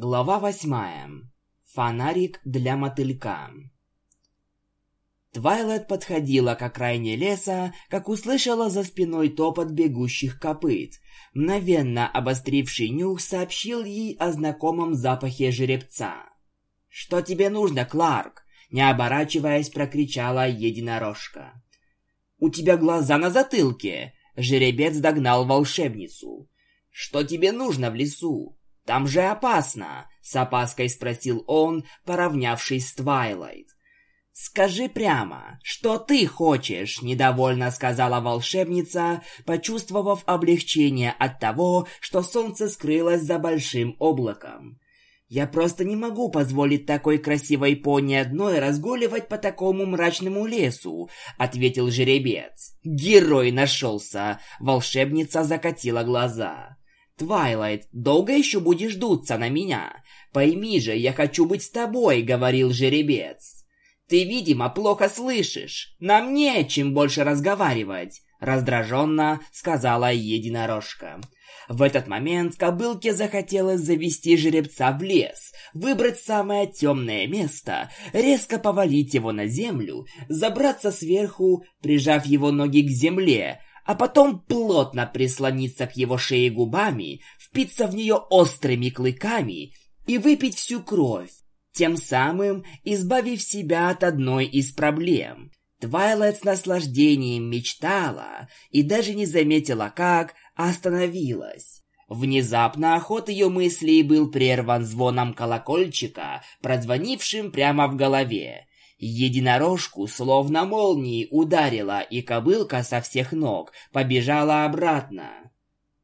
Глава восьмая. Фонарик для мотылька. Твайлет подходила к окраине леса, как услышала за спиной топот бегущих копыт. Мгновенно обостривший нюх сообщил ей о знакомом запахе жеребца. «Что тебе нужно, Кларк?» Не оборачиваясь, прокричала единорожка. «У тебя глаза на затылке!» Жеребец догнал волшебницу. «Что тебе нужно в лесу?» Там же опасно, с опаской спросил он, поравнявшись с Твайлайт. Скажи прямо, что ты хочешь, недовольно сказала волшебница, почувствовав облегчение от того, что солнце скрылось за большим облаком. Я просто не могу позволить такой красивой пони одной разгуливать по такому мрачному лесу, ответил жеребец. Герой нашелся. Волшебница закатила глаза. «Твайлайт, долго еще будешь дуться на меня? Пойми же, я хочу быть с тобой», — говорил жеребец. «Ты, видимо, плохо слышишь. Нам не о чем больше разговаривать», — раздраженно сказала единорожка. В этот момент кобылке захотелось завести жеребца в лес, выбрать самое темное место, резко повалить его на землю, забраться сверху, прижав его ноги к земле, а потом плотно прислониться к его шее губами, впиться в нее острыми клыками и выпить всю кровь, тем самым избавив себя от одной из проблем. Твайлайт с наслаждением мечтала и даже не заметила, как остановилась. Внезапно ход ее мыслей был прерван звоном колокольчика, прозвонившим прямо в голове. Единорожку словно молнией ударило, и кобылка со всех ног побежала обратно.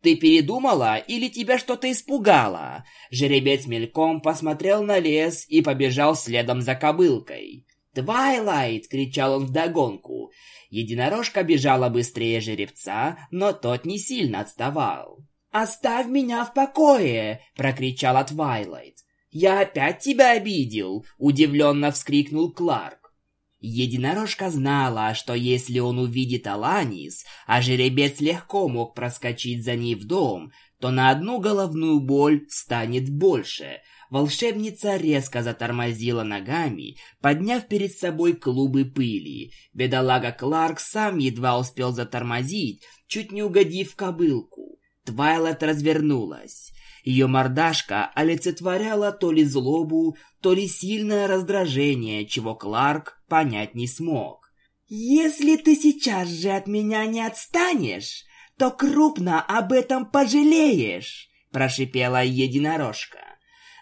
«Ты передумала или тебя что-то испугало?» Жеребец мельком посмотрел на лес и побежал следом за кобылкой. «Твайлайт!» — кричал он вдогонку. Единорожка бежала быстрее жеребца, но тот не сильно отставал. «Оставь меня в покое!» — прокричала Твайлайт. «Я опять тебя обидел!» – удивленно вскрикнул Кларк. Единорожка знала, что если он увидит Аланис, а жеребец легко мог проскочить за ней в дом, то на одну головную боль станет больше. Волшебница резко затормозила ногами, подняв перед собой клубы пыли. Бедолага Кларк сам едва успел затормозить, чуть не угодив кобылку. Твайлет развернулась. Ее мордашка олицетворяла то ли злобу, то ли сильное раздражение, чего Кларк понять не смог. «Если ты сейчас же от меня не отстанешь, то крупно об этом пожалеешь», – прошипела единорожка.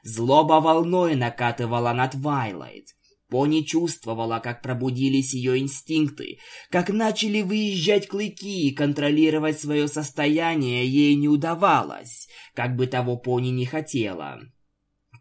Злоба волной накатывала на Твайлайт. Пони чувствовала, как пробудились ее инстинкты, как начали выезжать клыки, и контролировать свое состояние ей не удавалось, как бы того пони не хотела.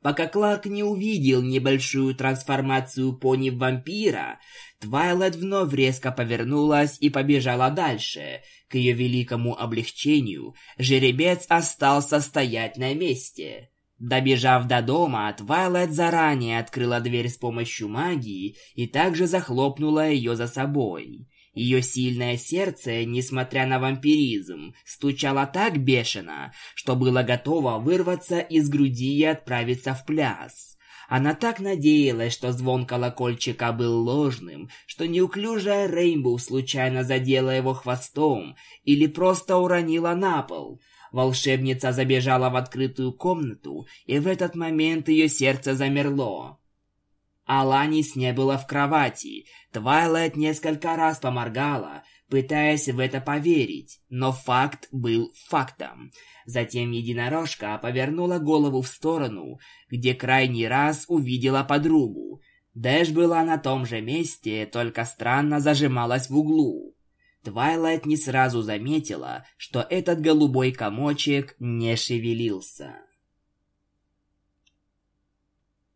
Пока Кларк не увидел небольшую трансформацию пони в вампира, Твайлайт вновь резко повернулась и побежала дальше. К ее великому облегчению, жеребец остался стоять на месте. Добежав до дома, Твайлайт заранее открыла дверь с помощью магии и также захлопнула ее за собой. Ее сильное сердце, несмотря на вампиризм, стучало так бешено, что было готово вырваться из груди и отправиться в пляс. Она так надеялась, что звон колокольчика был ложным, что неуклюжая Рейнбоу случайно задела его хвостом или просто уронила на пол – Волшебница забежала в открытую комнату, и в этот момент ее сердце замерло. Аланис не было в кровати. Твайлайт несколько раз поморгала, пытаясь в это поверить, но факт был фактом. Затем единорожка повернула голову в сторону, где крайний раз увидела подругу. Дэш была на том же месте, только странно зажималась в углу. Твайлайт не сразу заметила, что этот голубой комочек не шевелился.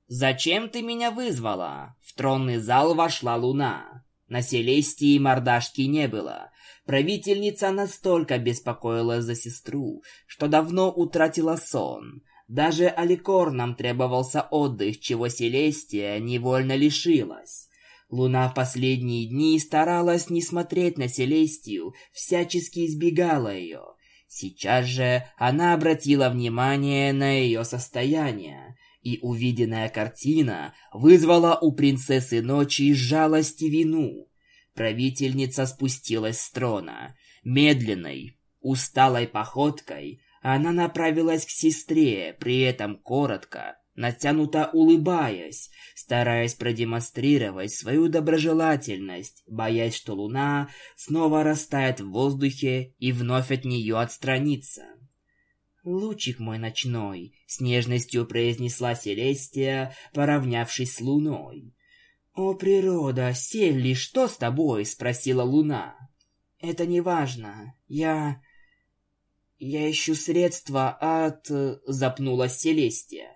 «Зачем ты меня вызвала?» В тронный зал вошла луна. На Селестии мордашки не было. Правительница настолько беспокоилась за сестру, что давно утратила сон. Даже Аликорнам требовался отдых, чего Селестия невольно лишилась. Луна в последние дни старалась не смотреть на Селестию, всячески избегала ее. Сейчас же она обратила внимание на ее состояние, и увиденная картина вызвала у принцессы ночи жалость и вину. Правительница спустилась с трона. Медленной, усталой походкой она направилась к сестре, при этом коротко, натянуто улыбаясь, стараясь продемонстрировать свою доброжелательность, боясь, что луна снова растает в воздухе и вновь от нее отстранится. «Лучик мой ночной», — с нежностью произнесла Селестия, поравнявшись с луной. «О, природа, Селли, что с тобой?» — спросила луна. «Это не важно. Я... я ищу средства от...» — запнулась Селестия.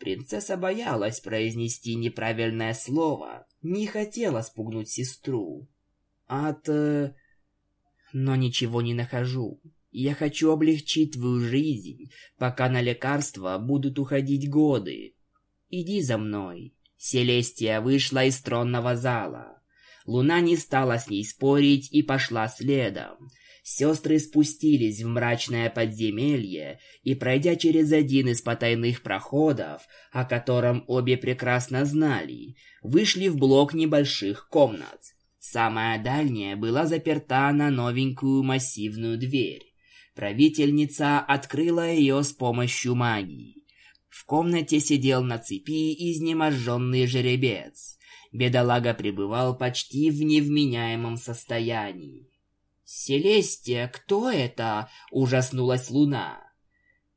Принцесса боялась произнести неправильное слово, не хотела спугнуть сестру. От... Э, но ничего не нахожу. Я хочу облегчить твою жизнь, пока на лекарства будут уходить годы. Иди за мной. Селестия вышла из тронного зала. Луна не стала с ней спорить и пошла следом. Сестры спустились в мрачное подземелье и, пройдя через один из потайных проходов, о котором обе прекрасно знали, вышли в блок небольших комнат. Самая дальняя была заперта на новенькую массивную дверь. Правительница открыла ее с помощью магии. В комнате сидел на цепи изнеможенный жеребец. Бедолага пребывал почти в невменяемом состоянии. «Селестия, кто это?» – ужаснулась Луна.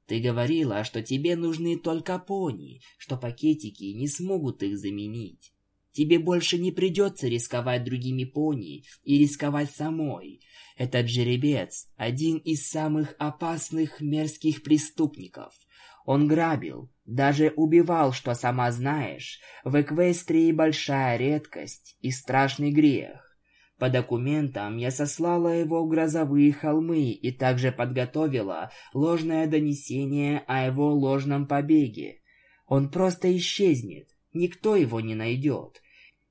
«Ты говорила, что тебе нужны только пони, что пакетики не смогут их заменить. Тебе больше не придется рисковать другими пони и рисковать самой. Этот жеребец – один из самых опасных мерзких преступников. Он грабил, даже убивал, что сама знаешь. В Эквестрии большая редкость и страшный грех. По документам я сослала его в грозовые холмы и также подготовила ложное донесение о его ложном побеге. Он просто исчезнет, никто его не найдет.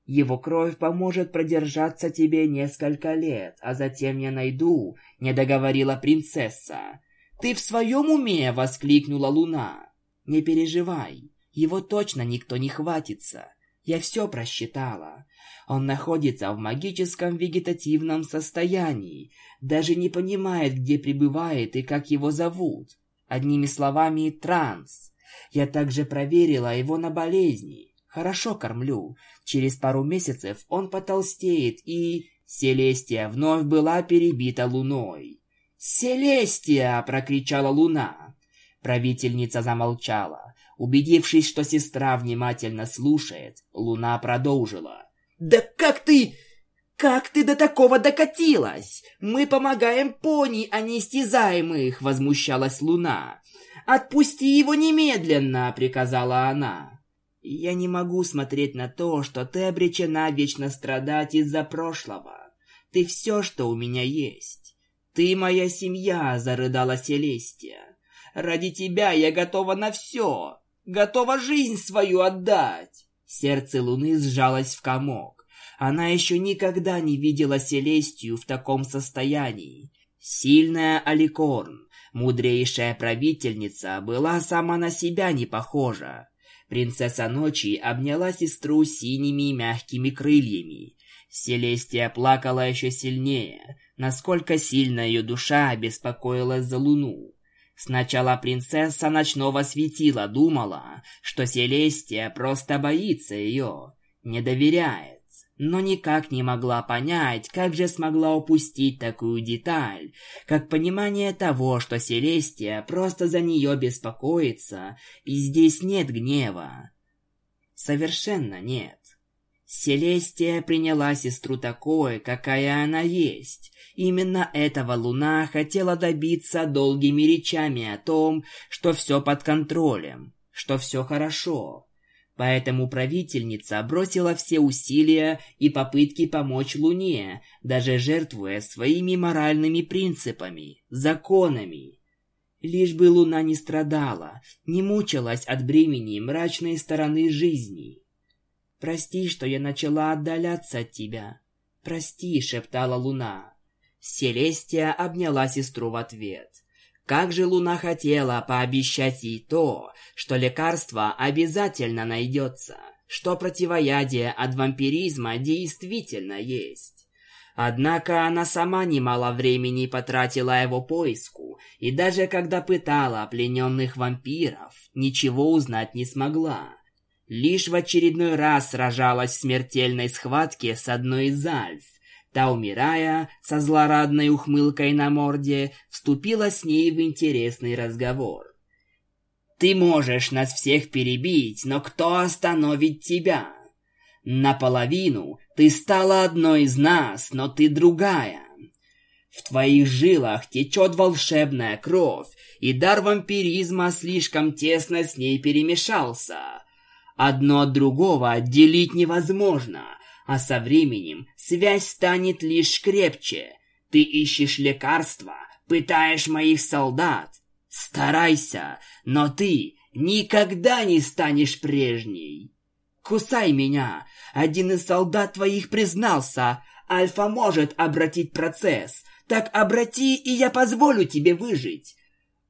Его кровь поможет продержаться тебе несколько лет, а затем я найду, не договорила принцесса. Ты в своем уме, воскликнула Луна. Не переживай, его точно никто не хватится. Я все просчитала. Он находится в магическом вегетативном состоянии, даже не понимает, где пребывает и как его зовут. Одними словами, транс. Я также проверила его на болезни. Хорошо кормлю. Через пару месяцев он потолстеет и... Селестия вновь была перебита луной. «Селестия!» – прокричала луна. Правительница замолчала. Убедившись, что сестра внимательно слушает, луна продолжила. «Да как ты... как ты до такого докатилась? Мы помогаем пони, а не истязаемых!» — возмущалась Луна. «Отпусти его немедленно!» — приказала она. «Я не могу смотреть на то, что ты обречена вечно страдать из-за прошлого. Ты все, что у меня есть. Ты моя семья!» — зарыдала Селестия. «Ради тебя я готова на все! Готова жизнь свою отдать!» Сердце Луны сжалось в комок. Она еще никогда не видела Селестию в таком состоянии. Сильная Аликорн, мудрейшая правительница, была сама на себя не похожа. Принцесса Ночи обняла сестру синими мягкими крыльями. Селестия плакала еще сильнее, насколько сильно ее душа беспокоилась за Луну. Сначала принцесса ночного светила думала, что Селестия просто боится ее, не доверяет, но никак не могла понять, как же смогла упустить такую деталь, как понимание того, что Селестия просто за нее беспокоится, и здесь нет гнева. Совершенно нет. Селестия приняла сестру такой, какая она есть, Именно этого Луна хотела добиться долгими речами о том, что все под контролем, что все хорошо. Поэтому правительница бросила все усилия и попытки помочь Луне, даже жертвуя своими моральными принципами, законами. Лишь бы Луна не страдала, не мучилась от бремени мрачной стороны жизни. «Прости, что я начала отдаляться от тебя. Прости», — шептала Луна. Селестия обняла сестру в ответ. Как же Луна хотела пообещать ей то, что лекарство обязательно найдется, что противоядие от вампиризма действительно есть. Однако она сама немало времени потратила его поиску, и даже когда пытала плененных вампиров, ничего узнать не смогла. Лишь в очередной раз сражалась в смертельной схватке с одной из альф. Та, умирая, со злорадной ухмылкой на морде, вступила с ней в интересный разговор. «Ты можешь нас всех перебить, но кто остановит тебя? Наполовину ты стала одной из нас, но ты другая. В твоих жилах течет волшебная кровь, и дар вампиризма слишком тесно с ней перемешался. Одно от другого отделить невозможно, а со временем связь станет лишь крепче. Ты ищешь лекарства, пытаешь моих солдат. Старайся, но ты никогда не станешь прежней. Кусай меня. Один из солдат твоих признался. Альфа может обратить процесс. Так обрати, и я позволю тебе выжить.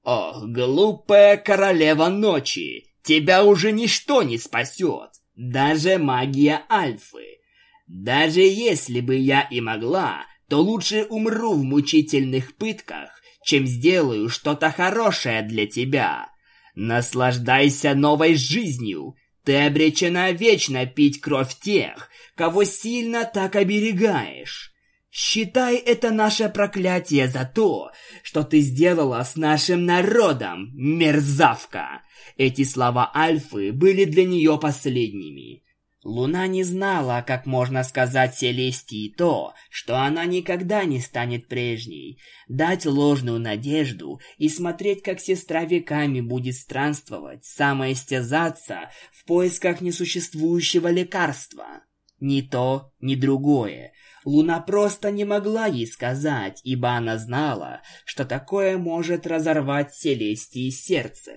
Ох, глупая королева ночи, Тебя уже ничто не спасет, даже магия Альфы. Даже если бы я и могла, то лучше умру в мучительных пытках, чем сделаю что-то хорошее для тебя. Наслаждайся новой жизнью. Ты обречена вечно пить кровь тех, кого сильно так оберегаешь. Считай это наше проклятие за то, что ты сделала с нашим народом, мерзавка. Эти слова Альфы были для нее последними. Луна не знала, как можно сказать Селестии то, что она никогда не станет прежней, дать ложную надежду и смотреть, как сестра веками будет странствовать, самоистязаться в поисках несуществующего лекарства. Ни то, ни другое – Луна просто не могла ей сказать, ибо она знала, что такое может разорвать Селестии сердце.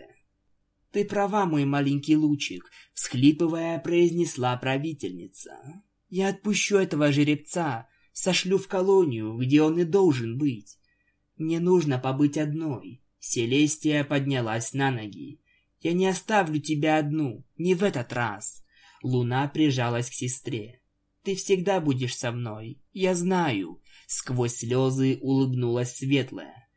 «Ты права, мой маленький лучик», — всхлипывая, произнесла правительница. «Я отпущу этого жеребца, сошлю в колонию, где он и должен быть. Мне нужно побыть одной». Селестия поднялась на ноги. «Я не оставлю тебя одну, не в этот раз». Луна прижалась к сестре. Ты всегда будешь со мной. Я знаю. Сквозь слезы улыбнулась светлая.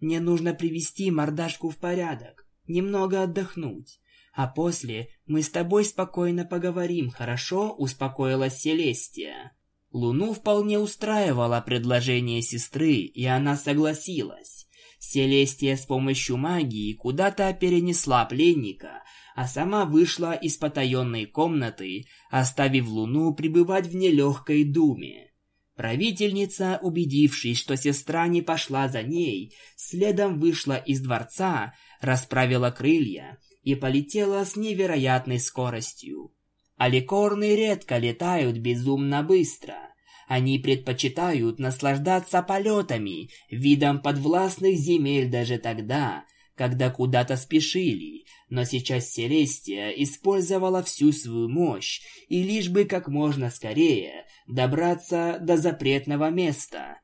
Мне нужно привести мордашку в порядок, немного отдохнуть. А после мы с тобой спокойно поговорим, хорошо? Успокоилась Селестия. Луну вполне устраивало предложение сестры, и она согласилась. Селестия с помощью магии куда-то перенесла пленника, а сама вышла из потаенной комнаты, оставив Луну пребывать в нелегкой думе. Правительница, убедившись, что сестра не пошла за ней, следом вышла из дворца, расправила крылья и полетела с невероятной скоростью. Аликорны редко летают безумно быстро. Они предпочитают наслаждаться полетами, видом подвластных земель даже тогда, когда куда-то спешили, но сейчас Селестия использовала всю свою мощь, и лишь бы как можно скорее добраться до запретного места.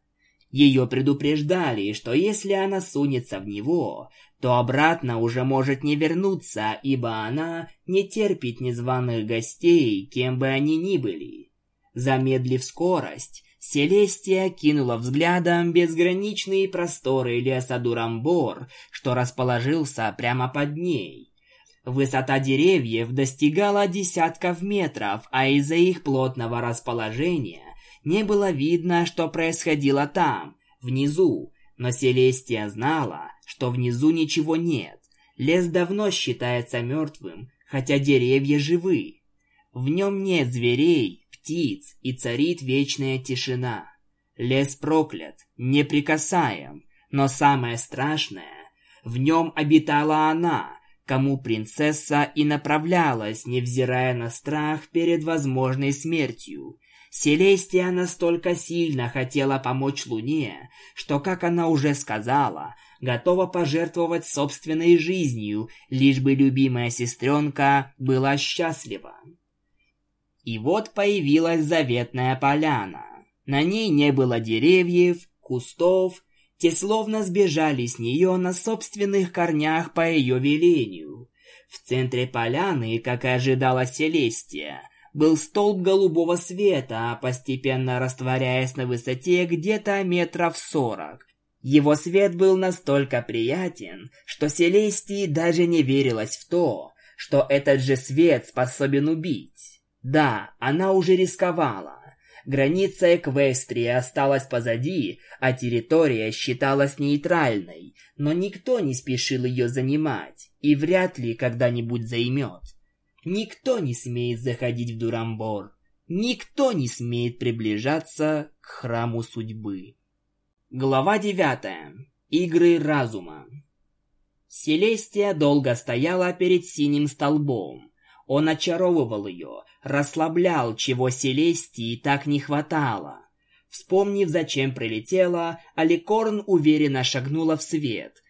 Ее предупреждали, что если она сунется в него, то обратно уже может не вернуться, ибо она не терпит незваных гостей, кем бы они ни были. Замедлив скорость, Селестия кинула взглядом безграничные просторы леса Дурамбор, что расположился прямо под ней. Высота деревьев достигала десятков метров, а из-за их плотного расположения не было видно, что происходило там, внизу. Но Селестия знала, что внизу ничего нет. Лес давно считается мертвым, хотя деревья живы. В нем нет зверей, птиц, и царит вечная тишина. Лес проклят, неприкасаем, но самое страшное, в нем обитала она, кому принцесса и направлялась, невзирая на страх перед возможной смертью. Селестия настолько сильно хотела помочь Луне, что, как она уже сказала, готова пожертвовать собственной жизнью, лишь бы любимая сестренка была счастлива. И вот появилась заветная поляна. На ней не было деревьев, кустов, Те словно сбежали с нее на собственных корнях по ее велению. В центре поляны, как и ожидала Селестия, был столб голубого света, постепенно растворяясь на высоте где-то метров сорок. Его свет был настолько приятен, что Селестии даже не верилось в то, что этот же свет способен убить. Да, она уже рисковала. Граница Эквестрии осталась позади, а территория считалась нейтральной, но никто не спешил ее занимать и вряд ли когда-нибудь займет. Никто не смеет заходить в Дурамбор, никто не смеет приближаться к храму судьбы. Глава девятая. Игры разума. Селестия долго стояла перед синим столбом. Он очаровывал ее, расслаблял, чего Селестии так не хватало. Вспомнив, зачем прилетела, Аликорн уверенно шагнула в свет.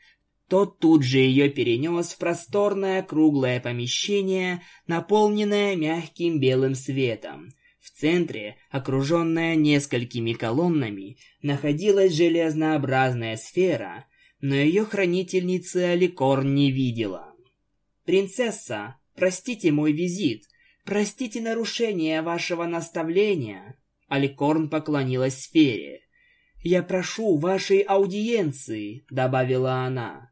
Тот тут же ее перенес в просторное круглое помещение, наполненное мягким белым светом. В центре, окруженная несколькими колоннами, находилась железнообразная сфера, но ее хранительницы Аликорн не видела. «Принцесса, простите мой визит», «Простите нарушение вашего наставления», — Аликорн поклонилась сфере. «Я прошу вашей аудиенции», — добавила она.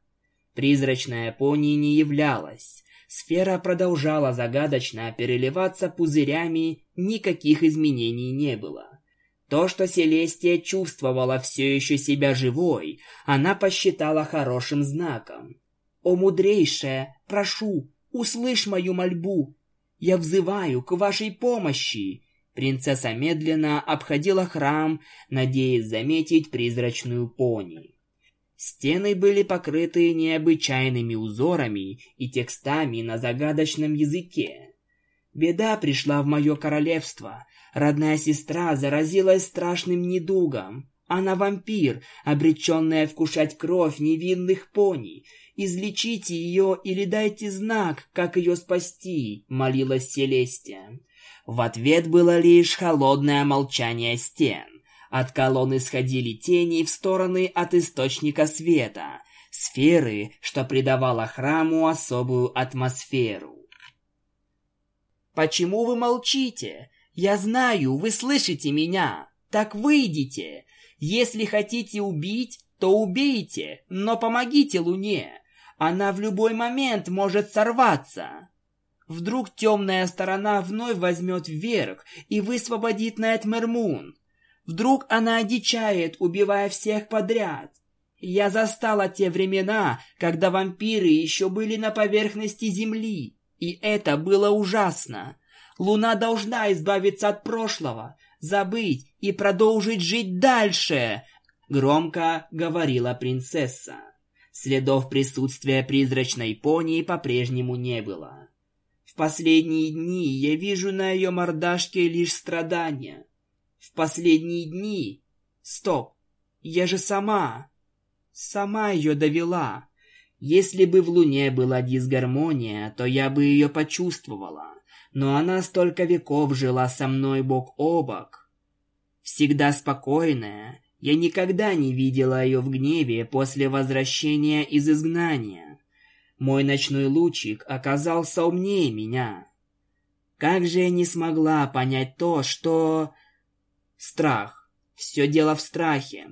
Призрачная пони не являлась. Сфера продолжала загадочно переливаться пузырями, никаких изменений не было. То, что Селестия чувствовала все еще себя живой, она посчитала хорошим знаком. «О, мудрейшая, прошу, услышь мою мольбу, я взываю к вашей помощи!» Принцесса медленно обходила храм, надеясь заметить призрачную пони. Стены были покрыты необычайными узорами и текстами на загадочном языке. Беда пришла в мое королевство. Родная сестра заразилась страшным недугом. Она вампир, обреченная вкушать кровь невинных пони, Излечите ее или дайте знак, как ее спасти», — молилась Селестия. В ответ было лишь холодное молчание стен. От колонн исходили тени в стороны от источника света, сферы, что придавало храму особую атмосферу. «Почему вы молчите? Я знаю, вы слышите меня. Так выйдите. Если хотите убить, то убейте, но помогите Луне. Она в любой момент может сорваться. Вдруг темная сторона вновь возьмет вверх и высвободит Найтмермун. Вдруг она одичает, убивая всех подряд. Я застала те времена, когда вампиры еще были на поверхности Земли, и это было ужасно. Луна должна избавиться от прошлого, забыть и продолжить жить дальше, громко говорила принцесса. Следов присутствия призрачной пони по-прежнему не было. В последние дни я вижу на ее мордашке лишь страдания. В последние дни... Стоп! Я же сама... Сама ее довела. Если бы в Луне была дисгармония, то я бы ее почувствовала. Но она столько веков жила со мной бок о бок. Всегда спокойная, я никогда не видела ее в гневе после возвращения из изгнания. Мой ночной лучик оказался умнее меня. Как же я не смогла понять то, что... Страх. Все дело в страхе.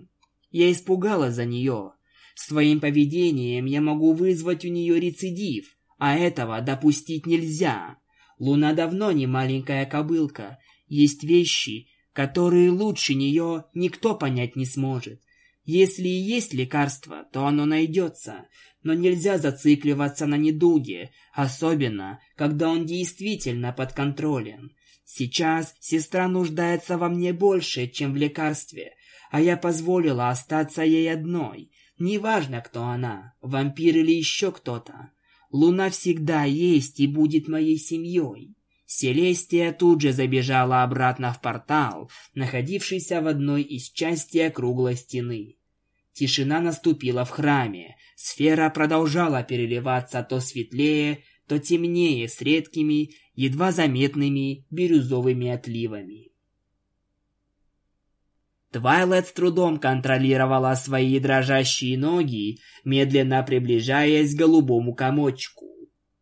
Я испугалась за нее. Своим поведением я могу вызвать у нее рецидив, а этого допустить нельзя. Луна давно не маленькая кобылка. Есть вещи, которые лучше нее никто понять не сможет. Если и есть лекарство, то оно найдется, но нельзя зацикливаться на недуге, особенно, когда он действительно под контролем. Сейчас сестра нуждается во мне больше, чем в лекарстве, а я позволила остаться ей одной. Неважно, кто она, вампир или еще кто-то. Луна всегда есть и будет моей семьей. Селестия тут же забежала обратно в портал, находившийся в одной из частей округлой стены. Тишина наступила в храме. Сфера продолжала переливаться то светлее, то темнее с редкими, едва заметными бирюзовыми отливами. Твайлет с трудом контролировала свои дрожащие ноги, медленно приближаясь к голубому комочку.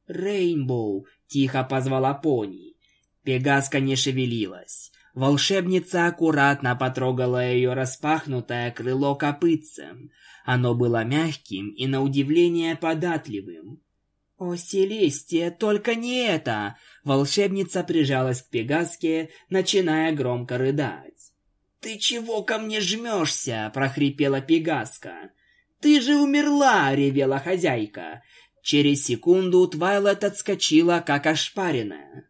«Рейнбоу!» — тихо позвала пони. Пегаска не шевелилась. Волшебница аккуратно потрогала ее распахнутое крыло копытцем. Оно было мягким и, на удивление, податливым. «О, Селестия, только не это!» Волшебница прижалась к Пегаске, начиная громко рыдать. «Ты чего ко мне жмешься?» – прохрипела Пегаска. «Ты же умерла!» – ревела хозяйка. Через секунду Твайлет отскочила, как ошпаренная.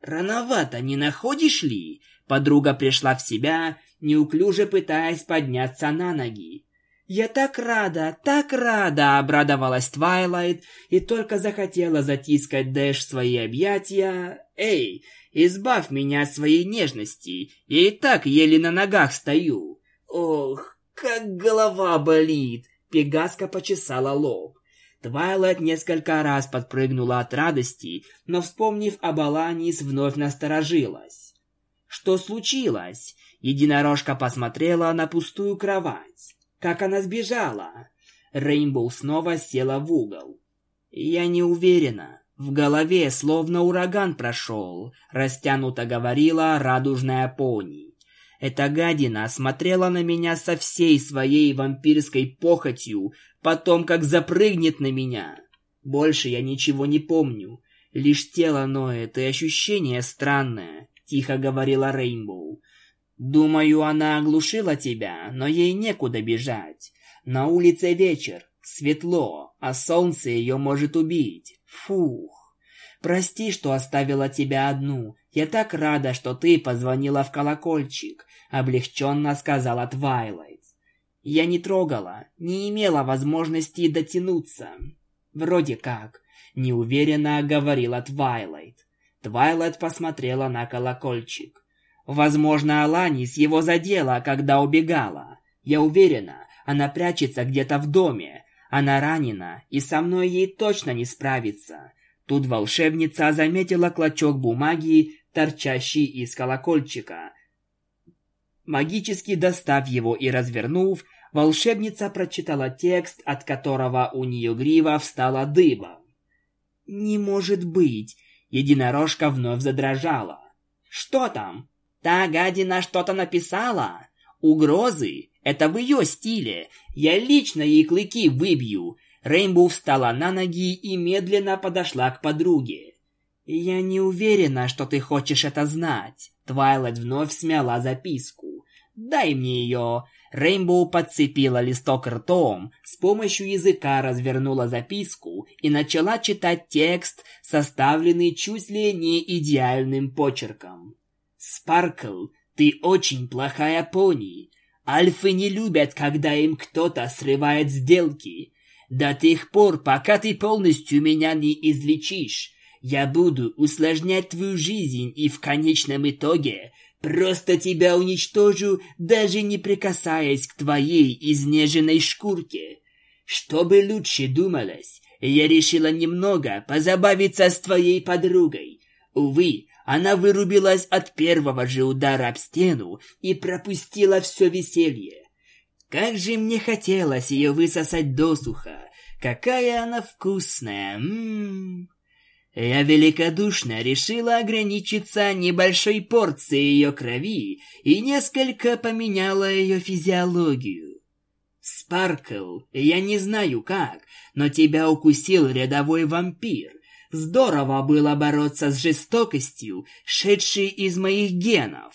«Рановато, не находишь ли?» Подруга пришла в себя, неуклюже пытаясь подняться на ноги. «Я так рада, так рада!» – обрадовалась Твайлайт и только захотела затискать Дэш в свои объятия. «Эй, избавь меня от своей нежности, я и так еле на ногах стою!» «Ох, как голова болит!» – Пегаска почесала лоб. Твайлайт несколько раз подпрыгнула от радости, но, вспомнив об Аланис, вновь насторожилась. Что случилось? Единорожка посмотрела на пустую кровать. Как она сбежала? Рейнбоу снова села в угол. Я не уверена. В голове словно ураган прошел, растянуто говорила радужная пони. Эта гадина смотрела на меня со всей своей вампирской похотью, потом как запрыгнет на меня. Больше я ничего не помню. Лишь тело ноет и ощущение странное, тихо говорила Рейнбоу. Думаю, она оглушила тебя, но ей некуда бежать. На улице вечер, светло, а солнце ее может убить. Фух. Прости, что оставила тебя одну. Я так рада, что ты позвонила в колокольчик, облегченно сказала Твайлайт. Я не трогала, не имела возможности дотянуться. Вроде как, неуверенно говорила Твайлайт. Твайлайт посмотрела на колокольчик. Возможно, Аланис его задела, когда убегала. Я уверена, она прячется где-то в доме. Она ранена, и со мной ей точно не справиться. Тут волшебница заметила клочок бумаги, торчащий из колокольчика. Магически достав его и развернув, волшебница прочитала текст, от которого у нее грива встала дыбом. «Не может быть!» Единорожка вновь задрожала. «Что там?» «Та гадина что-то написала?» «Угрозы? Это в ее стиле. Я лично ей клыки выбью». Рейнбоу встала на ноги и медленно подошла к подруге. «Я не уверена, что ты хочешь это знать». Твайлайт вновь смяла записку. «Дай мне ее». Рейнбоу подцепила листок ртом, с помощью языка развернула записку и начала читать текст, составленный чуть ли не идеальным почерком. «Спаркл, ты очень плохая пони. Альфы не любят, когда им кто-то срывает сделки. До тех пор, пока ты полностью меня не излечишь, я буду усложнять твою жизнь и в конечном итоге Просто тебя уничтожу, даже не прикасаясь к твоей изнеженной шкурке. Чтобы лучше думалось, я решила немного позабавиться с твоей подругой. Увы, она вырубилась от первого же удара об стену и пропустила все веселье. Как же мне хотелось ее высосать досуха. Какая она вкусная. М -м -м. Я великодушно решила ограничиться небольшой порцией ее крови и несколько поменяла ее физиологию. Спаркл, я не знаю как, но тебя укусил рядовой вампир. Здорово было бороться с жестокостью, шедшей из моих генов.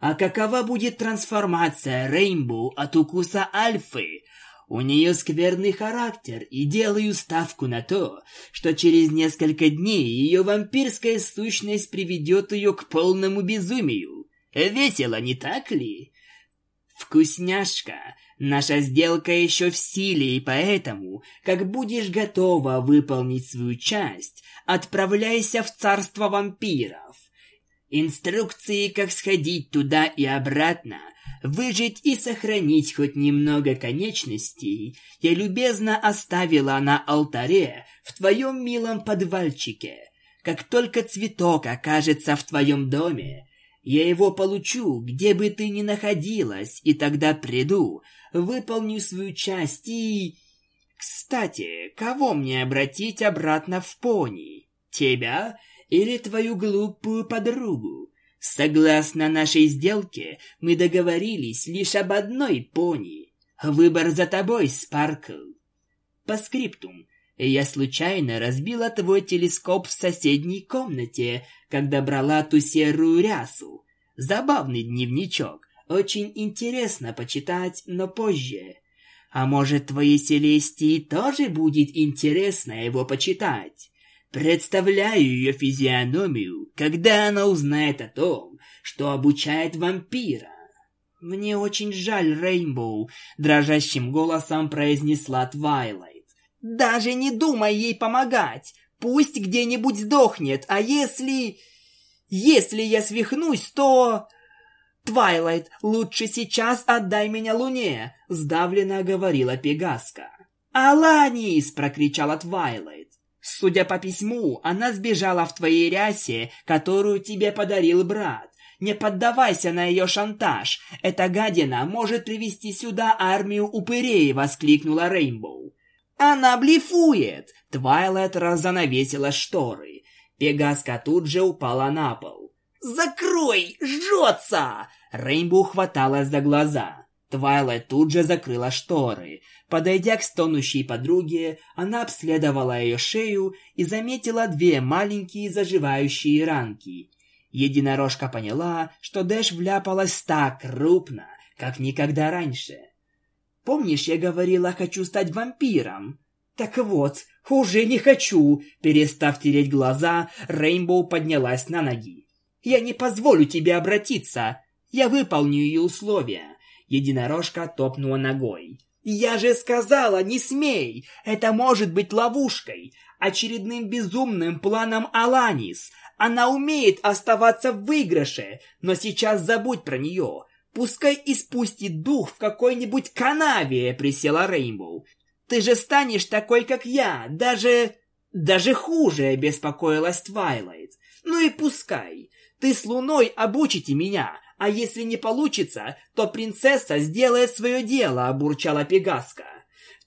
А какова будет трансформация Рейнбоу от укуса Альфы, у нее скверный характер, и делаю ставку на то, что через несколько дней ее вампирская сущность приведет ее к полному безумию. Весело, не так ли? Вкусняшка, наша сделка еще в силе, и поэтому, как будешь готова выполнить свою часть, отправляйся в царство вампиров. Инструкции, как сходить туда и обратно, выжить и сохранить хоть немного конечностей, я любезно оставила на алтаре в твоем милом подвальчике. Как только цветок окажется в твоем доме, Я его получу, где бы ты ни находилась, и тогда приду, выполню свою часть и... Кстати, кого мне обратить обратно в пони? Тебя или твою глупую подругу? Согласно нашей сделке, мы договорились лишь об одной пони. Выбор за тобой, Спаркл. По скриптум. Я случайно разбила твой телескоп в соседней комнате, когда брала ту серую рясу. Забавный дневничок. Очень интересно почитать, но позже. А может, твоей Селестии тоже будет интересно его почитать? Представляю ее физиономию, когда она узнает о том, что обучает вампира. «Мне очень жаль, Рейнбоу», — дрожащим голосом произнесла Твайлайт. «Даже не думай ей помогать! Пусть где-нибудь сдохнет, а если... Если я свихнусь, то...» «Твайлайт, лучше сейчас отдай меня Луне!» — сдавленно говорила Пегаска. «Аланис!» — прокричала Твайлайт. «Судя по письму, она сбежала в твоей рясе, которую тебе подарил брат. Не поддавайся на ее шантаж. Эта гадина может привести сюда армию упырей!» — воскликнула Рейнбоу. «Она блефует!» Твайлайт раззанавесила шторы. Пегаска тут же упала на пол. «Закрой! Жжется!» Рейнбоу хваталась за глаза. Твайлайт тут же закрыла шторы. Подойдя к стонущей подруге, она обследовала ее шею и заметила две маленькие заживающие ранки. Единорожка поняла, что Дэш вляпалась так крупно, как никогда раньше. «Помнишь, я говорила, хочу стать вампиром?» «Так вот, уже не хочу!» Перестав тереть глаза, Рейнбоу поднялась на ноги. «Я не позволю тебе обратиться! Я выполню ее условия!» Единорожка топнула ногой. «Я же сказала, не смей! Это может быть ловушкой, очередным безумным планом Аланис. Она умеет оставаться в выигрыше, но сейчас забудь про нее. Пускай испустит дух в какой-нибудь канаве, присела Рейнбоу. Ты же станешь такой, как я, даже... даже хуже, беспокоилась Твайлайт. Ну и пускай. Ты с Луной обучите меня, а если не получится, то принцесса сделает свое дело, бурчала Пегаска.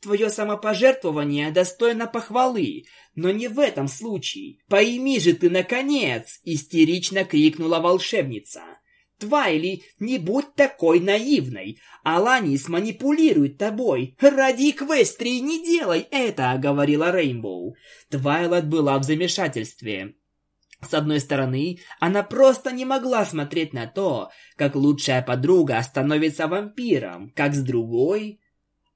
Твое самопожертвование достойно похвалы, но не в этом случае. Пойми же ты, наконец!» — истерично крикнула волшебница. Твайли, не будь такой наивной. Аланис манипулирует тобой. Ради Эквестрии не делай это, говорила Рейнбоу. Твайлайт была в замешательстве. С одной стороны, она просто не могла смотреть на то, как лучшая подруга становится вампиром, как с другой...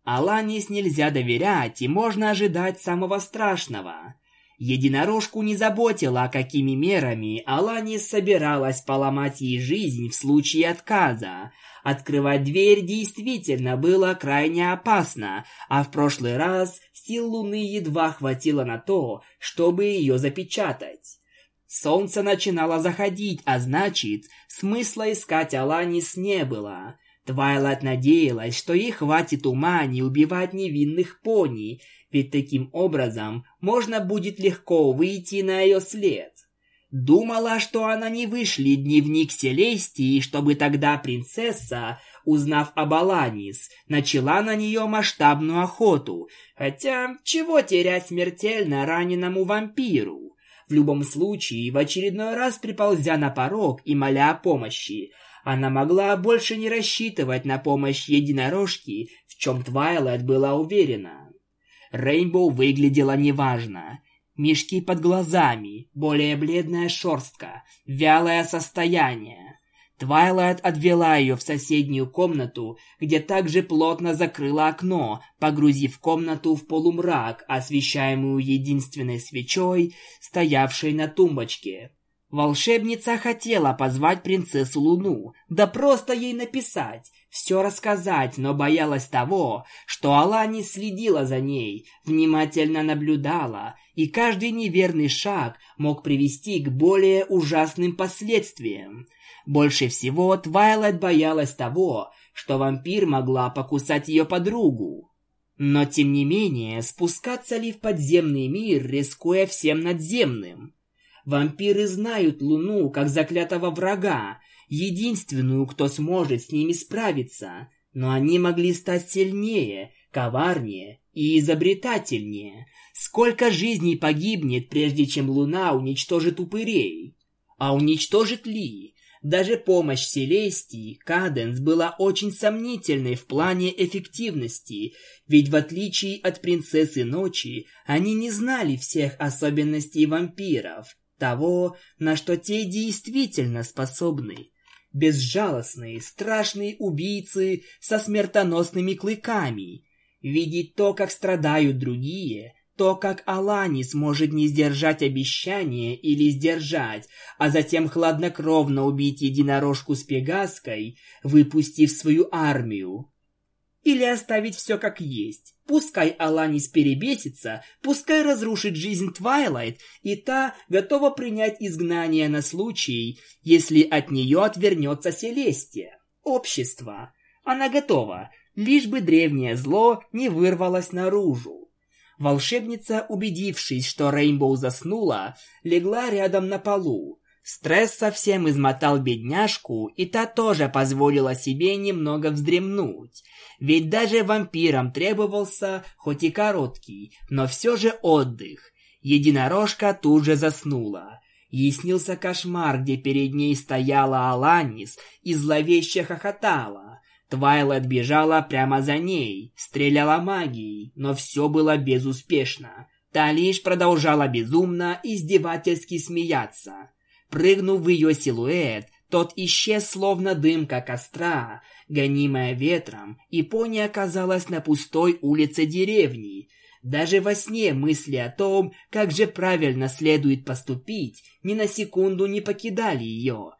Аланис нельзя доверять, и можно ожидать самого страшного. Единорожку не заботило, какими мерами Аланис собиралась поломать ей жизнь в случае отказа. Открывать дверь действительно было крайне опасно, а в прошлый раз сил Луны едва хватило на то, чтобы ее запечатать. Солнце начинало заходить, а значит, смысла искать Аланис не было. Твайлайт надеялась, что ей хватит ума не убивать невинных пони, ведь таким образом можно будет легко выйти на ее след. Думала, что она не вышли дневник Селестии, чтобы тогда принцесса, узнав об Аланис, начала на нее масштабную охоту, хотя чего терять смертельно раненому вампиру? В любом случае, в очередной раз приползя на порог и моля о помощи, она могла больше не рассчитывать на помощь единорожки, в чем Твайлайт была уверена. Рейнбоу выглядела неважно. Мешки под глазами, более бледная шерстка, вялое состояние. Твайлайт отвела ее в соседнюю комнату, где также плотно закрыла окно, погрузив комнату в полумрак, освещаемую единственной свечой, стоявшей на тумбочке. Волшебница хотела позвать принцессу Луну, да просто ей написать, все рассказать, но боялась того, что Алани следила за ней, внимательно наблюдала, и каждый неверный шаг мог привести к более ужасным последствиям. Больше всего Твайлайт боялась того, что вампир могла покусать ее подругу. Но тем не менее, спускаться ли в подземный мир, рискуя всем надземным? Вампиры знают Луну как заклятого врага, единственную, кто сможет с ними справиться, но они могли стать сильнее, коварнее и изобретательнее. Сколько жизней погибнет, прежде чем Луна уничтожит упырей? А уничтожит ли? Даже помощь Селестии, Каденс, была очень сомнительной в плане эффективности, ведь в отличие от Принцессы Ночи, они не знали всех особенностей вампиров, того, на что те действительно способны. Безжалостные, страшные убийцы со смертоносными клыками. Видеть то, как страдают другие, то, как Аланис может не сдержать обещание или сдержать, а затем хладнокровно убить единорожку с Пегаской, выпустив свою армию. Или оставить все как есть. Пускай Аланис перебесится, пускай разрушит жизнь Твайлайт, и та готова принять изгнание на случай, если от нее отвернется Селестия. Общество. Она готова, лишь бы древнее зло не вырвалось наружу. Волшебница, убедившись, что Рейнбоу заснула, легла рядом на полу. Стресс совсем измотал бедняжку, и та тоже позволила себе немного вздремнуть. Ведь даже вампирам требовался, хоть и короткий, но все же отдых. Единорожка тут же заснула. Ей снился кошмар, где перед ней стояла Аланис и зловеще хохотала. Твайлайт бежала прямо за ней, стреляла магией, но все было безуспешно. Та лишь продолжала безумно издевательски смеяться. Прыгнув в ее силуэт, тот исчез словно дымка костра, гонимая ветром, и пони оказалась на пустой улице деревни. Даже во сне мысли о том, как же правильно следует поступить, ни на секунду не покидали ее.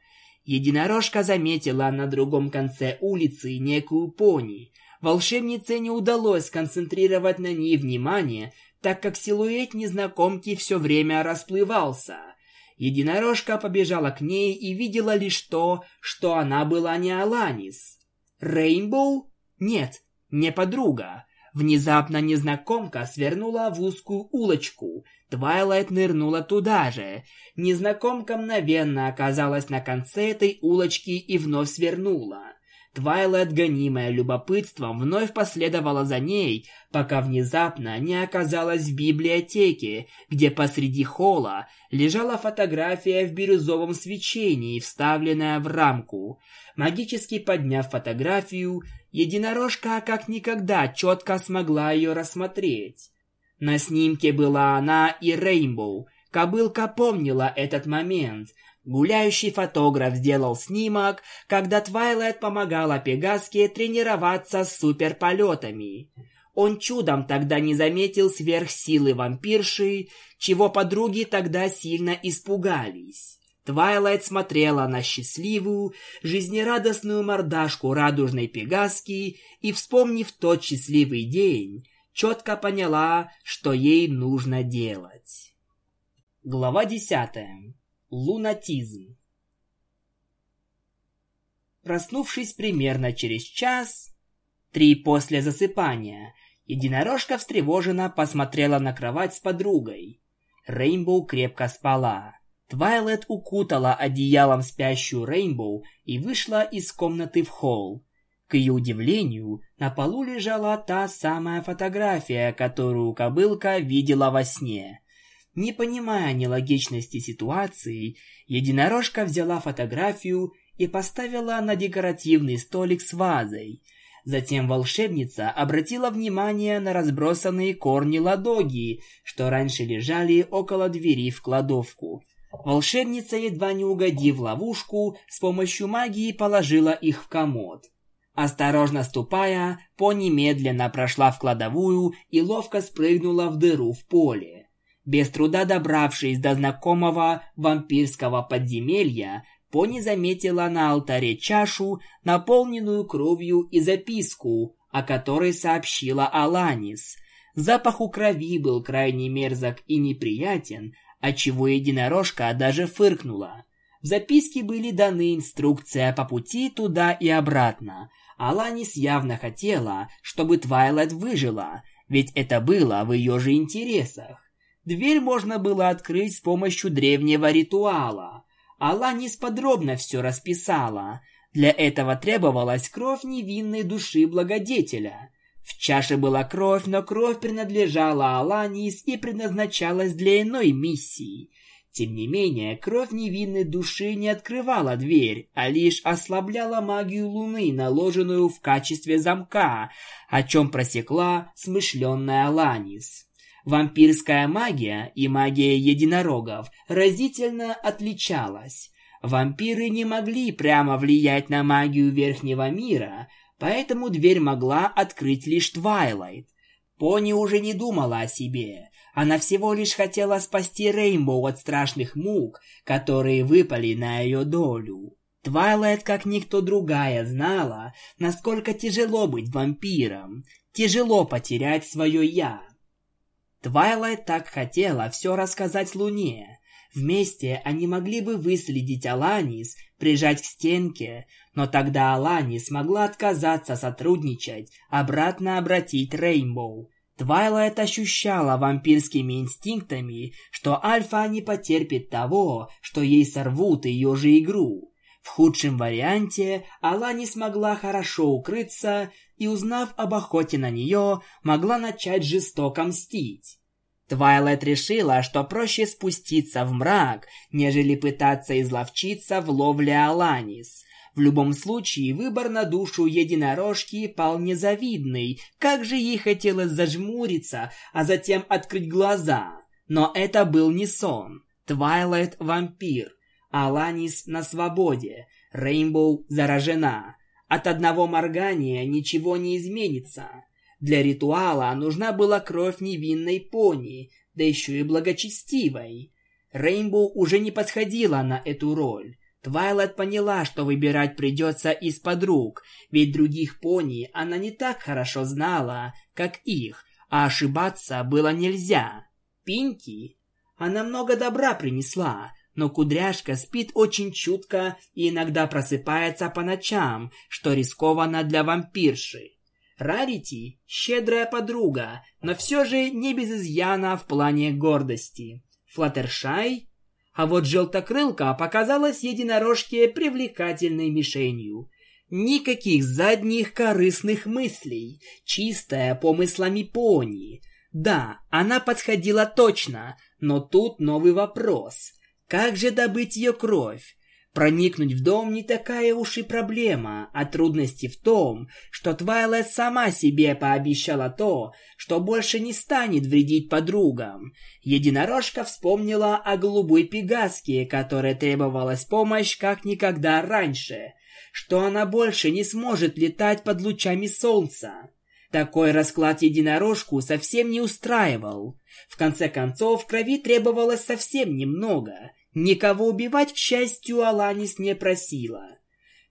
Единорожка заметила на другом конце улицы некую пони. Волшебнице не удалось сконцентрировать на ней внимание, так как силуэт незнакомки все время расплывался. Единорожка побежала к ней и видела лишь то, что она была не Аланис. Рейнбоу? Нет, не подруга. Внезапно незнакомка свернула в узкую улочку. Твайлайт нырнула туда же. Незнакомка мгновенно оказалась на конце этой улочки и вновь свернула. Твайлайт, гонимая любопытством, вновь последовала за ней, пока внезапно не оказалась в библиотеке, где посреди холла лежала фотография в бирюзовом свечении, вставленная в рамку. Магически подняв фотографию, Единорожка как никогда четко смогла ее рассмотреть. На снимке была она и Рейнбоу. Кобылка помнила этот момент. Гуляющий фотограф сделал снимок, когда Твайлайт помогала Пегаске тренироваться с суперполетами. Он чудом тогда не заметил сверхсилы вампирши, чего подруги тогда сильно испугались. Твайлайт смотрела на счастливую, жизнерадостную мордашку радужной пегаски и, вспомнив тот счастливый день, четко поняла, что ей нужно делать. Глава десятая. Лунатизм. Проснувшись примерно через час, три после засыпания, единорожка встревоженно посмотрела на кровать с подругой. Рейнбоу крепко спала. Твайлет укутала одеялом спящую Рейнбоу и вышла из комнаты в холл. К ее удивлению, на полу лежала та самая фотография, которую кобылка видела во сне. Не понимая нелогичности ситуации, единорожка взяла фотографию и поставила на декоративный столик с вазой. Затем волшебница обратила внимание на разбросанные корни ладоги, что раньше лежали около двери в кладовку. Волшебница, едва не угодив в ловушку, с помощью магии положила их в комод. Осторожно ступая, пони медленно прошла в кладовую и ловко спрыгнула в дыру в поле. Без труда добравшись до знакомого вампирского подземелья, пони заметила на алтаре чашу, наполненную кровью и записку, о которой сообщила Аланис. Запах у крови был крайне мерзок и неприятен, отчего единорожка даже фыркнула. В записке были даны инструкции по пути туда и обратно. Аланис явно хотела, чтобы Твайлайт выжила, ведь это было в ее же интересах. Дверь можно было открыть с помощью древнего ритуала. Аланис подробно все расписала. Для этого требовалась кровь невинной души благодетеля. В чаше была кровь, но кровь принадлежала Аланис и предназначалась для иной миссии. Тем не менее, кровь невинной души не открывала дверь, а лишь ослабляла магию Луны, наложенную в качестве замка, о чем просекла смышленная Аланис. Вампирская магия и магия единорогов разительно отличалась. Вампиры не могли прямо влиять на магию Верхнего мира, поэтому дверь могла открыть лишь Твайлайт. Пони уже не думала о себе. Она всего лишь хотела спасти Рейнбоу от страшных мук, которые выпали на ее долю. Твайлайт, как никто другая, знала, насколько тяжело быть вампиром. Тяжело потерять свое «я». Твайлайт так хотела все рассказать Луне. Вместе они могли бы выследить Аланис, прижать к стенке, но тогда Аланис смогла отказаться сотрудничать, обратно обратить Рейнбоу. Твайлайт ощущала вампирскими инстинктами, что Альфа не потерпит того, что ей сорвут ее же игру. В худшем варианте Аланис смогла хорошо укрыться и, узнав об охоте на нее, могла начать жестоко мстить. Твайлайт решила, что проще спуститься в мрак, нежели пытаться изловчиться в ловле Аланис. В любом случае, выбор на душу единорожки пал незавидный. Как же ей хотелось зажмуриться, а затем открыть глаза. Но это был не сон. Твайлайт – вампир. Аланис на свободе. Рейнбоу заражена. От одного моргания ничего не изменится. Для ритуала нужна была кровь невинной пони, да еще и благочестивой. Рейнбоу уже не подходила на эту роль. Твайлайт поняла, что выбирать придется из подруг, ведь других пони она не так хорошо знала, как их, а ошибаться было нельзя. Пинки? Она много добра принесла, но кудряшка спит очень чутко и иногда просыпается по ночам, что рискованно для вампирши. Рарити – щедрая подруга, но все же не без изъяна в плане гордости. Флаттершай? А вот желтокрылка показалась единорожке привлекательной мишенью. Никаких задних корыстных мыслей, чистая помыслами пони. Да, она подходила точно, но тут новый вопрос. Как же добыть ее кровь? Проникнуть в дом не такая уж и проблема, а трудности в том, что Твайлайт сама себе пообещала то, что больше не станет вредить подругам. Единорожка вспомнила о голубой пегаске, которой требовалась помощь как никогда раньше, что она больше не сможет летать под лучами солнца. Такой расклад единорожку совсем не устраивал. В конце концов, крови требовалось совсем немного – Никого убивать, к счастью, Аланис не просила.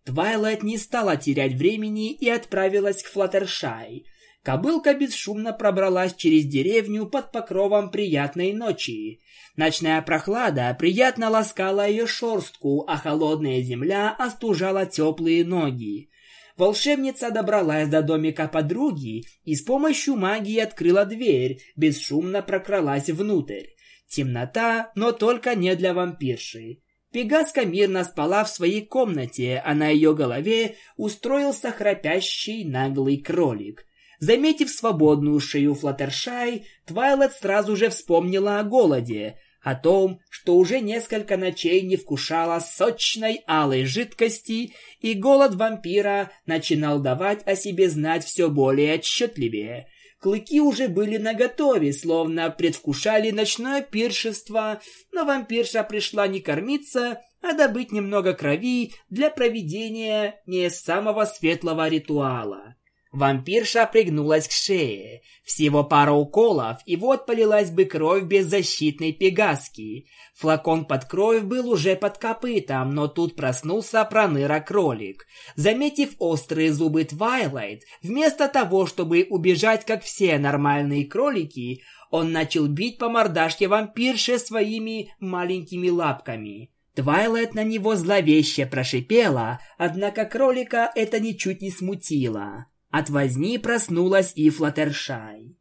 Твайлайт не стала терять времени и отправилась к Флаттершай. Кобылка бесшумно пробралась через деревню под покровом приятной ночи. Ночная прохлада приятно ласкала ее шерстку, а холодная земля остужала теплые ноги. Волшебница добралась до домика подруги и с помощью магии открыла дверь, бесшумно прокралась внутрь. Темнота, но только не для вампирши. Пегаска мирно спала в своей комнате, а на ее голове устроился храпящий наглый кролик. Заметив свободную шею Флаттершай, Твайлет сразу же вспомнила о голоде, о том, что уже несколько ночей не вкушала сочной алой жидкости, и голод вампира начинал давать о себе знать все более отчетливее. Клыки уже были наготове, словно предвкушали ночное пиршество, но вампирша пришла не кормиться, а добыть немного крови для проведения не самого светлого ритуала. Вампирша пригнулась к шее. Всего пара уколов, и вот полилась бы кровь беззащитной пегаски. Флакон под кровь был уже под копытом, но тут проснулся проныра-кролик. Заметив острые зубы Твайлайт, вместо того, чтобы убежать, как все нормальные кролики, он начал бить по мордашке вампирши своими маленькими лапками. Твайлайт на него зловеще прошипела, однако кролика это ничуть не смутило. От возни проснулась и Флаттершай.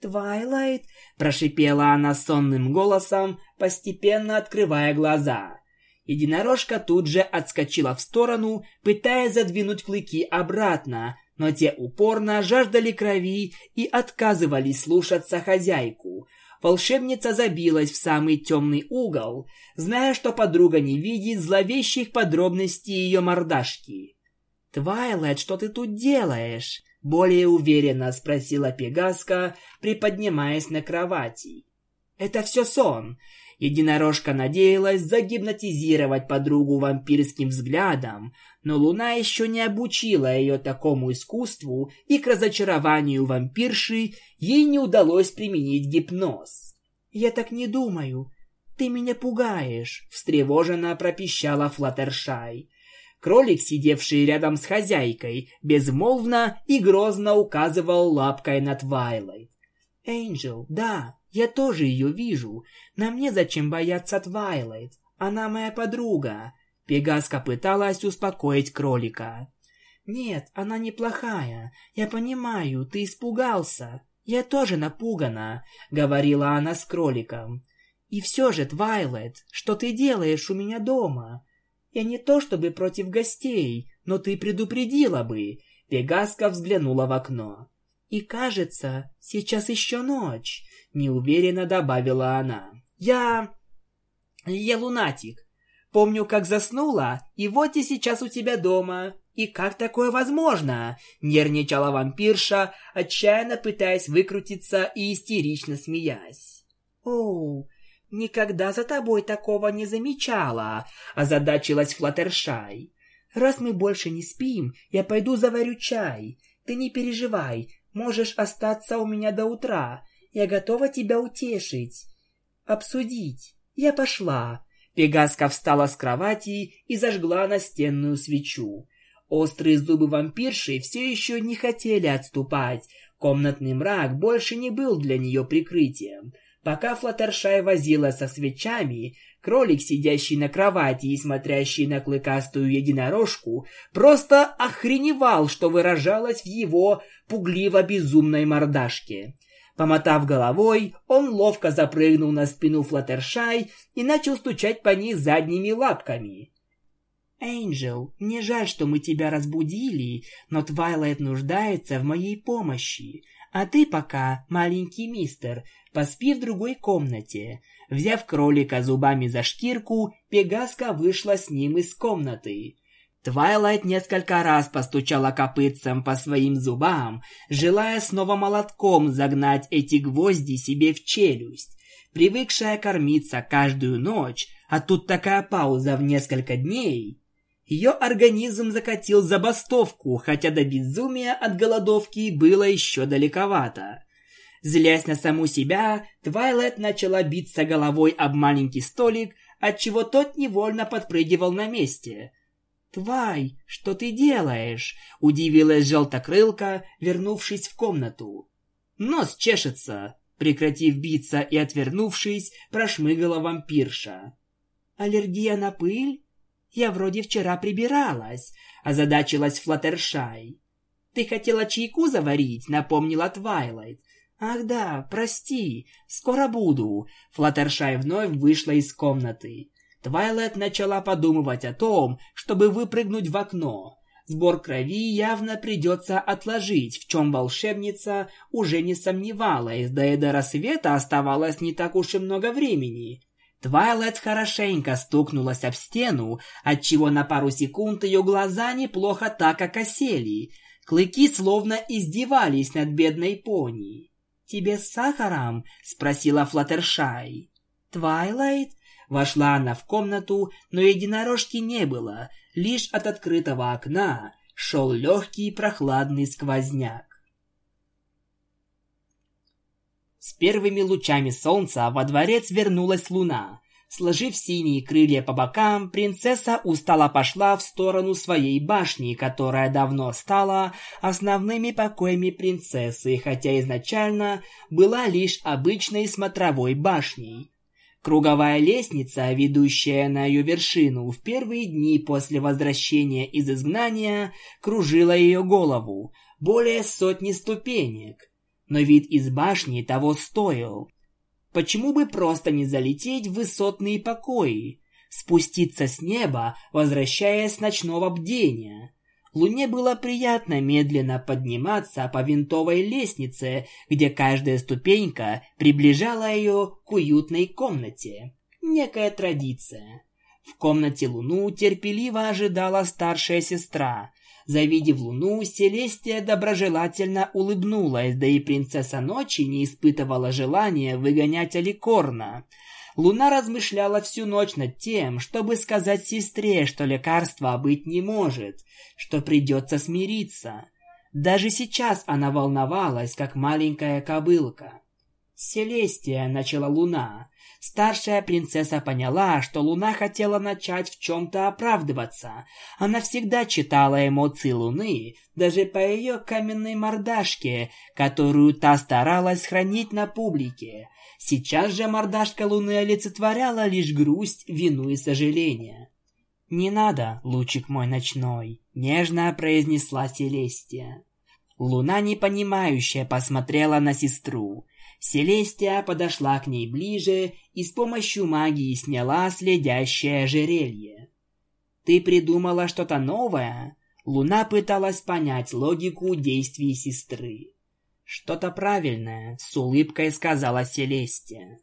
«Твайлайт!» – прошипела она сонным голосом, постепенно открывая глаза. Единорожка тут же отскочила в сторону, пытаясь задвинуть клыки обратно, но те упорно жаждали крови и отказывались слушаться хозяйку. Волшебница забилась в самый темный угол, зная, что подруга не видит зловещих подробностей ее мордашки. «Твайлайт, что ты тут делаешь?» — более уверенно спросила Пегаска, приподнимаясь на кровати. «Это все сон. Единорожка надеялась загипнотизировать подругу вампирским взглядом, но Луна еще не обучила ее такому искусству, и к разочарованию вампирши ей не удалось применить гипноз. «Я так не думаю. Ты меня пугаешь», — встревоженно пропищала Флаттершай. Кролик, сидевший рядом с хозяйкой, безмолвно и грозно указывал лапкой на Твайлайт. «Энджел, да, я тоже ее вижу. Нам незачем бояться Твайлайт. Она моя подруга. Пегаска пыталась успокоить кролика. «Нет, она неплохая. Я понимаю, ты испугался. Я тоже напугана», — говорила она с кроликом. «И все же, Твайлайт, что ты делаешь у меня дома? Я не то чтобы против гостей, но ты предупредила бы». Пегаска взглянула в окно. «И кажется, сейчас еще ночь неуверенно добавила она. Я... Я лунатик. Помню, как заснула, и вот и сейчас у тебя дома. И как такое возможно? Нервничала вампирша, отчаянно пытаясь выкрутиться и истерично смеясь. Оу, никогда за тобой такого не замечала, озадачилась Флаттершай. Раз мы больше не спим, я пойду заварю чай. Ты не переживай, можешь остаться у меня до утра. Я готова тебя утешить, обсудить. Я пошла. Пегаска встала с кровати и зажгла настенную свечу. Острые зубы вампирши все еще не хотели отступать. Комнатный мрак больше не был для нее прикрытием. Пока Флаттершай возила со свечами, кролик, сидящий на кровати и смотрящий на клыкастую единорожку, просто охреневал, что выражалось в его пугливо-безумной мордашке. Помотав головой, он ловко запрыгнул на спину Флаттершай и начал стучать по ней задними лапками. «Энджел, мне жаль, что мы тебя разбудили, но Твайлайт нуждается в моей помощи. А ты пока, маленький мистер, поспи в другой комнате». Взяв кролика зубами за шкирку, Пегаска вышла с ним из комнаты. Твайлайт несколько раз постучала копытцем по своим зубам, желая снова молотком загнать эти гвозди себе в челюсть. Привыкшая кормиться каждую ночь, а тут такая пауза в несколько дней. Ее организм закатил забастовку, хотя до безумия от голодовки было еще далековато. Злясь на саму себя, Твайлайт начала биться головой об маленький столик, отчего тот невольно подпрыгивал на месте – «Твай, что ты делаешь?» – удивилась желтокрылка, вернувшись в комнату. «Нос чешется!» – прекратив биться и отвернувшись, прошмыгала вампирша. «Аллергия на пыль? Я вроде вчера прибиралась», – озадачилась Флаттершай. «Ты хотела чайку заварить?» – напомнила Твайлайт. «Ах да, прости, скоро буду». Флаттершай вновь вышла из комнаты. Твайлет начала подумывать о том, чтобы выпрыгнуть в окно. Сбор крови явно придется отложить, в чем волшебница уже не сомневалась, да и до рассвета оставалось не так уж и много времени. Твайлет хорошенько стукнулась об стену, отчего на пару секунд ее глаза неплохо так окосели. Клыки словно издевались над бедной пони. «Тебе с сахаром?» — спросила Флаттершай. «Твайлайт?» Вошла она в комнату, но единорожки не было, лишь от открытого окна шел легкий прохладный сквозняк. С первыми лучами солнца во дворец вернулась луна. Сложив синие крылья по бокам, принцесса устало пошла в сторону своей башни, которая давно стала основными покоями принцессы, хотя изначально была лишь обычной смотровой башней. Круговая лестница, ведущая на ее вершину, в первые дни после возвращения из изгнания кружила ее голову, более сотни ступенек. Но вид из башни того стоил. Почему бы просто не залететь в высотные покои? спуститься с неба, возвращаясь с ночного бдения. Луне было приятно медленно подниматься по винтовой лестнице, где каждая ступенька приближала ее к уютной комнате. Некая традиция. В комнате Луну терпеливо ожидала старшая сестра. Завидев Луну, Селестия доброжелательно улыбнулась, да и принцесса ночи не испытывала желания выгонять Аликорна. Луна размышляла всю ночь над тем, чтобы сказать сестре, что лекарства быть не может, что придется смириться. Даже сейчас она волновалась, как маленькая кобылка. «Селестия», — начала Луна. Старшая принцесса поняла, что Луна хотела начать в чем-то оправдываться. Она всегда читала эмоции Луны, даже по ее каменной мордашке, которую та старалась хранить на публике. Сейчас же мордашка Луны олицетворяла лишь грусть, вину и сожаление. «Не надо, лучик мой ночной», — нежно произнесла Селестия. Луна непонимающе посмотрела на сестру. Селестия подошла к ней ближе и с помощью магии сняла следящее ожерелье. «Ты придумала что-то новое?» Луна пыталась понять логику действий сестры. «Что-то правильное», — с улыбкой сказала Селестия.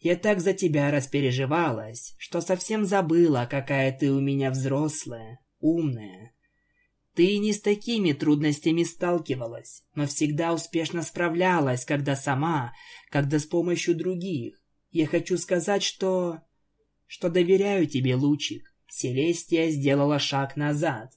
«Я так за тебя распереживалась, что совсем забыла, какая ты у меня взрослая, умная. Ты не с такими трудностями сталкивалась, но всегда успешно справлялась, когда сама, когда с помощью других. Я хочу сказать, что... что доверяю тебе, Лучик. Селестия сделала шаг назад.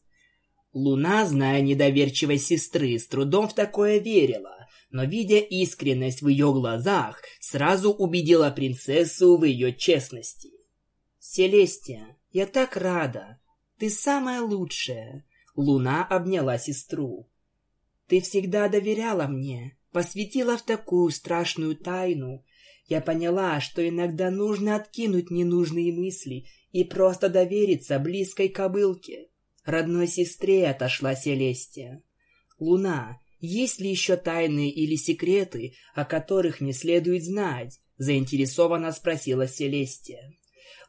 Луна, зная недоверчивость сестры, с трудом в такое верила, но, видя искренность в ее глазах, сразу убедила принцессу в ее честности. «Селестия, я так рада. Ты самая лучшая. Луна обняла сестру. «Ты всегда доверяла мне, посвятила в такую страшную тайну. Я поняла, что иногда нужно откинуть ненужные мысли и просто довериться близкой кобылке. Родной сестре отошла Селестия. Луна, есть ли еще тайны или секреты, о которых не следует знать?» заинтересованно спросила Селестия.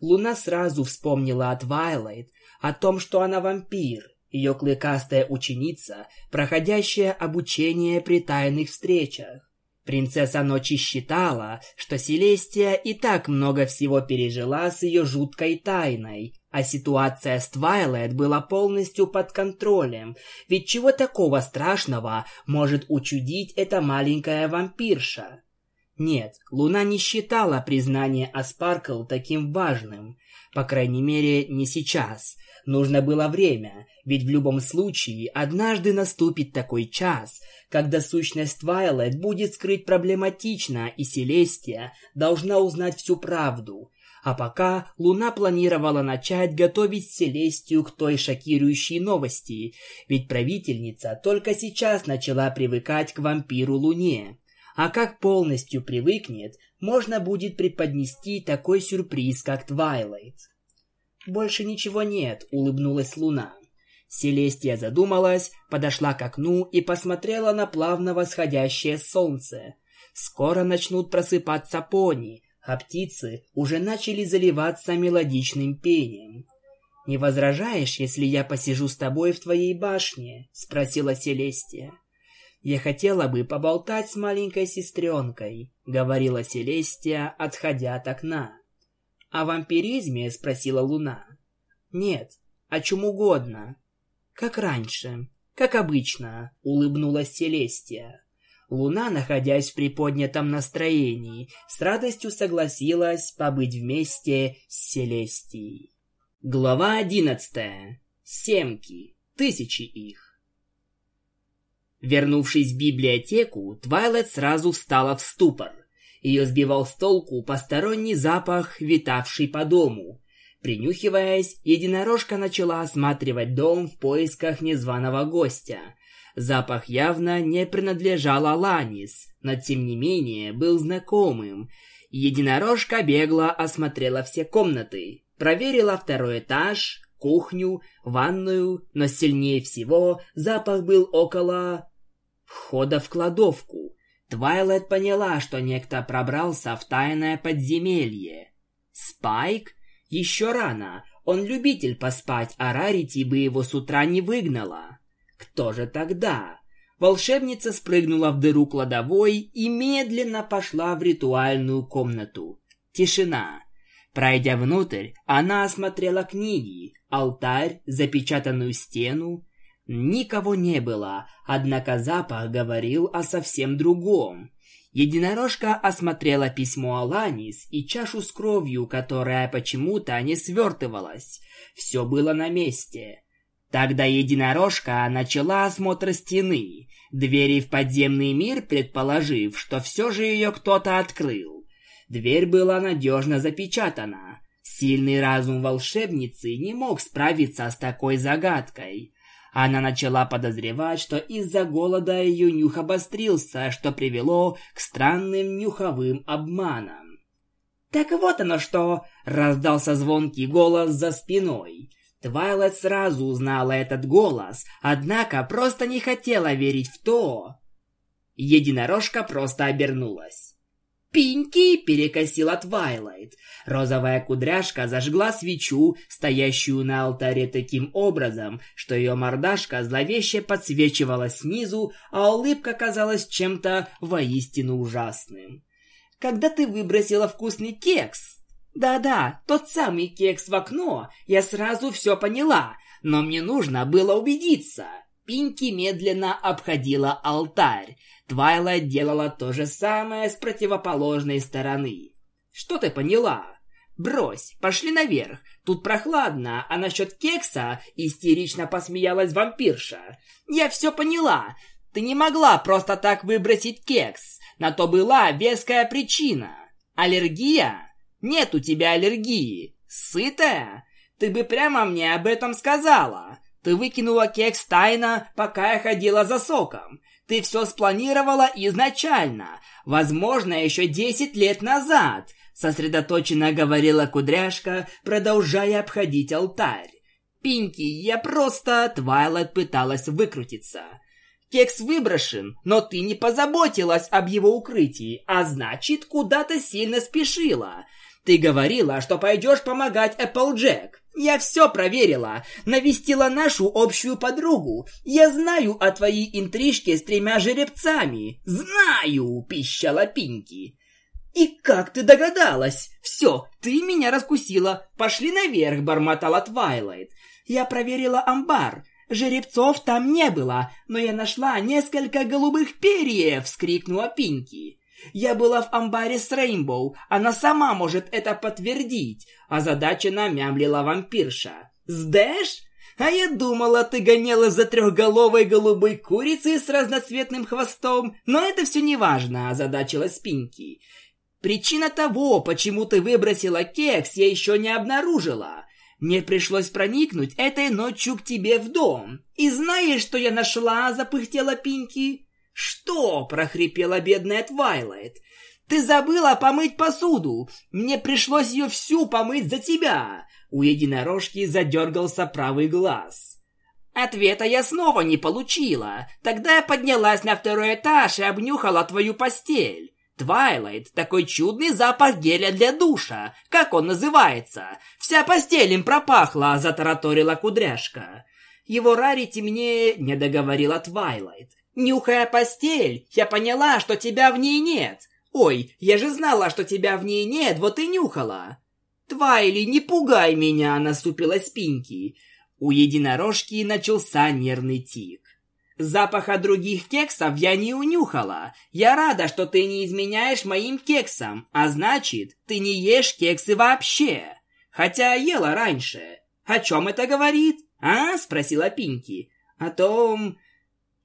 Луна сразу вспомнила о Твайлайт, о том, что она вампир, ее клыкастая ученица, проходящая обучение при тайных встречах. Принцесса Ночи считала, что Селестия и так много всего пережила с ее жуткой тайной, а ситуация с Твайлайт была полностью под контролем, ведь чего такого страшного может учудить эта маленькая вампирша? Нет, Луна не считала признание Аспаркл таким важным, по крайней мере, не сейчас. Нужно было время, ведь в любом случае однажды наступит такой час, когда сущность Твайлайт будет скрыть проблематично, и Селестия должна узнать всю правду. А пока Луна планировала начать готовить Селестию к той шокирующей новости, ведь правительница только сейчас начала привыкать к вампиру Луне. А как полностью привыкнет, можно будет преподнести такой сюрприз, как Твайлайт. «Больше ничего нет», — улыбнулась Луна. Селестия задумалась, подошла к окну и посмотрела на плавно восходящее солнце. Скоро начнут просыпаться пони, а птицы уже начали заливаться мелодичным пением. «Не возражаешь, если я посижу с тобой в твоей башне?» — спросила Селестия. «Я хотела бы поболтать с маленькой сестренкой», — говорила Селестия, отходя от окна. «О вампиризме?» — спросила Луна. «Нет, о чем угодно. Как раньше, как обычно», — улыбнулась Селестия. Луна, находясь в приподнятом настроении, с радостью согласилась побыть вместе с Селестией. Глава одиннадцатая. Семки. Тысячи их. Вернувшись в библиотеку, Твайлет сразу встала в ступор. Ее сбивал с толку посторонний запах, витавший по дому. Принюхиваясь, единорожка начала осматривать дом в поисках незваного гостя. Запах явно не принадлежал Аланис, но тем не менее был знакомым. Единорожка бегло осмотрела все комнаты, проверила второй этаж, кухню, ванную, но сильнее всего запах был около входа в кладовку. Твайлет поняла, что некто пробрался в тайное подземелье. Спайк? Еще рано, он любитель поспать, а Рарити бы его с утра не выгнала. Кто же тогда? Волшебница спрыгнула в дыру кладовой и медленно пошла в ритуальную комнату. Тишина. Пройдя внутрь, она осмотрела книги, алтарь, запечатанную стену. Никого не было, однако запах говорил о совсем другом. Единорожка осмотрела письмо Аланис и чашу с кровью, которая почему-то не свертывалась. Все было на месте. Тогда единорожка начала осмотр стены, двери в подземный мир, предположив, что все же ее кто-то открыл. Дверь была надежно запечатана. Сильный разум волшебницы не мог справиться с такой загадкой. Она начала подозревать, что из-за голода ее нюх обострился, что привело к странным нюховым обманам. «Так вот оно что!» — раздался звонкий голос за спиной. Твайлет сразу узнала этот голос, однако просто не хотела верить в то. Единорожка просто обернулась. Пинки перекосила Твайлайт. Розовая кудряшка зажгла свечу, стоящую на алтаре таким образом, что ее мордашка зловеще подсвечивала снизу, а улыбка казалась чем-то воистину ужасным. «Когда ты выбросила вкусный кекс?» «Да-да, тот самый кекс в окно, я сразу все поняла, но мне нужно было убедиться». Пинки медленно обходила алтарь. Твайлайт делала то же самое с противоположной стороны. Что ты поняла? Брось, пошли наверх. Тут прохладно, а насчет кекса истерично посмеялась вампирша. Я все поняла. Ты не могла просто так выбросить кекс. На то была веская причина. Аллергия? Нет у тебя аллергии. Сытая? Ты бы прямо мне об этом сказала. Ты выкинула кекс тайно, пока я ходила за соком. Ты все спланировала изначально, возможно, еще десять лет назад, сосредоточенно говорила кудряшка, продолжая обходить алтарь. Пинки, я просто... Твайлайт пыталась выкрутиться. Кекс выброшен, но ты не позаботилась об его укрытии, а значит, куда-то сильно спешила. Ты говорила, что пойдешь помогать Эпплджек. Я все проверила, навестила нашу общую подругу. Я знаю о твоей интрижке с тремя жеребцами. Знаю, пищала Пинки. И как ты догадалась? Все, ты меня раскусила. Пошли наверх, бормотала Твайлайт. Я проверила амбар. Жеребцов там не было, но я нашла несколько голубых перьев, вскрикнула Пинки. Я была в амбаре с Рейнбоу, она сама может это подтвердить, а задача намямлила вампирша. Сдэш? А я думала, ты гоняла за трехголовой голубой курицей с разноцветным хвостом, но это все не важно, озадачилась Пинки. Причина того, почему ты выбросила кекс, я еще не обнаружила. Мне пришлось проникнуть этой ночью к тебе в дом. И знаешь, что я нашла, запыхтела Пинки? «Что?» – прохрипела бедная Твайлайт. «Ты забыла помыть посуду! Мне пришлось ее всю помыть за тебя!» У единорожки задергался правый глаз. Ответа я снова не получила. Тогда я поднялась на второй этаж и обнюхала твою постель. Твайлайт, такой чудный запах геля для душа. Как он называется? Вся постель им пропахла, затараторила кудряшка. Его рарити мне не договорила Твайлайт. Нюхая постель, я поняла, что тебя в ней нет. Ой, я же знала, что тебя в ней нет, вот и нюхала. Твайли, не пугай меня, насупилась Пинки. У единорожки начался нервный тик. Запаха других кексов я не унюхала. Я рада, что ты не изменяешь моим кексам, а значит, ты не ешь кексы вообще. Хотя ела раньше. О чем это говорит? А? спросила Пинки. О том,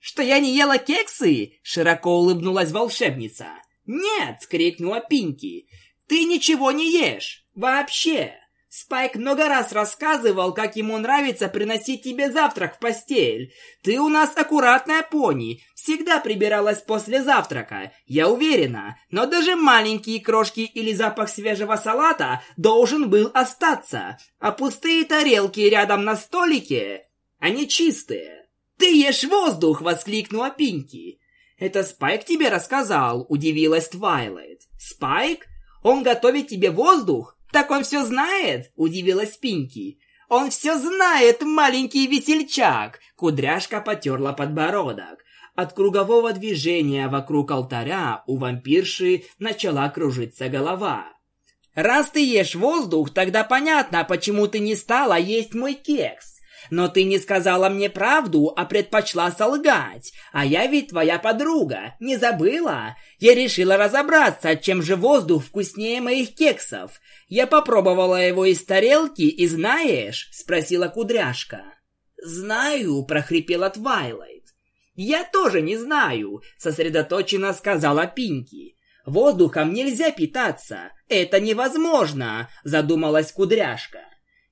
«Что я не ела кексы?» – широко улыбнулась волшебница. «Нет!» – крикнула Пинки. «Ты ничего не ешь! Вообще!» Спайк много раз рассказывал, как ему нравится приносить тебе завтрак в постель. Ты у нас аккуратная пони, всегда прибиралась после завтрака, я уверена. Но даже маленькие крошки или запах свежего салата должен был остаться. А пустые тарелки рядом на столике, они чистые. «Ты ешь воздух!» — воскликнула Пинки. «Это Спайк тебе рассказал?» — удивилась Твайлайт. «Спайк? Он готовит тебе воздух? Так он все знает?» – удивилась Пинки. «Он все знает, маленький весельчак!» Кудряшка потерла подбородок. От кругового движения вокруг алтаря у вампирши начала кружиться голова. «Раз ты ешь воздух, тогда понятно, почему ты не стала есть мой кекс. Но ты не сказала мне правду, а предпочла солгать. А я ведь твоя подруга, не забыла? Я решила разобраться, чем же воздух вкуснее моих кексов. Я попробовала его из тарелки, и знаешь, спросила Кудряшка. Знаю, прохрипела Твайлайт. Я тоже не знаю, сосредоточенно сказала Пинки. Воздухом нельзя питаться. Это невозможно, задумалась Кудряшка.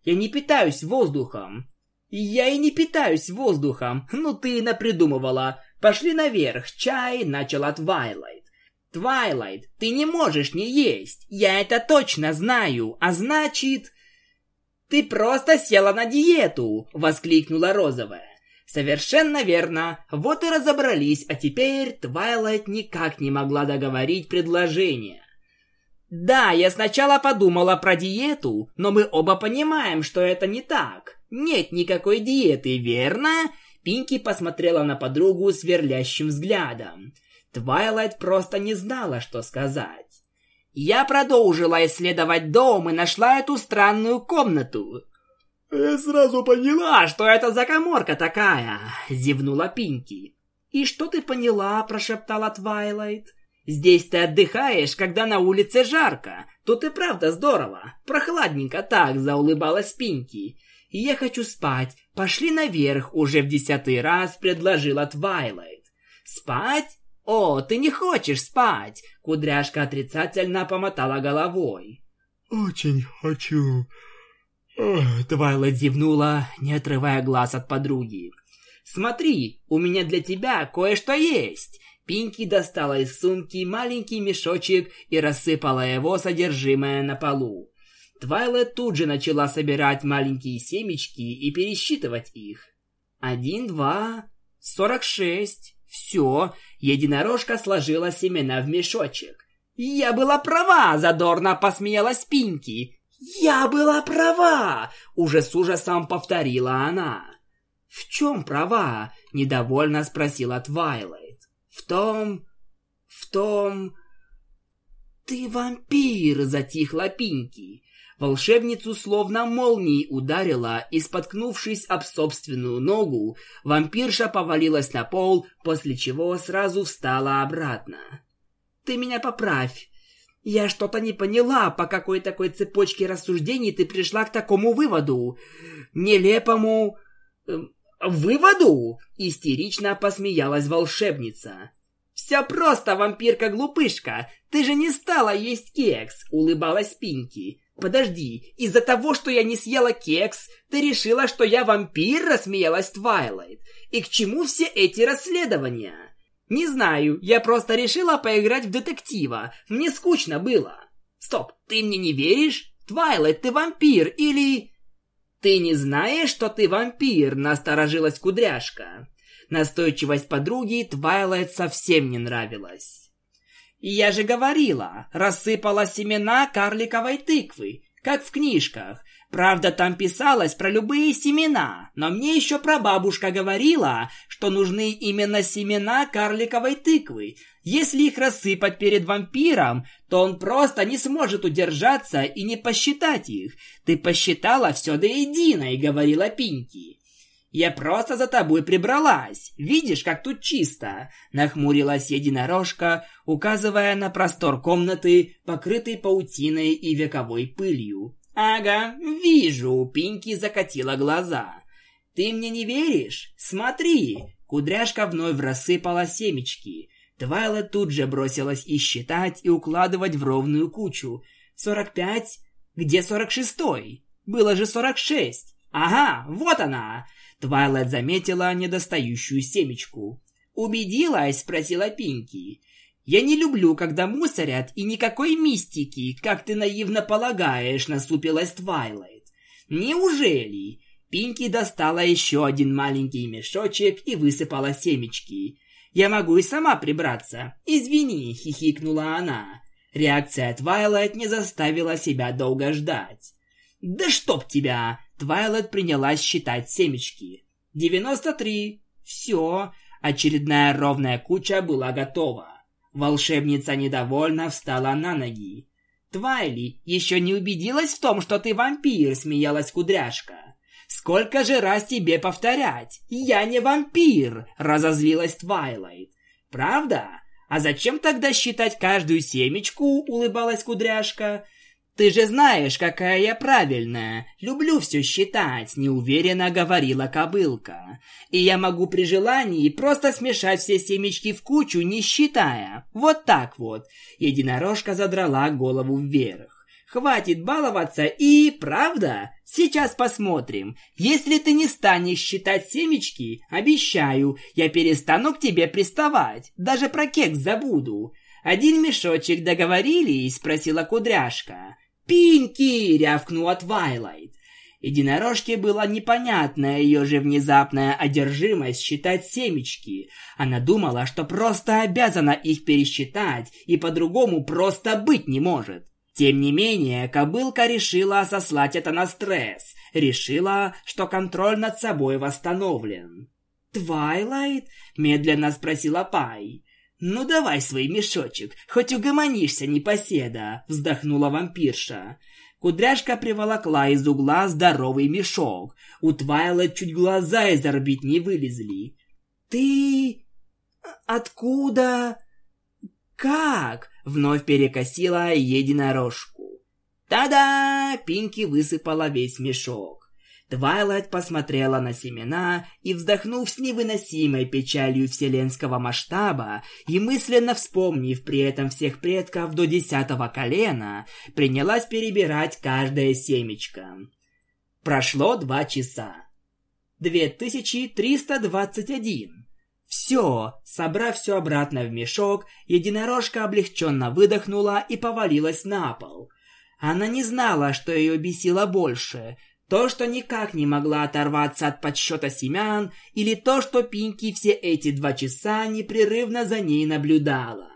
Я не питаюсь воздухом. «Я и не питаюсь воздухом, ну ты и напридумывала. Пошли наверх, чай начала Твайлайт. Твайлайт, ты не можешь не есть, я это точно знаю, а значит...» «Ты просто села на диету!» — воскликнула Розовая. «Совершенно верно. Вот и разобрались, а теперь Твайлайт никак не могла договорить предложение. Да, я сначала подумала про диету, но мы оба понимаем, что это не так. Нет никакой диеты, верно? Пинки посмотрела на подругу сверлящим взглядом. Твайлайт просто не знала, что сказать. Я продолжила исследовать дом и нашла эту странную комнату. «Я сразу поняла, что это за каморка такая», — зевнула Пинки. «И что ты поняла?» — прошептала Твайлайт. Здесь ты отдыхаешь, когда на улице жарко. Тут и правда здорово. Прохладненько так, заулыбалась Пинки. Я хочу спать. Пошли наверх, уже в десятый раз предложила Твайлайт. Спать? О, ты не хочешь спать. Кудряшка отрицательно помотала головой. Очень хочу. Твайлайт зевнула, не отрывая глаз от подруги. Смотри, у меня для тебя кое-что есть. Пинки достала из сумки маленький мешочек и рассыпала его содержимое на полу. Твайлет тут же начала собирать маленькие семечки и пересчитывать их. Один, два, сорок шесть. Все, единорожка сложила семена в мешочек. «Я была права!» – задорно посмеялась Пинки. «Я была права!» – уже с ужасом повторила она. «В чем права?» – недовольно спросила Твайлет. В том... в том... «Ты вампир!» — затихла Пинки. Волшебницу словно молнией ударила, и, споткнувшись об собственную ногу, вампирша повалилась на пол, после чего сразу встала обратно. «Ты меня поправь. Я что-то не поняла, по какой такой цепочке рассуждений ты пришла к такому выводу. Нелепому... Э, выводу?» — истерично посмеялась волшебница. «Все просто, вампирка-глупышка! Ты же не стала есть кекс!» — улыбалась Пинки. «Подожди, из-за того, что я не съела кекс, ты решила, что я вампир?» — рассмеялась Твайлайт. «И к чему все эти расследования?» «Не знаю, я просто решила поиграть в детектива. Мне скучно было». «Стоп, ты мне не веришь? Твайлайт, ты вампир или...» «Ты не знаешь, что ты вампир?» – насторожилась кудряшка. Настойчивость подруги Твайлайт совсем не нравилась. «Я же говорила, рассыпала семена карликовой тыквы, как в книжках. Правда, там писалось про любые семена, но мне еще прабабушка говорила, что нужны именно семена карликовой тыквы. Если их рассыпать перед вампиром, то он просто не сможет удержаться и не посчитать их. Ты посчитала все до единой, говорила Пинки. Я просто за тобой прибралась. Видишь, как тут чисто, нахмурилась единорожка, указывая на простор комнаты, покрытый паутиной и вековой пылью. «Ага, вижу», — Пинки закатила глаза. «Ты мне не веришь? Смотри!» Кудряшка вновь рассыпала семечки. Твайлайт тут же бросилась их считать, и укладывать в ровную кучу. «Сорок пять? Где сорок шестой? Было же сорок шесть! Ага, вот она!» Твайлайт заметила недостающую семечку. «Убедилась?» — спросила Пинки. «Я не люблю, когда мусорят, и никакой мистики, как ты наивно полагаешь», — насупилась Твайлайт. «Неужели?» Пинки достала еще один маленький мешочек и высыпала семечки. «Я могу и сама прибраться. Извини», — хихикнула она. Реакция Твайлайт не заставила себя долго ждать. «Да чтоб тебя!» Твайлайт принялась считать семечки. «Девяносто три. Все. Очередная ровная куча была готова. Волшебница недовольно встала на ноги. «Твайли, еще не убедилась в том, что ты вампир?» – смеялась кудряшка. «Сколько же раз тебе повторять? Я не вампир!» – разозлилась Твайлайт. «Правда? А зачем тогда считать каждую семечку?» – улыбалась кудряшка. «Ты же знаешь, какая я правильная. Люблю все считать», — неуверенно говорила кобылка. «И я могу при желании просто смешать все семечки в кучу, не считая. Вот так вот». Единорожка задрала голову вверх. «Хватит баловаться и... правда? Сейчас посмотрим. Если ты не станешь считать семечки, обещаю, я перестану к тебе приставать. Даже про кекс забуду». «Один мешочек договорились?» — спросила кудряшка. «Пинки!» — рявкнула Твайлайт. Единорожке была непонятна ее же внезапная одержимость считать семечки. Она думала, что просто обязана их пересчитать и по-другому просто быть не может. Тем не менее, кобылка решила сослать это на стресс. Решила, что контроль над собой восстановлен. «Твайлайт?» – медленно спросила Пай. «Ну давай свой мешочек, хоть угомонишься, непоседа!» — вздохнула вампирша. Кудряшка приволокла из угла здоровый мешок. У Твайлет чуть глаза из орбит не вылезли. «Ты... откуда... как?» — вновь перекосила единорожку. «Та-да!» — Пинки высыпала весь мешок. Твайлайт посмотрела на семена и, вздохнув с невыносимой печалью вселенского масштаба и мысленно вспомнив при этом всех предков до десятого колена, принялась перебирать каждое семечко. Прошло два часа. 2321. Все, собрав все обратно в мешок, единорожка облегченно выдохнула и повалилась на пол. Она не знала, что ее бесило больше – то, что никак не могла оторваться от подсчета семян, или то, что Пинки все эти два часа непрерывно за ней наблюдала.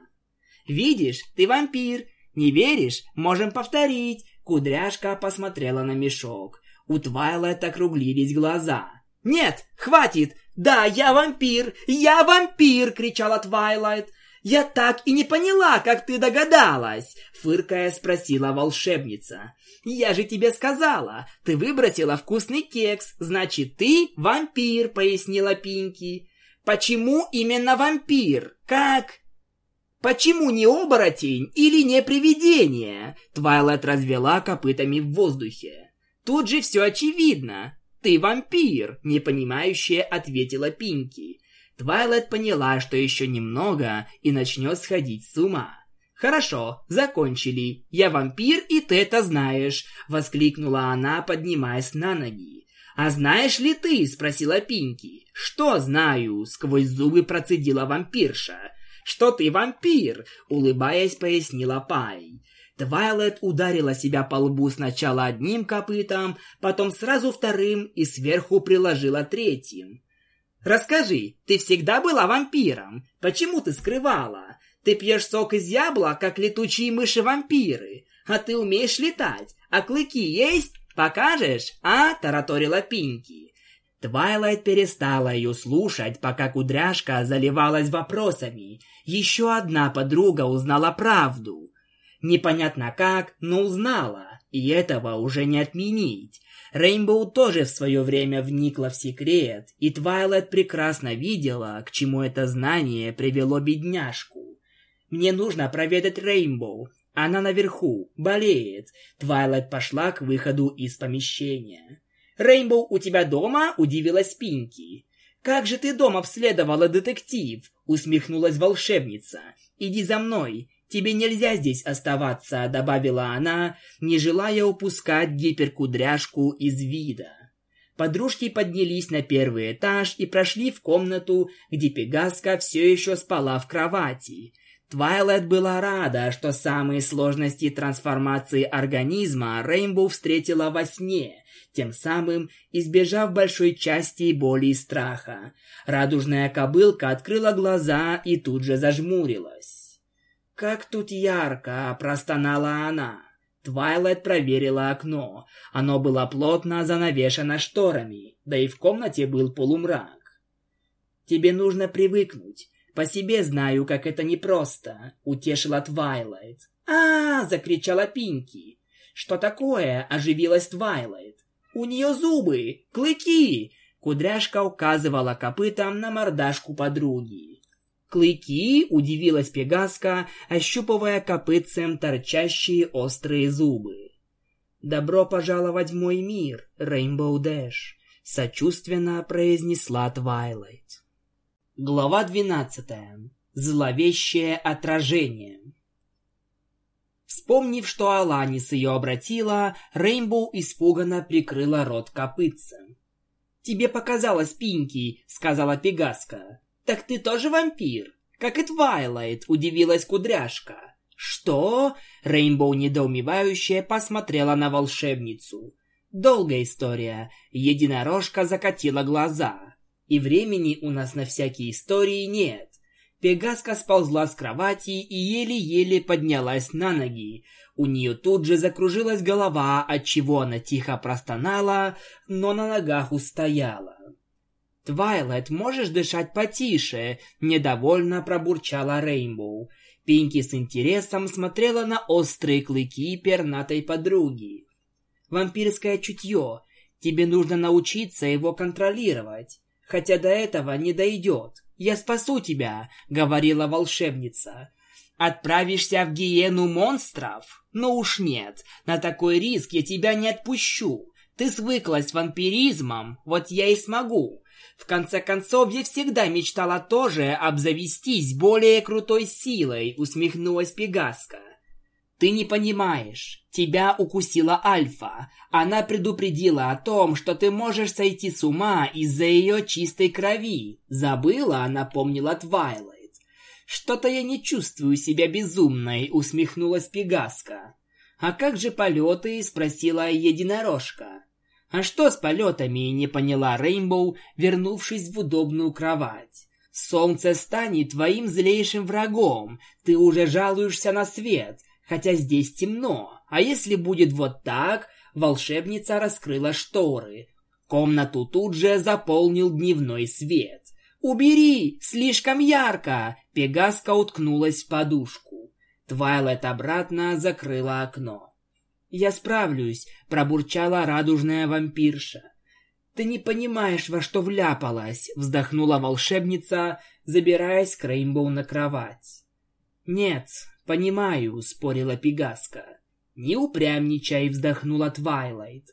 «Видишь, ты вампир. Не веришь? Можем повторить». Кудряшка посмотрела на мешок. У Твайлайт округлились глаза. «Нет, хватит! Да, я вампир! Я вампир!» — кричала Твайлайт. «Я так и не поняла, как ты догадалась!» — фыркая спросила волшебница. «Я же тебе сказала, ты выбросила вкусный кекс, значит, ты вампир», — пояснила Пинки. «Почему именно вампир? Как?» «Почему не оборотень или не привидение?» Твайлайт развела копытами в воздухе. «Тут же все очевидно. Ты вампир», — непонимающе ответила Пинки. Твайлайт поняла, что еще немного и начнет сходить с ума. «Хорошо, закончили. Я вампир, и ты это знаешь», — воскликнула она, поднимаясь на ноги. «А знаешь ли ты?» — спросила Пинки. «Что знаю?» — сквозь зубы процедила вампирша. «Что ты вампир?» — улыбаясь, пояснила Пай. Твайлет ударила себя по лбу сначала одним копытом, потом сразу вторым и сверху приложила третьим. Расскажи, ты всегда была вампиром? Почему ты скрывала? Ты пьешь сок из яблок, как летучие мыши-вампиры. А ты умеешь летать. А клыки есть? Покажешь? А?» – тараторила Пинки. Твайлайт перестала ее слушать, пока кудряшка заливалась вопросами. Еще одна подруга узнала правду. Непонятно как, но узнала, и этого уже не отменить. Рейнбоу тоже в свое время вникла в секрет, и Твайлайт прекрасно видела, к чему это знание привело бедняжку. «Мне нужно проведать Рейнбоу. Она наверху, болеет». Твайлайт пошла к выходу из помещения. «Рейнбоу у тебя дома?» – удивилась Пинки. «Как же ты дом обследовала, детектив?» – усмехнулась волшебница. «Иди за мной. «Тебе нельзя здесь оставаться», — добавила она, не желая упускать гиперкудряшку из вида. Подружки поднялись на первый этаж и прошли в комнату, где Пегаска все еще спала в кровати. Твайлайт была рада, что самые сложности трансформации организма Рейнбоу встретила во сне, тем самым избежав большой части боли и страха. Радужная кобылка открыла глаза и тут же зажмурилась. «Как тут ярко!» – простонала она. Твайлайт проверила окно. Оно было плотно занавешено шторами, да и в комнате был полумрак. «Тебе нужно привыкнуть. По себе знаю, как это непросто», — утешила Твайлайт. а, -а, -а закричала Пинки. «Что такое?» — оживилась Твайлайт. «У нее зубы! Клыки!» Кудряшка указывала копытом на мордашку подруги. «Клыки?» — удивилась Пегаска, ощупывая копытцем торчащие острые зубы. «Добро пожаловать в мой мир, Рейнбоу Дэш», — сочувственно произнесла Твайлайт. Глава двенадцатая. Зловещее отражение. Вспомнив, что Аланис ее обратила, Рейнбоу испуганно прикрыла рот копытцем. «Тебе показалось, Пинки», — сказала Пегаска. «Так ты тоже вампир?» «Как и Твайлайт», — удивилась Кудряшка. «Что?» — Рейнбоу недоумевающе посмотрела на волшебницу. «Долгая история». Единорожка закатила глаза. «И времени у нас на всякие истории нет». Пегаска сползла с кровати и еле-еле поднялась на ноги. У нее тут же закружилась голова, отчего она тихо простонала, но на ногах устояла. «Твайлайт, можешь дышать потише?» – недовольно пробурчала Рейнбоу. Пинки с интересом смотрела на острые клыки пернатой подруги. «Вампирское чутье. Тебе нужно научиться его контролировать. Хотя до этого не дойдет. Я спасу тебя», — говорила волшебница. «Отправишься в гиену монстров? Ну уж нет, на такой риск я тебя не отпущу. Ты свыклась с вампиризмом, вот я и смогу. В конце концов, я всегда мечтала тоже обзавестись более крутой силой, усмехнулась Пегаска. Ты не понимаешь. Тебя укусила Альфа. Она предупредила о том, что ты можешь сойти с ума из-за ее чистой крови. Забыла, напомнила Твайлайт. Что-то я не чувствую себя безумной, усмехнулась Пегаска. А как же полеты? спросила единорожка. А что с полетами, не поняла Рейнбоу, вернувшись в удобную кровать. Солнце станет твоим злейшим врагом. Ты уже жалуешься на свет, хотя здесь темно. А если будет вот так, волшебница раскрыла шторы. Комнату тут же заполнил дневной свет. «Убери! Слишком ярко!» Пегаска уткнулась в подушку. Твайлет обратно закрыла окно. «Я справлюсь», — пробурчала радужная вампирша. «Ты не понимаешь, во что вляпалась», — вздохнула волшебница, забираясь к Рейнбоу на кровать. «Нет, понимаю», — спорила Пегаска. «Не упрямничай», — вздохнула Твайлайт.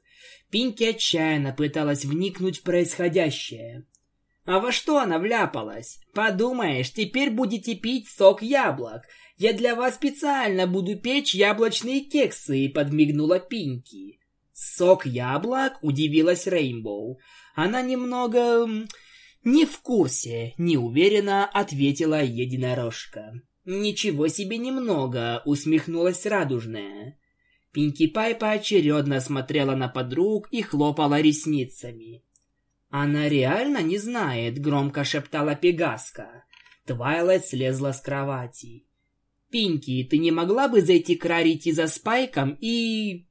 Пинки отчаянно пыталась вникнуть в происходящее. «А во что она вляпалась? Подумаешь, теперь будете пить сок яблок. Я для вас специально буду печь яблочные кексы», — подмигнула Пинки. «Сок яблок?» — удивилась Рейнбоу. Она немного... «Не в курсе», — неуверенно ответила единорожка. «Ничего себе немного», — усмехнулась радужная. Пинки Пай поочередно смотрела на подруг и хлопала ресницами. «Она реально не знает», — громко шептала Пегаска. Твайлайт слезла с кровати. «Пинки, ты не могла бы зайти к Рарити за Спайком и...»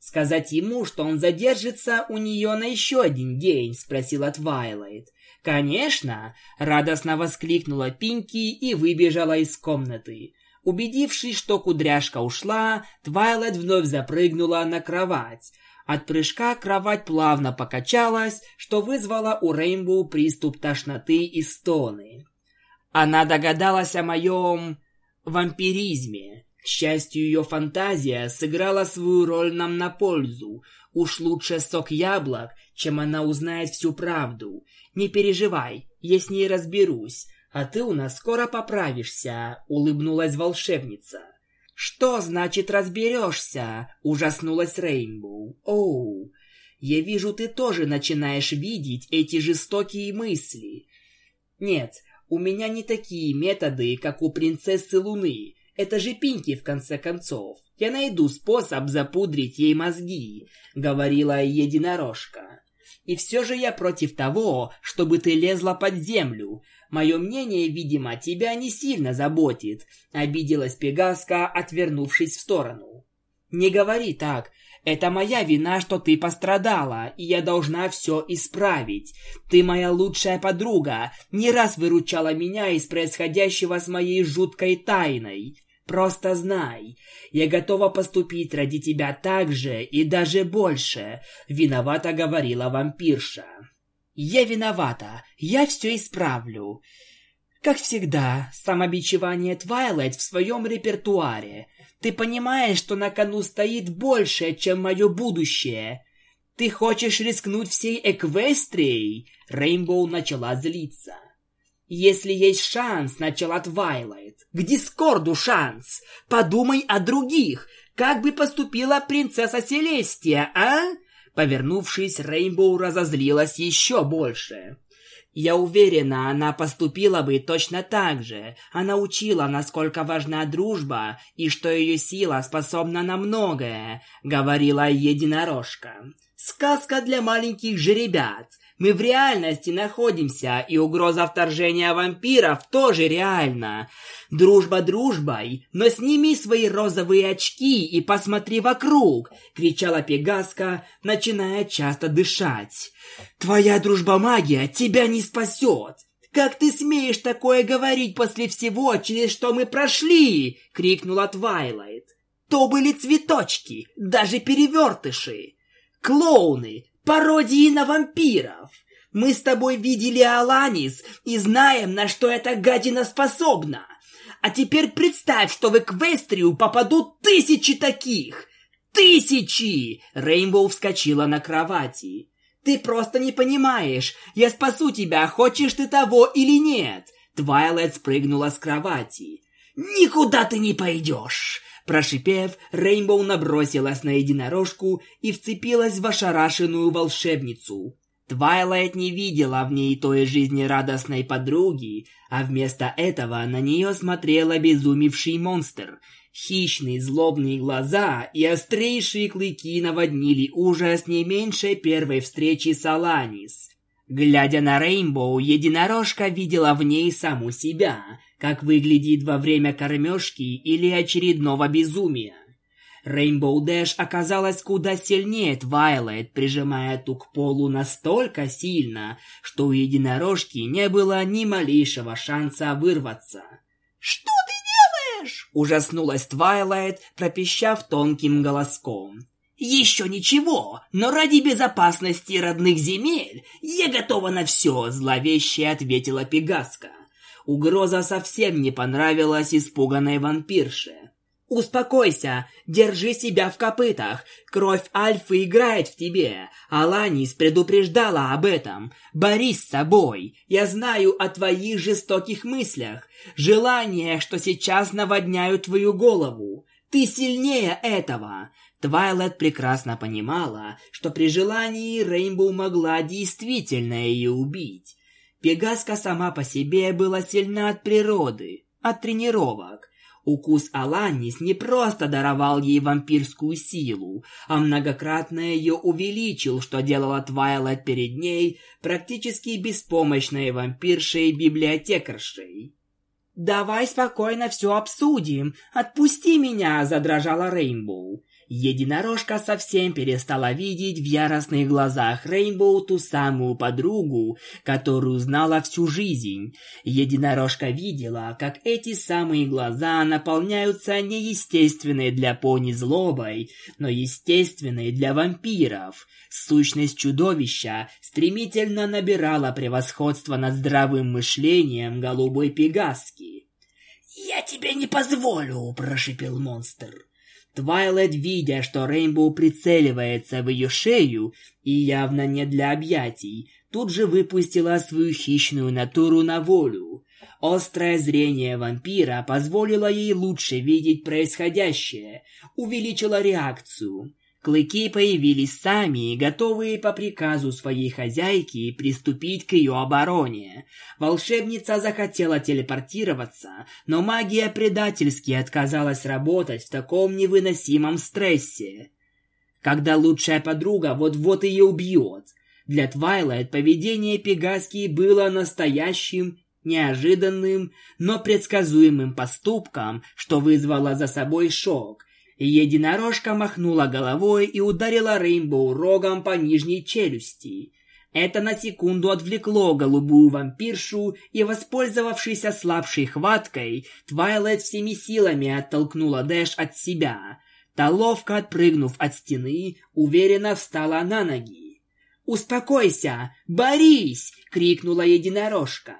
«Сказать ему, что он задержится у нее на еще один день?» — спросила Твайлайт. «Конечно!» — радостно воскликнула Пинки и выбежала из комнаты. Убедившись, что кудряшка ушла, Твайлайт вновь запрыгнула на кровать. От прыжка кровать плавно покачалась, что вызвало у Рейнбоу приступ тошноты и стоны. Она догадалась о моем вампиризме. К счастью, ее фантазия сыграла свою роль нам на пользу. Уж лучше сок яблок, чем она узнает всю правду. Не переживай, я с ней разберусь, а ты у нас скоро поправишься, улыбнулась волшебница. Что значит разберешься? ужаснулась Рейнбоу. Оу, я вижу, ты тоже начинаешь видеть эти жестокие мысли. Нет, у меня не такие методы, как у принцессы Луны. Это же Пинки, в конце концов. Я найду способ запудрить ей мозги», — говорила единорожка. И все же я против того, чтобы ты лезла под землю. Мое мнение, видимо, тебя не сильно заботит», — обиделась Пегаска, отвернувшись в сторону. «Не говори так. Это моя вина, что ты пострадала, и я должна все исправить. Ты моя лучшая подруга, не раз выручала меня из происходящего с моей жуткой тайной. Просто знай, я готова поступить ради тебя так же и даже больше, виновата говорила вампирша. Я виновата, я все исправлю. Как всегда, самобичевание Твайлайт в своем репертуаре. Ты понимаешь, что на кону стоит больше, чем мое будущее. Ты хочешь рискнуть всей Эквестрией? Рейнбоу начала злиться. Если есть шанс, начала Твайлайт. К Дискорду шанс. Подумай о других. Как бы поступила принцесса Селестия, а? Повернувшись, Рейнбоу разозлилась еще больше. Я уверена, она поступила бы точно так же. Она учила, насколько важна дружба и что ее сила способна на многое, говорила единорожка. Сказка для маленьких жеребят. Мы в реальности находимся, и угроза вторжения вампиров тоже реальна. Дружба дружбой, но сними свои розовые очки и посмотри вокруг, кричала Пегаска, начиная часто дышать. Твоя дружба-магия тебя не спасет. Как ты смеешь такое говорить после всего, через что мы прошли? крикнула Твайлайт. То были цветочки, даже перевертыши. Клоуны, пародии на вампиров. Мы с тобой видели Аланис и знаем, на что эта гадина способна. А теперь представь, что в Эквестрию попадут тысячи таких. Тысячи! Рейнбоу вскочила на кровати. Ты просто не понимаешь. Я спасу тебя, хочешь ты того или нет. Твайлайт спрыгнула с кровати. Никуда ты не пойдешь. Прошипев, Рейнбоу набросилась на единорожку и вцепилась в ошарашенную волшебницу. Твайлайт не видела в ней той жизнерадостной подруги, а вместо этого на нее смотрел обезумевший монстр. Хищные злобные глаза и острейшие клыки наводнили ужас не меньше первой встречи с Аланис. Глядя на Рейнбоу, единорожка видела в ней саму себя – как выглядит во время кормежки или очередного безумия. Рейнбоу Дэш оказалась куда сильнее Твайлайт, прижимая ту к полу настолько сильно, что у единорожки не было ни малейшего шанса вырваться. «Что ты делаешь?» – ужаснулась Твайлайт, пропищав тонким голоском. «Еще ничего, но ради безопасности родных земель я готова на все», – зловеще ответила Пегаска. Угроза совсем не понравилась испуганной вампирше. «Успокойся, держи себя в копытах. Кровь Альфы играет в тебе. Аланис предупреждала об этом. Борись с собой. Я знаю о твоих жестоких мыслях. Желания, что сейчас наводняют твою голову. Ты сильнее этого. Твайлет прекрасно понимала, что при желании Рейнбоу могла действительно ее убить. Пегаска сама по себе была сильна от природы, от тренировок. Укус Аланис не просто даровал ей вампирскую силу, а многократно ее увеличил, что делало Твайлайт перед ней практически беспомощной вампиршей-библиотекаршей. «Давай спокойно все обсудим. Отпусти меня!» – задрожала Рейнбоу. Единорожка совсем перестала видеть в яростных глазах Рейнбоу ту самую подругу, которую знала всю жизнь. Единорожка видела, как эти самые глаза наполняются неестественной для пони злобой, но естественной для вампиров. Сущность чудовища стремительно набирала превосходство над здравым мышлением голубой пегаски. «Я тебе не позволю!» – прошипел монстр. Твайлайт, видя, что Рейнбоу прицеливается в ее шею, и явно не для объятий, тут же выпустила свою хищную натуру на волю. Острое зрение вампира позволило ей лучше видеть происходящее, увеличило реакцию. Клыки появились сами, готовые по приказу своей хозяйки приступить к ее обороне. Волшебница захотела телепортироваться, но магия предательски отказалась работать в таком невыносимом стрессе. Когда лучшая подруга вот-вот ее убьет. Для Твайлайт поведение Пегаски было настоящим, неожиданным, но предсказуемым поступком, что вызвало за собой шок. Единорожка махнула головой и ударила Рейнбоу рогом по нижней челюсти. Это на секунду отвлекло голубую вампиршу, и, воспользовавшись ослабшей хваткой, Твайлайт всеми силами оттолкнула Дэш от себя. Та, ловко отпрыгнув от стены, уверенно встала на ноги. «Успокойся! Борись!» — крикнула единорожка.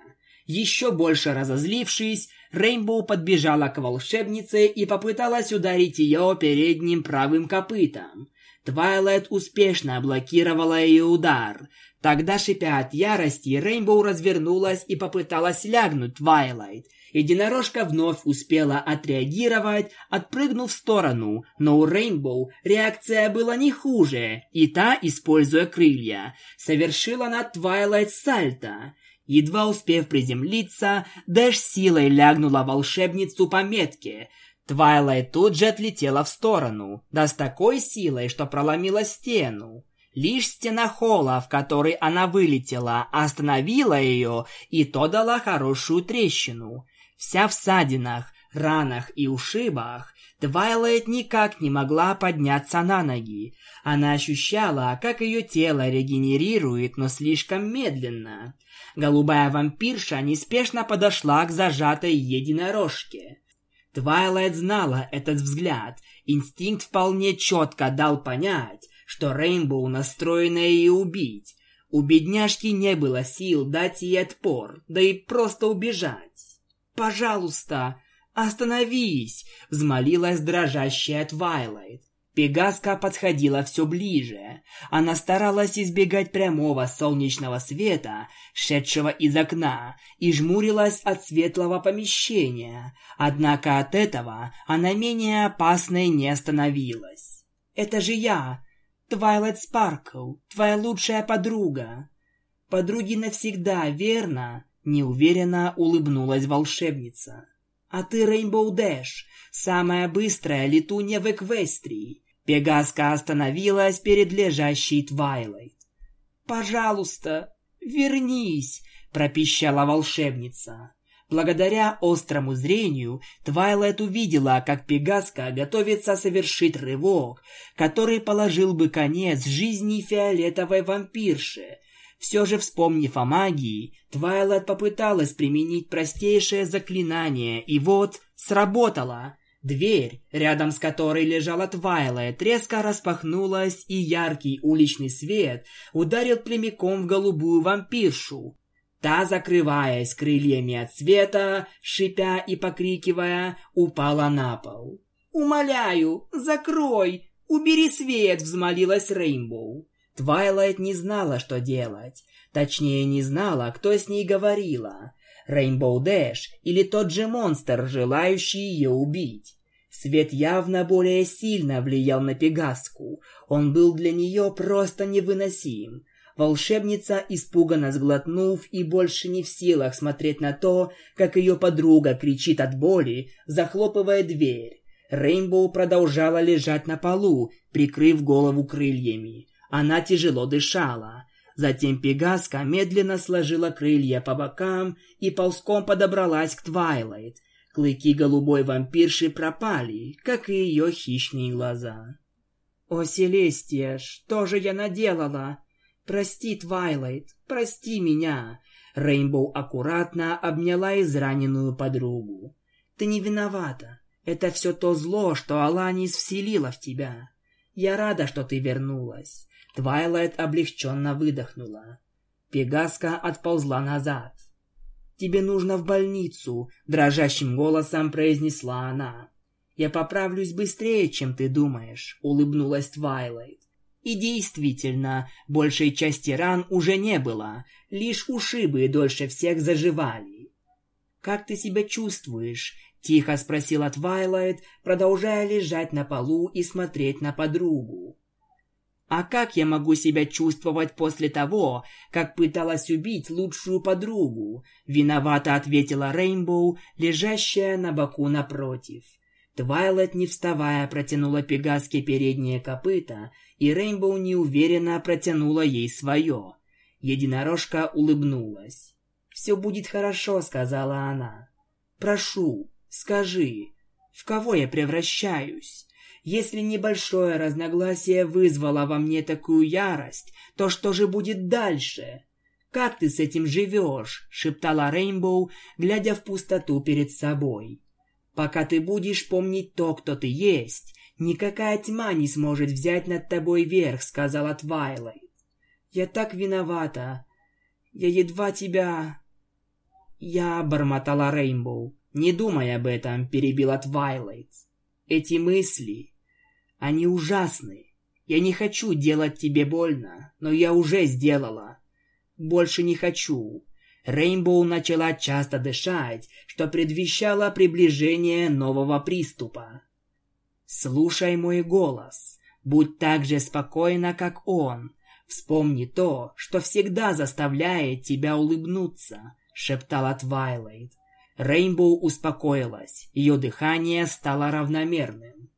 Еще больше разозлившись, Рейнбоу подбежала к волшебнице и попыталась ударить ее передним правым копытом. Твайлайт успешно блокировала ее удар. Тогда, шипя от ярости, Рейнбоу развернулась и попыталась лягнуть Твайлайт. Единорожка вновь успела отреагировать, отпрыгнув в сторону, но у Рейнбоу реакция была не хуже, и та, используя крылья, совершила на Твайлайт сальто. Едва успев приземлиться, Дэш с силой лягнула волшебницу по метке. Твайлайт тут же отлетела в сторону, да с такой силой, что проломила стену. Лишь стена холла, в который она вылетела, остановила ее, и то дала хорошую трещину. Вся в ссадинах, ранах и ушибах, Твайлайт никак не могла подняться на ноги. Она ощущала, как ее тело регенерирует, но слишком медленно. Голубая вампирша неспешно подошла к зажатой единорожке. Твайлайт знала этот взгляд. Инстинкт вполне четко дал понять, что Рейнбоу настроена ее убить. У бедняжки не было сил дать ей отпор, да и просто убежать. «Пожалуйста, остановись!» — взмолилась дрожащая Твайлайт. Пегаска подходила все ближе. Она старалась избегать прямого солнечного света, шедшего из окна, и жмурилась от светлого помещения. Однако от этого она менее опасной не становилась. «Это же я, Твайлайт Спаркл, твоя лучшая подруга. Подруги навсегда, верно? Неуверенно улыбнулась волшебница. А ты Рейнбоу Дэш, самая быстрая летунья в Эквестрии. Пегаска остановилась перед лежащей Твайлайт. «Пожалуйста, вернись!» — пропищала волшебница. Благодаря острому зрению, Твайлайт увидела, как Пегаска готовится совершить рывок, который положил бы конец жизни фиолетовой вампирши. Все же, вспомнив о магии, Твайлайт попыталась применить простейшее заклинание, и то сработало. Дверь, рядом с которой лежала Твайлайт, резко распахнулась, и яркий уличный свет ударил прямиком в голубую вампиршу. Та, закрываясь крыльями от света, шипя и покрикивая, упала на пол. «Умоляю, закрой! Убери свет!» — взмолилась Рейнбоу. Твайлайт не знала, что делать. Точнее, не знала, кто с ней говорила. Рейнбоу Дэш или тот же монстр, желающий ее убить. Свет явно более сильно влиял на Пегаску. Он был для нее просто невыносим. Волшебница, испуганно сглотнув и больше не в силах смотреть на то, как ее подруга кричит от боли, захлопнула дверь. Рейнбоу продолжала лежать на полу, прикрыв голову крыльями. Она тяжело дышала. Затем Пегаска медленно сложила крылья по бокам и ползком подобралась к Твайлайт. Клыки голубой вампирши пропали, как и ее хищные глаза. «О, Селестия, что же я наделала?» «Прости, Твайлайт, прости меня!» Рейнбоу аккуратно обняла израненную подругу. «Ты не виновата. Это все то зло, что Аланис вселила в тебя. Я рада, что ты вернулась». Твайлайт облегченно выдохнула. Пегаска отползла назад. «Тебе нужно в больницу», — дрожащим голосом произнесла она. «Я поправлюсь быстрее, чем ты думаешь», — улыбнулась Твайлайт. И действительно, большей части ран уже не было, лишь ушибы дольше всех заживали. «Как ты себя чувствуешь?» — тихо спросила Твайлайт, продолжая лежать на полу и смотреть на подругу. «А как я могу себя чувствовать после того, как пыталась убить лучшую подругу?» — виновато ответила Рейнбоу, лежащая на боку напротив. Твайлайт, не вставая, протянула Пегаске переднее копыто, и Рейнбоу неуверенно протянула ей свое. Единорожка улыбнулась. «Все будет хорошо», — сказала она. «Прошу, скажи, в кого я превращаюсь? Если небольшое разногласие вызвало во мне такую ярость, то что же будет дальше?» «Как ты с этим живешь?» — шептала Рейнбоу, глядя в пустоту перед собой. «Пока ты будешь помнить то, кто ты есть, никакая тьма не сможет взять над тобой верх», — сказала Твайлайт. «Я так виновата. Я едва тебя...» «Я...» — бормотала Рейнбоу. «Не думай об этом», — перебила Твайлайт. «Эти мысли, они ужасны. Я не хочу делать тебе больно, но я уже сделала. Больше не хочу. Рейнбоу начала часто дышать, что предвещало приближение нового приступа. «Слушай мой голос. Будь так же спокойна, как он. Вспомни то, что всегда заставляет тебя улыбнуться», — шептала Твайлайт. Рейнбоу успокоилась, ее дыхание стало равномерным.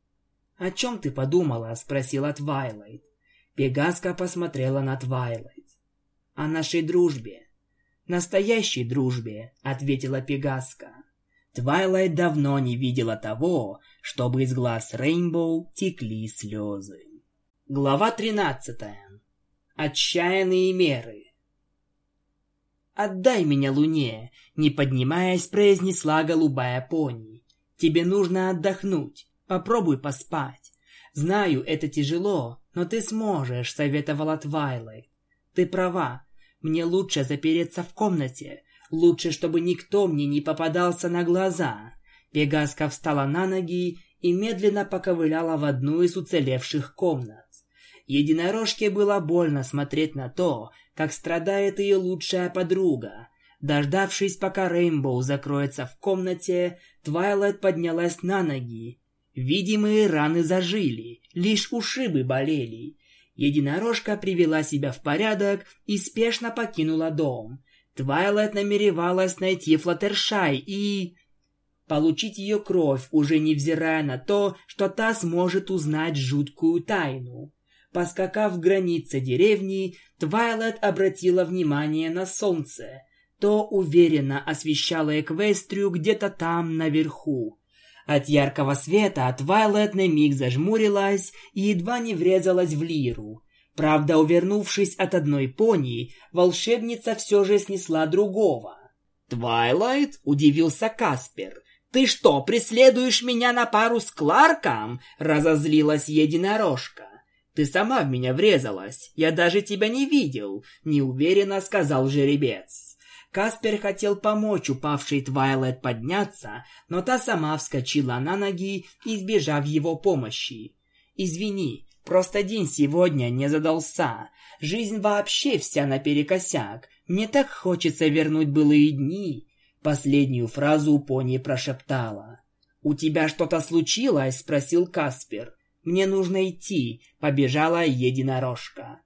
«О чем ты подумала?» — спросила Твайлайт. Пегаска посмотрела на Твайлайт о нашей дружбе. Настоящей дружбе, ответила Пегаска. Твайлайт давно не видела того, чтобы из глаз Рейнбоу текли слезы. Глава тринадцатая. Отчаянные меры. «Отдай меня луне», — не поднимаясь, произнесла голубая пони. «Тебе нужно отдохнуть. Попробуй поспать. Знаю, это тяжело, но ты сможешь», — советовала Твайлайт. Ты права. Мне лучше запереться в комнате. Лучше, чтобы никто мне не попадался на глаза. Пегаска встала на ноги и медленно поковыляла в одну из уцелевших комнат. Единорожке было больно смотреть на то, как страдает ее лучшая подруга. Дождавшись, пока Рейнбоу закроется в комнате, Твайлайт поднялась на ноги. Видимые раны зажили, лишь ушибы болели. Единорожка привела себя в порядок и спешно покинула дом. Твайлайт намеревалась найти Флаттершай и... Получить ее кровь, уже невзирая на то, что та сможет узнать жуткую тайну. Поскакав к границе деревни, Твайлайт обратила внимание на солнце. То уверенно освещало Эквестрию где-то там, наверху. От яркого света Твайлайт на миг зажмурилась и едва не врезалась в Лиру. Правда, увернувшись от одной пони, волшебница все же снесла другого. «Твайлайт?» — удивился Каспер. «Ты что, преследуешь меня на пару с Кларком?» — разозлилась единорожка. «Ты сама в меня врезалась. Я даже тебя не видел», — неуверенно сказал жеребец. Каспер хотел помочь упавшей Твайлет подняться, но та сама вскочила на ноги, избежав его помощи. «Извини, просто день сегодня не задался. Жизнь вообще вся наперекосяк. Мне так хочется вернуть былые дни». Последнюю фразу пони прошептала. «У тебя что-то случилось?» – спросил Каспер. «Мне нужно идти», – побежала единорожка.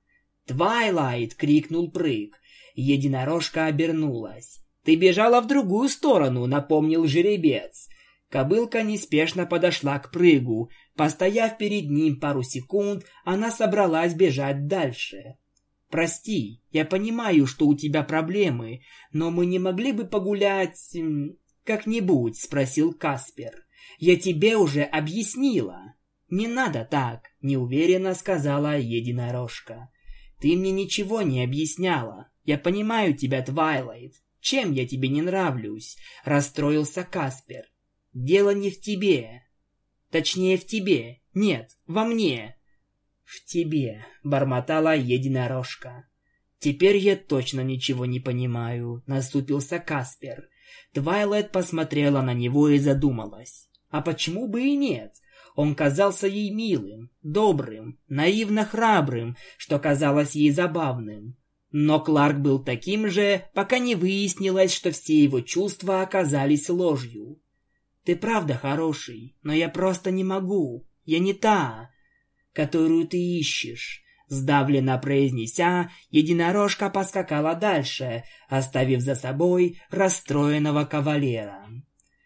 «Твайлайт!» – крикнул Прыг. Единорожка обернулась. «Ты бежала в другую сторону», — напомнил жеребец. Кобылка неспешно подошла к прыгу. Постояв перед ним пару секунд, она собралась бежать дальше. «Прости, я понимаю, что у тебя проблемы, но мы не могли бы погулять... как-нибудь?» — спросил Каспер. «Я тебе уже объяснила». «Не надо так», — неуверенно сказала единорожка. «Ты мне ничего не объясняла. «Я понимаю тебя, Твайлайт. Чем я тебе не нравлюсь?» — расстроился Каспер. «Дело не в тебе. Точнее, в тебе. Нет, во мне». «В тебе», — бормотала единорожка. «Теперь я точно ничего не понимаю», — наступился Каспер. Твайлайт посмотрела на него и задумалась. «А почему бы и нет?» Он казался ей милым, добрым, наивно храбрым, что казалось ей забавным. Но Кларк был таким же, пока не выяснилось, что все его чувства оказались ложью. «Ты правда хороший, но я просто не могу. Я не та, которую ты ищешь». Сдавленно произнеся, единорожка поскакала дальше, оставив за собой расстроенного кавалера.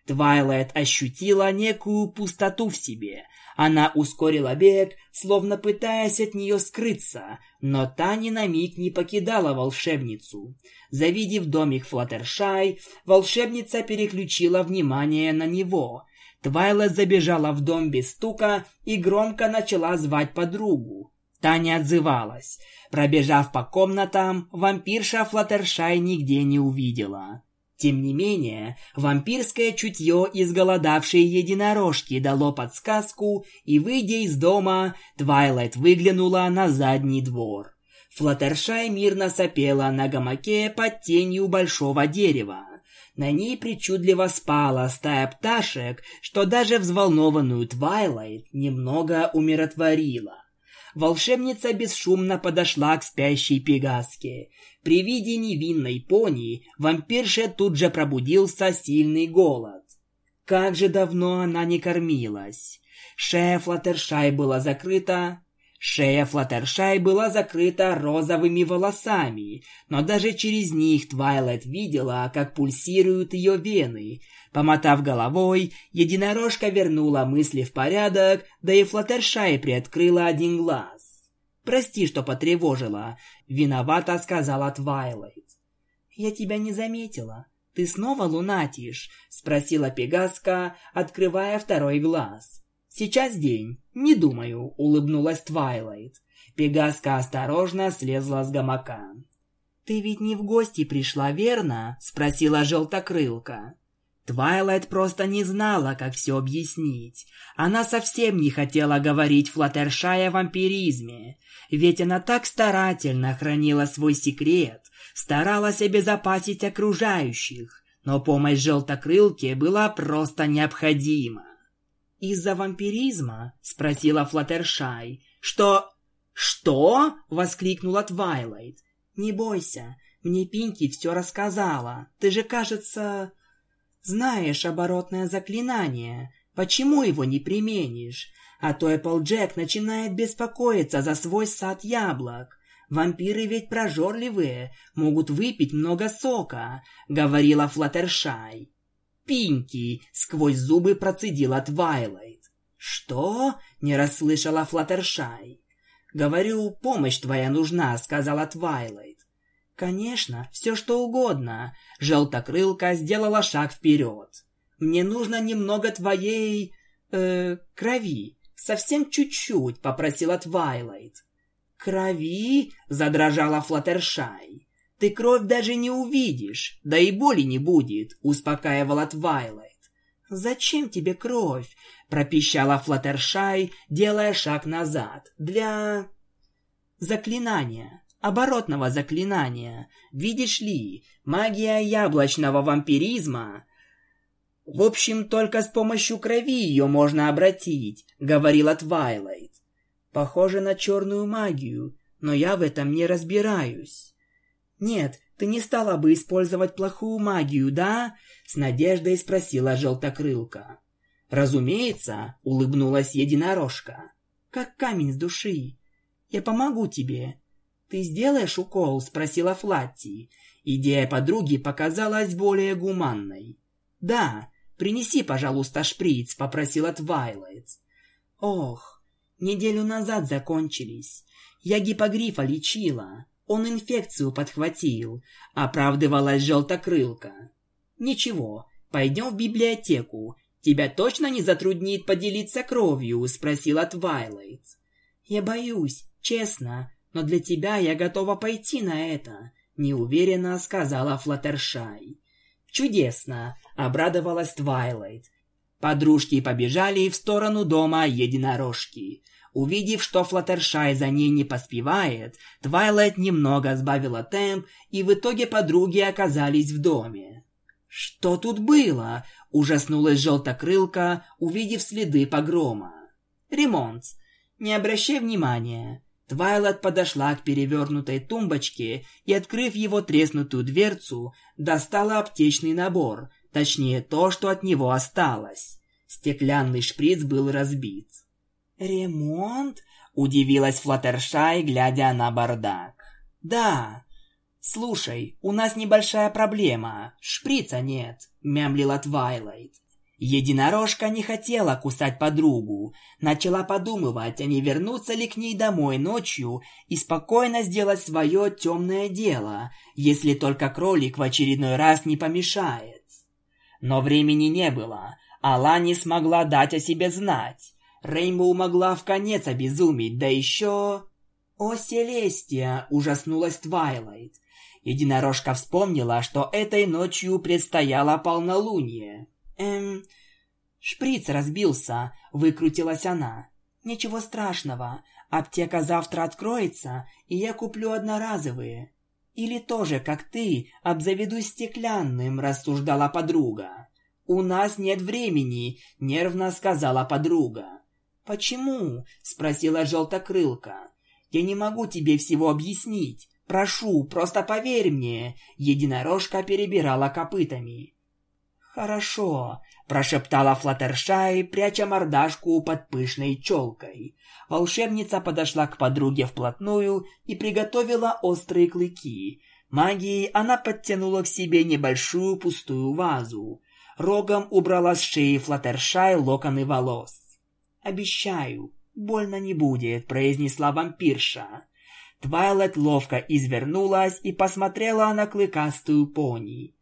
Твайлайт ощутила некую пустоту в себе. Она ускорила бег, словно пытаясь от нее скрыться, но та ни на миг не покидала волшебницу. Завидев домик Флаттершай, волшебница переключила внимание на него. Твайлет забежала в дом без стука и громко начала звать подругу. Та не отзывалась. Пробежав по комнатам, вампирша Флаттершай нигде не увидела. Тем не менее, вампирское чутье изголодавшей единорожки дало подсказку, и, выйдя из дома, Твайлайт выглянула на задний двор. Флаттершай мирно сопела на гамаке под тенью большого дерева. На ней причудливо спала стая пташек, что даже взволнованную Твайлайт немного умиротворила. Волшебница бесшумно подошла к спящей пегаске. При виде невинной пони вампирше тут же пробудился сильный голод. Как же давно она не кормилась. Шея Флаттершай была закрыта, Шея Флаттершай была закрыта розовыми волосами, но даже через них Твайлайт видела, как пульсируют ее вены. Помотав головой, единорожка вернула мысли в порядок, да и Флаттершай приоткрыла один глаз. «Прости, что потревожила», — виновато сказала Твайлайт. «Я тебя не заметила. Ты снова лунатишь?» — спросила Пегаска, открывая второй глаз. «Сейчас день. Не думаю», — улыбнулась Твайлайт. Пегаска осторожно слезла с гамака. «Ты ведь не в гости пришла, верно?» — спросила желтокрылка. Твайлайт просто не знала, как все объяснить. Она совсем не хотела говорить Флаттершай о вампиризме, ведь она так старательно хранила свой секрет, старалась обезопасить окружающих, но помощь желтокрылке была просто необходима. «Из-за вампиризма?» — спросила Флаттершай. «Что?» «Что?» — воскликнула Твайлайт. «Не бойся, мне Пинки все рассказала. Ты же, кажется, знаешь оборотное заклинание. Почему его не применишь? А то Эпплджек начинает беспокоиться за свой сад яблок. Вампиры ведь прожорливые, могут выпить много сока», — говорила Флаттершай. Пинки!» — сквозь зубы процедила Твайлайт. «Что?» — не расслышала Флаттершай. «Говорю, помощь твоя нужна», — сказала Твайлайт. «Конечно, все что угодно». Желтокрылка сделала шаг вперед. «Мне нужно немного твоей... э крови. Совсем чуть-чуть», — попросила Твайлайт. «Крови?» — задрожала Флаттершай. Ты кровь даже не увидишь, да и боли не будет, успокаивала Твайлайт. «Зачем тебе кровь?» — пропищала Флаттершай, делая шаг назад. «Для...» «Заклинания. Оборотного заклинания. Видишь ли, магия яблочного вампиризма...» «В общем, только с помощью крови ее можно обратить», — говорила Твайлайт. «Похоже на черную магию, но я в этом не разбираюсь». «Нет, ты не стала бы использовать плохую магию, да?» — с надеждой спросила желтокрылка. «Разумеется», — улыбнулась единорожка. «Как камень с души. Я помогу тебе». «Ты сделаешь укол?» — спросила Флатти. Идея подруги показалась более гуманной. «Да, принеси, пожалуйста, шприц», — попросила Твайлайт. «Ох, неделю назад закончились. Я гиппогрифа лечила. Он инфекцию подхватил, оправдывалась желтокрылка. Ничего, пойдем в библиотеку. Тебя точно не затруднит поделиться кровью, спросила Твайлайт. Я боюсь, честно, но для тебя я готова пойти на это, неуверенно сказала Флаттершай. Чудесно, обрадовалась Твайлайт. Подружки побежали в сторону дома единорожки. Увидев, что Флаттершай за ней не поспевает, Твайлайт немного сбавила темп, и в итоге подруги оказались в доме. «Что тут было?» – ужаснулась желтокрылка, увидев следы погрома. «Ремонт. Не обращай внимания». Твайлайт подошла к перевернутой тумбочке и, открыв его треснутую дверцу, достала аптечный набор, точнее то, что от него осталось. Стеклянный шприц был разбит. «Ремонт?» — удивилась Флаттершай, глядя на бардак. «Да. Слушай, у нас небольшая проблема. Шприца нет», — мямлила Твайлайт. Единорожка не хотела кусать подругу, начала подумывать, а не вернуться ли к ней домой ночью и спокойно сделать свое темное дело, если только кролик в очередной раз не помешает. Но времени не было, Алла не смогла дать о себе знать. Рейнбоу могла в конец обезумить, да еще... «О, Селестия!» – ужаснулась Твайлайт. Единорожка вспомнила, что этой ночью предстояло полнолуние. «Эм, шприц разбился», — выкрутилась она. «Ничего страшного. Аптека завтра откроется, и я куплю одноразовые. Или тоже, как ты, обзаведусь стеклянным», — рассуждала подруга. «У нас нет времени», — нервно сказала подруга. «Почему?» — спросила желтокрылка. «Я не могу тебе всего объяснить. Прошу, просто поверь мне!» Единорожка перебирала копытами. «Хорошо», – прошептала Флаттершай, пряча мордашку под пышной челкой. Волшебница подошла к подруге вплотную и приготовила острые клыки. Магией она подтянула к себе небольшую пустую вазу. Рогом убрала с шеи Флаттершай локоны волос. «Обещаю, больно не будет», – произнесла вампирша. Твайлет ловко извернулась и посмотрела на клыкастую пони.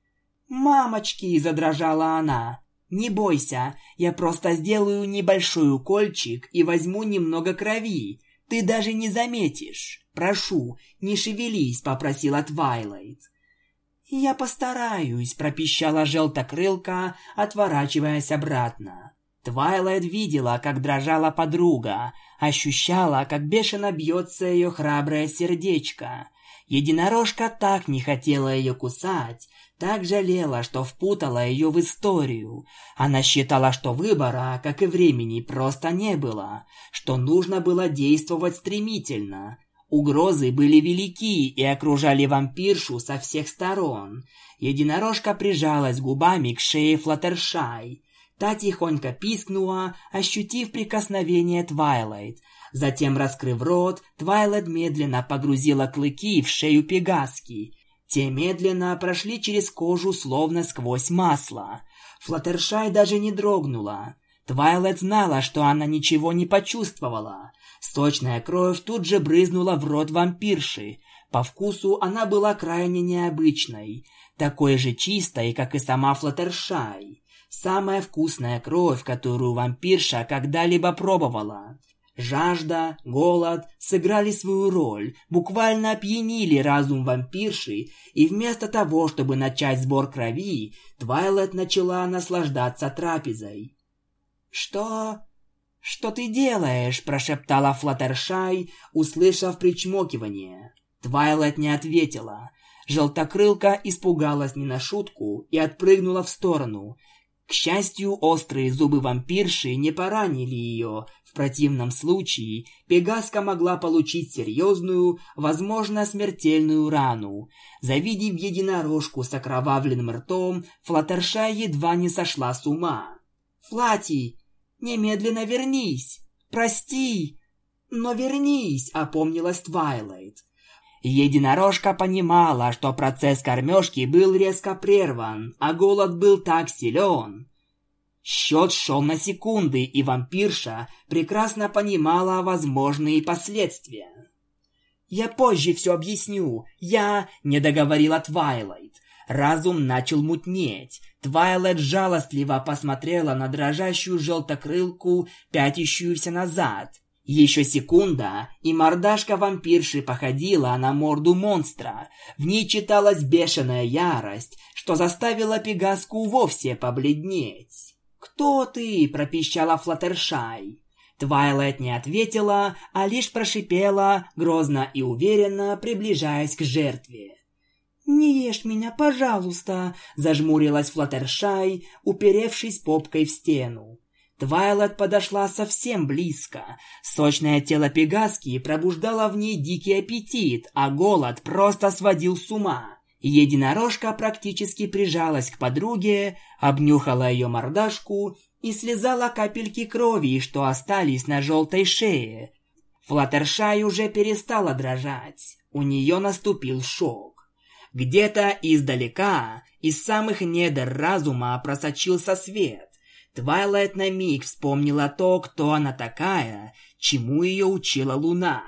«Мамочки!» – задрожала она. «Не бойся, я просто сделаю небольшой укольчик и возьму немного крови. Ты даже не заметишь. Прошу, не шевелись», – попросила Твайлайт. «Я постараюсь», – пропищала желтокрылка, отворачиваясь обратно. Твайлайт видела, как дрожала подруга, ощущала, как бешено бьется ее храброе сердечко. Единорожка так не хотела ее кусать, так жалела, что впутала ее в историю. Она считала, что выбора, как и времени, просто не было, что нужно было действовать стремительно. Угрозы были велики и окружали вампиршу со всех сторон. Единорожка прижалась губами к шее Флаттершай. Та тихонько пискнула, ощутив прикосновение Твайлайт. Затем, раскрыв рот, Твайлайт медленно погрузила клыки в шею Пегаски. Те медленно прошли через кожу, словно сквозь масло. Флаттершай даже не дрогнула. Твайлайт знала, что она ничего не почувствовала. Сточная кровь тут же брызнула в рот вампирши. По вкусу она была крайне необычной, такой же чистой, как и сама Флаттершай. Самая вкусная кровь, которую вампирша когда-либо пробовала. Жажда, голод сыграли свою роль, буквально опьянили разум вампирши, и вместо того, чтобы начать сбор крови, Твайлет начала наслаждаться трапезой. «Что? Что ты делаешь?» – прошептала Флаттершай, услышав причмокивание. Твайлет не ответила. Желтокрылка испугалась не на шутку и отпрыгнула в сторону – к счастью, острые зубы вампирши не поранили ее. В противном случае Пегаска могла получить серьезную, возможно, смертельную рану. Завидев единорожку с окровавленным ртом, Флаттерша едва не сошла с ума. «Флати, немедленно вернись! Прости! Но вернись!» — опомнилась Твайлайт. Единорожка понимала, что процесс кормежки был резко прерван, а голод был так силен. Счет шел на секунды, и вампирша прекрасно понимала возможные последствия. «Я позже все объясню. Я...» — не договорила Твайлайт. Разум начал мутнеть. Твайлайт жалостливо посмотрела на дрожащую желтокрылку, пятящуюся назад. Еще секунда, и мордашка вампирши походила на морду монстра. В ней читалась бешеная ярость, что заставила Пегаску вовсе побледнеть. «Кто ты?» – пропищала Флаттершай. Твайлайт не ответила, а лишь прошипела, грозно и уверенно приближаясь к жертве. «Не ешь меня, пожалуйста!» – зажмурилась Флаттершай, уперевшись попкой в стену. Твайлет подошла совсем близко. Сочное тело Пегаски пробуждало в ней дикий аппетит, а голод просто сводил с ума. Единорожка практически прижалась к подруге, обнюхала ее мордашку и слезала капельки крови, что остались на желтой шее. Флаттершай уже перестала дрожать. У нее наступил шок. Где-то издалека, из самых недр разума просочился свет. Твайлайт на миг вспомнила то, кто она такая, чему ее учила Луна.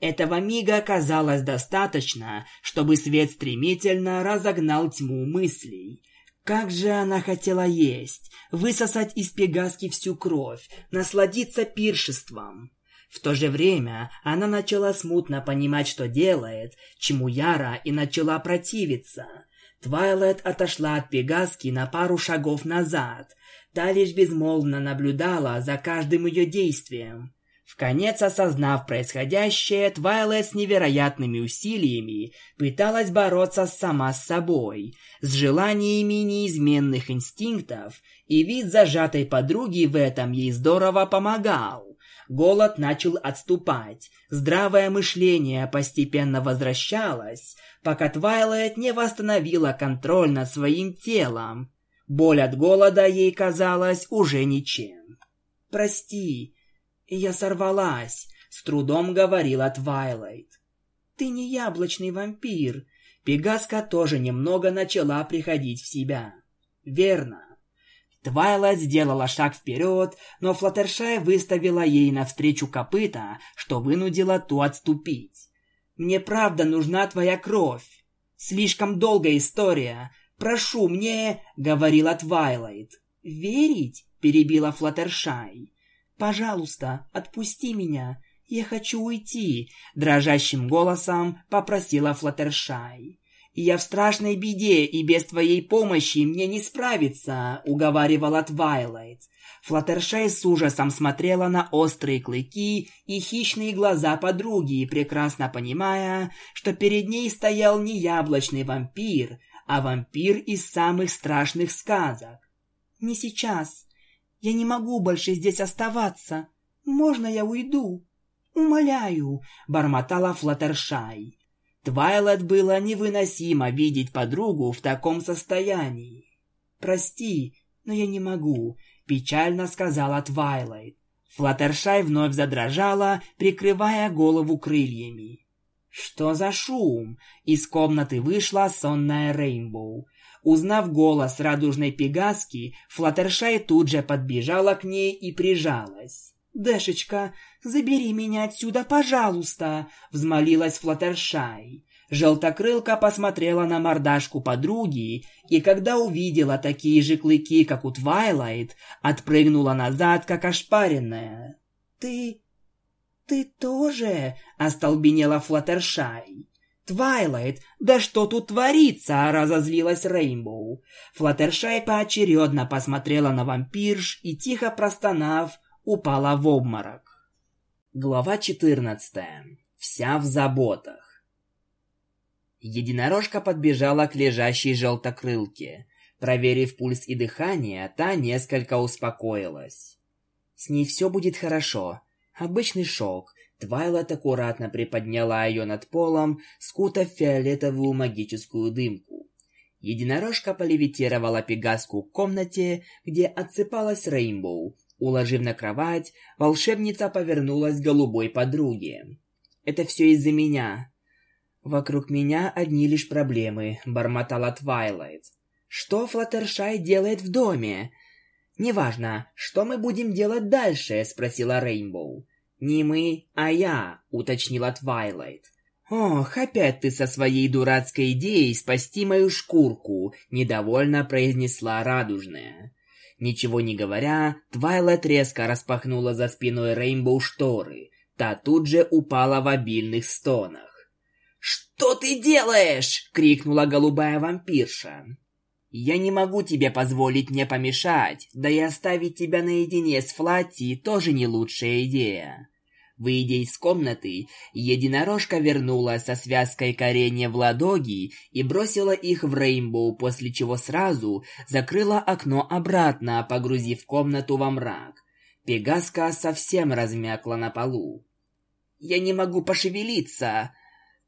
Этого мига оказалось достаточно, чтобы свет стремительно разогнал тьму мыслей. Как же она хотела есть, высосать из пегаски всю кровь, насладиться пиршеством. В то же время она начала смутно понимать, что делает, чему яро и начала противиться. Твайлайт отошла от Пегаски на пару шагов назад. Та лишь безмолвно наблюдала за каждым ее действием. Вконец осознав происходящее, Твайлайт с невероятными усилиями пыталась бороться сама с собой, с желаниями низменных инстинктов, и вид зажатой подруги в этом ей здорово помогал. Голод начал отступать, здравое мышление постепенно возвращалось, пока Твайлайт не восстановила контроль над своим телом. Боль от голода ей казалась уже ничем. «Прости, я сорвалась», — с трудом говорила Твайлайт. «Ты не яблочный вампир». Пегаска тоже немного начала приходить в себя. «Верно. Твайлайт сделала шаг вперед, но Флаттершай выставила ей навстречу копыта, что вынудило ту отступить. «Мне правда нужна твоя кровь. Слишком долгая история. Прошу, мне...» — говорила Твайлайт. «Верить?» — перебила Флаттершай. «Пожалуйста, отпусти меня. Я хочу уйти», — дрожащим голосом попросила Флаттершай. «Я в страшной беде, и без твоей помощи мне не справиться», — уговаривала Твайлайт. Флаттершай с ужасом смотрела на острые клыки и хищные глаза подруги, прекрасно понимая, что перед ней стоял не яблочный вампир, а вампир из самых страшных сказок. «Не сейчас. Я не могу больше здесь оставаться. Можно я уйду?» «Умоляю», — бормотала Флаттершай. Твайлайт было невыносимо видеть подругу в таком состоянии. «Прости, но я не могу», — печально сказала Твайлайт. Флаттершай вновь задрожала, прикрывая голову крыльями. «Что за шум?» Из комнаты вышла сонная Рейнбоу. Узнав голос радужной пегаски, Флаттершай тут же подбежала к ней и прижалась. «Дэшечка, забери меня отсюда, пожалуйста!» — взмолилась Флаттершай. Желтокрылка посмотрела на мордашку подруги, и когда увидела такие же клыки, как у Твайлайт, отпрыгнула назад, как ошпаренная. «Ты... ты тоже?» — остолбенела Флаттершай. «Твайлайт, да что тут творится?» – разозлилась Рейнбоу. Флаттершай поочередно посмотрела на вампирш и, тихо простонав, упала в обморок. Глава 14. Вся в заботах. Единорожка подбежала к лежащей желтокрылке. Проверив пульс и дыхание, та несколько успокоилась. С ней все будет хорошо. Обычный шок. Твайлайт аккуратно приподняла ее над полом, скутав фиолетовую магическую дымку. Единорожка полевитировала Пегаску к комнате, где отсыпалась Рейнбоу, Уложив на кровать, волшебница повернулась к голубой подруге. «Это все из-за меня». «Вокруг меня одни лишь проблемы», — бормотала Твайлайт. «Что Флаттершай делает в доме?» «Неважно, что мы будем делать дальше?» — спросила Рейнбоу. «Не мы, а я», — уточнила Твайлайт. «Ох, опять ты со своей дурацкой идеей спасти мою шкурку», — недовольно произнесла Радужная. Ничего не говоря, Твайлайт резко распахнула за спиной Рейнбоу шторы. Та тут же упала в обильных стонах. «Что ты делаешь?» — крикнула голубая вампирша. «Я не могу тебе позволить мне помешать, да и оставить тебя наедине с Флатти тоже не лучшая идея. Выйдя из комнаты, единорожка вернулась со связкой коренья в ладоги и бросила их в Рейнбоу, после чего сразу закрыла окно обратно, погрузив комнату во мрак. Пегаска совсем размякла на полу. «Я не могу пошевелиться!»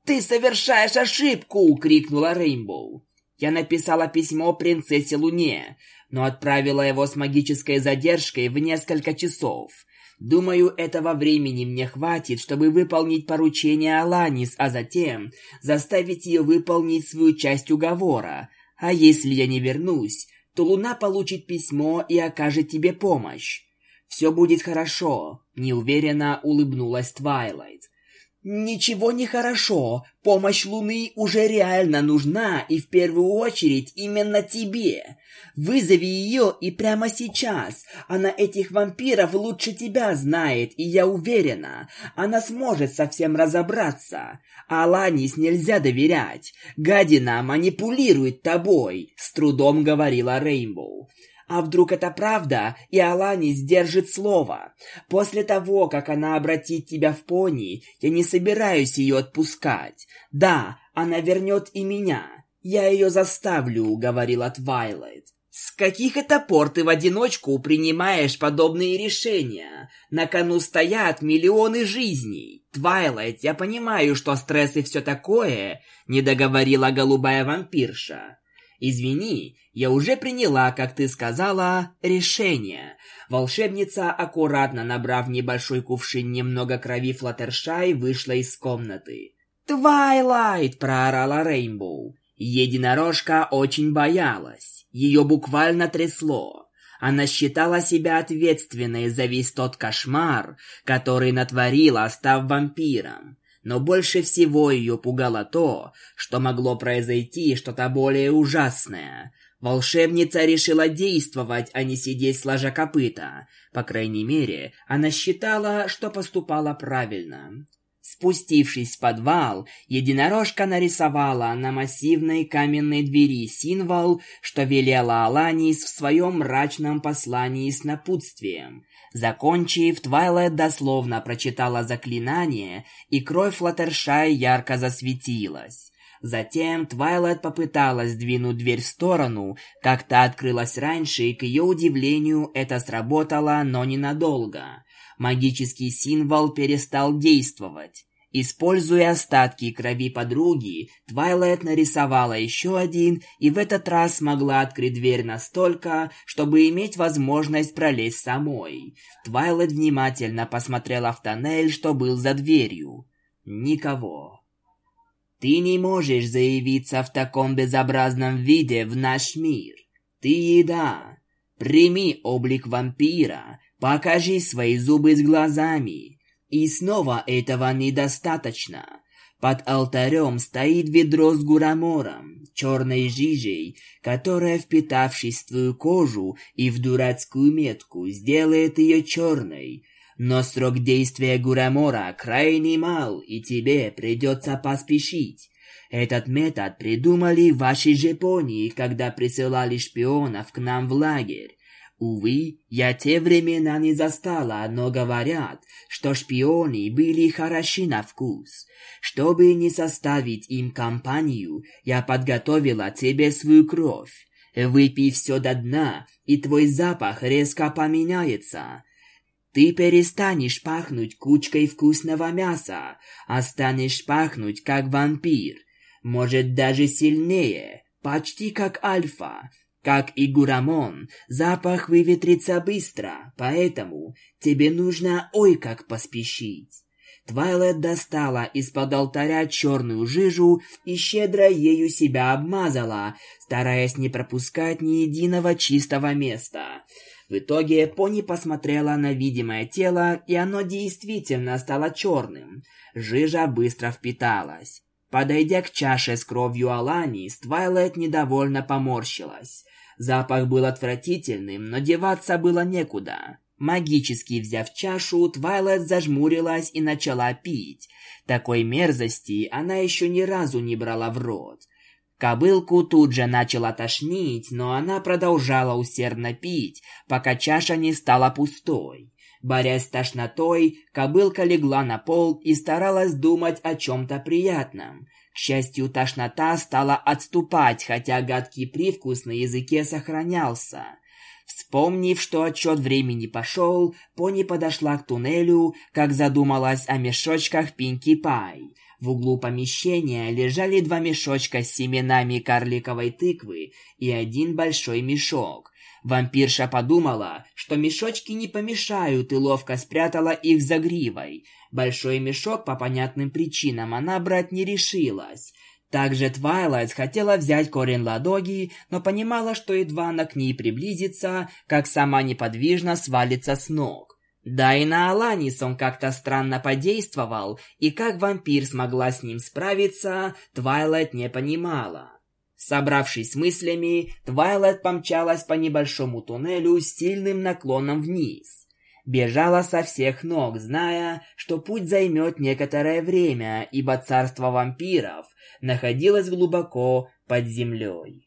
«Ты совершаешь ошибку!» — крикнула Рейнбоу. «Я написала письмо принцессе Луне, но отправила его с магической задержкой в несколько часов. Думаю, этого времени мне хватит, чтобы выполнить поручение Аланис, а затем заставить ее выполнить свою часть уговора. А если я не вернусь, то Луна получит письмо и окажет тебе помощь. Все будет хорошо, неуверенно улыбнулась Твайлайт. Ничего не хорошо. Помощь Луны уже реально нужна, и в первую очередь именно тебе. Вызови ее и прямо сейчас. Она этих вампиров лучше тебя знает, и я уверена, она сможет совсем разобраться. Аланис нельзя доверять. Гадина манипулирует тобой, с трудом говорила Рейнбоу. А вдруг это правда, и Алани сдержит слово? После того, как она обратит тебя в пони, я не собираюсь ее отпускать. Да, она вернет и меня. Я ее заставлю, говорила Твайлайт. С каких это пор ты в одиночку принимаешь подобные решения? На кону стоят миллионы жизней. Твайлайт, я понимаю, что стресс и все такое, не договорила голубая вампирша. Извини, я уже приняла, как ты сказала, решение. Волшебница, аккуратно набрав небольшой кувшин немного крови Флаттершай, вышла из комнаты. «Твайлайт!» – проорала Рейнбоу. Единорожка очень боялась. Ее буквально трясло. Она считала себя ответственной за весь тот кошмар, который натворила, став вампиром. Но больше всего ее пугало то, что могло произойти что-то более ужасное. Волшебница решила действовать, а не сидеть сложа копыта. По крайней мере, она считала, что поступала правильно. Спустившись в подвал, единорожка нарисовала на массивной каменной двери символ, что велела Аланис в своем мрачном послании с напутствием. Закончив, Твайлайт дословно прочитала заклинание, и кровь Флаттершай ярко засветилась. Затем Твайлайт попыталась сдвинуть дверь в сторону, как та открылась раньше, и к ее удивлению это сработало, но ненадолго. Магический символ перестал действовать. Используя остатки крови подруги, Твайлайт нарисовала еще один и в этот раз смогла открыть дверь настолько, чтобы иметь возможность пролезть самой. Твайлайт внимательно посмотрела в тоннель, что был за дверью. Никого. Ты не можешь заявиться в таком безобразном виде в наш мир. Ты еда. Прими облик вампира, покажи свои зубы с глазами. И снова этого недостаточно. Под алтарем стоит ведро с гурамором, черной жижей, которая, впитавшись в твою кожу и в дурацкую метку, сделает ее черной. Но срок действия гурамора крайне мал, и тебе придется поспешить. Этот метод придумали в вашей Японии, когда присылали шпионов к нам в лагерь. Увы, я те времена не застала, но говорят, что шпионы были хороши на вкус. Чтобы не составить им компанию, я подготовила тебе свою кровь. Выпей все до дна, и твой запах резко поменяется. Ты перестанешь пахнуть кучкой вкусного мяса, а станешь пахнуть как вампир. Может, даже сильнее, почти как альфа, как и Гурамон, запах выветрится быстро, поэтому тебе нужно ой как поспешить. Твайлет достала из-под алтаря черную жижу и щедро ею себя обмазала, стараясь не пропускать ни единого чистого места. В итоге пони посмотрела на видимое тело, и оно действительно стало черным. Жижа быстро впиталась. Подойдя к чаше с кровью Алани, Твайлет недовольно поморщилась. Запах был отвратительным, но деваться было некуда. Магически взяв чашу, Твайлет зажмурилась и начала пить. Такой мерзости она еще ни разу не брала в рот. Кобылку тут же начала тошнить, но она продолжала усердно пить, пока чаша не стала пустой. Борясь с тошнотой, кобылка легла на пол и старалась думать о чем-то приятном. К счастью, тошнота стала отступать, хотя гадкий привкус на языке сохранялся. Вспомнив, что отчет времени пошел, Пони подошла к туннелю, как задумалась о мешочках Пинки Пай. В углу помещения лежали два мешочка с семенами карликовой тыквы и один большой мешок. Вампирша подумала, что мешочки не помешают, и ловко спрятала их за гривой. Большой мешок по понятным причинам она брать не решилась. Также Твайлайт хотела взять корень Ладоги, но понимала, что едва она к ней приблизится, как сама неподвижно свалится с ног. Да и на Аланис он как-то странно подействовал, и как вампир смогла с ним справиться, Твайлайт не понимала. Собравшись с мыслями, Твайлайт помчалась по небольшому туннелю с сильным наклоном вниз. Бежала со всех ног, зная, что путь займет некоторое время, ибо царство вампиров находилось глубоко под землей.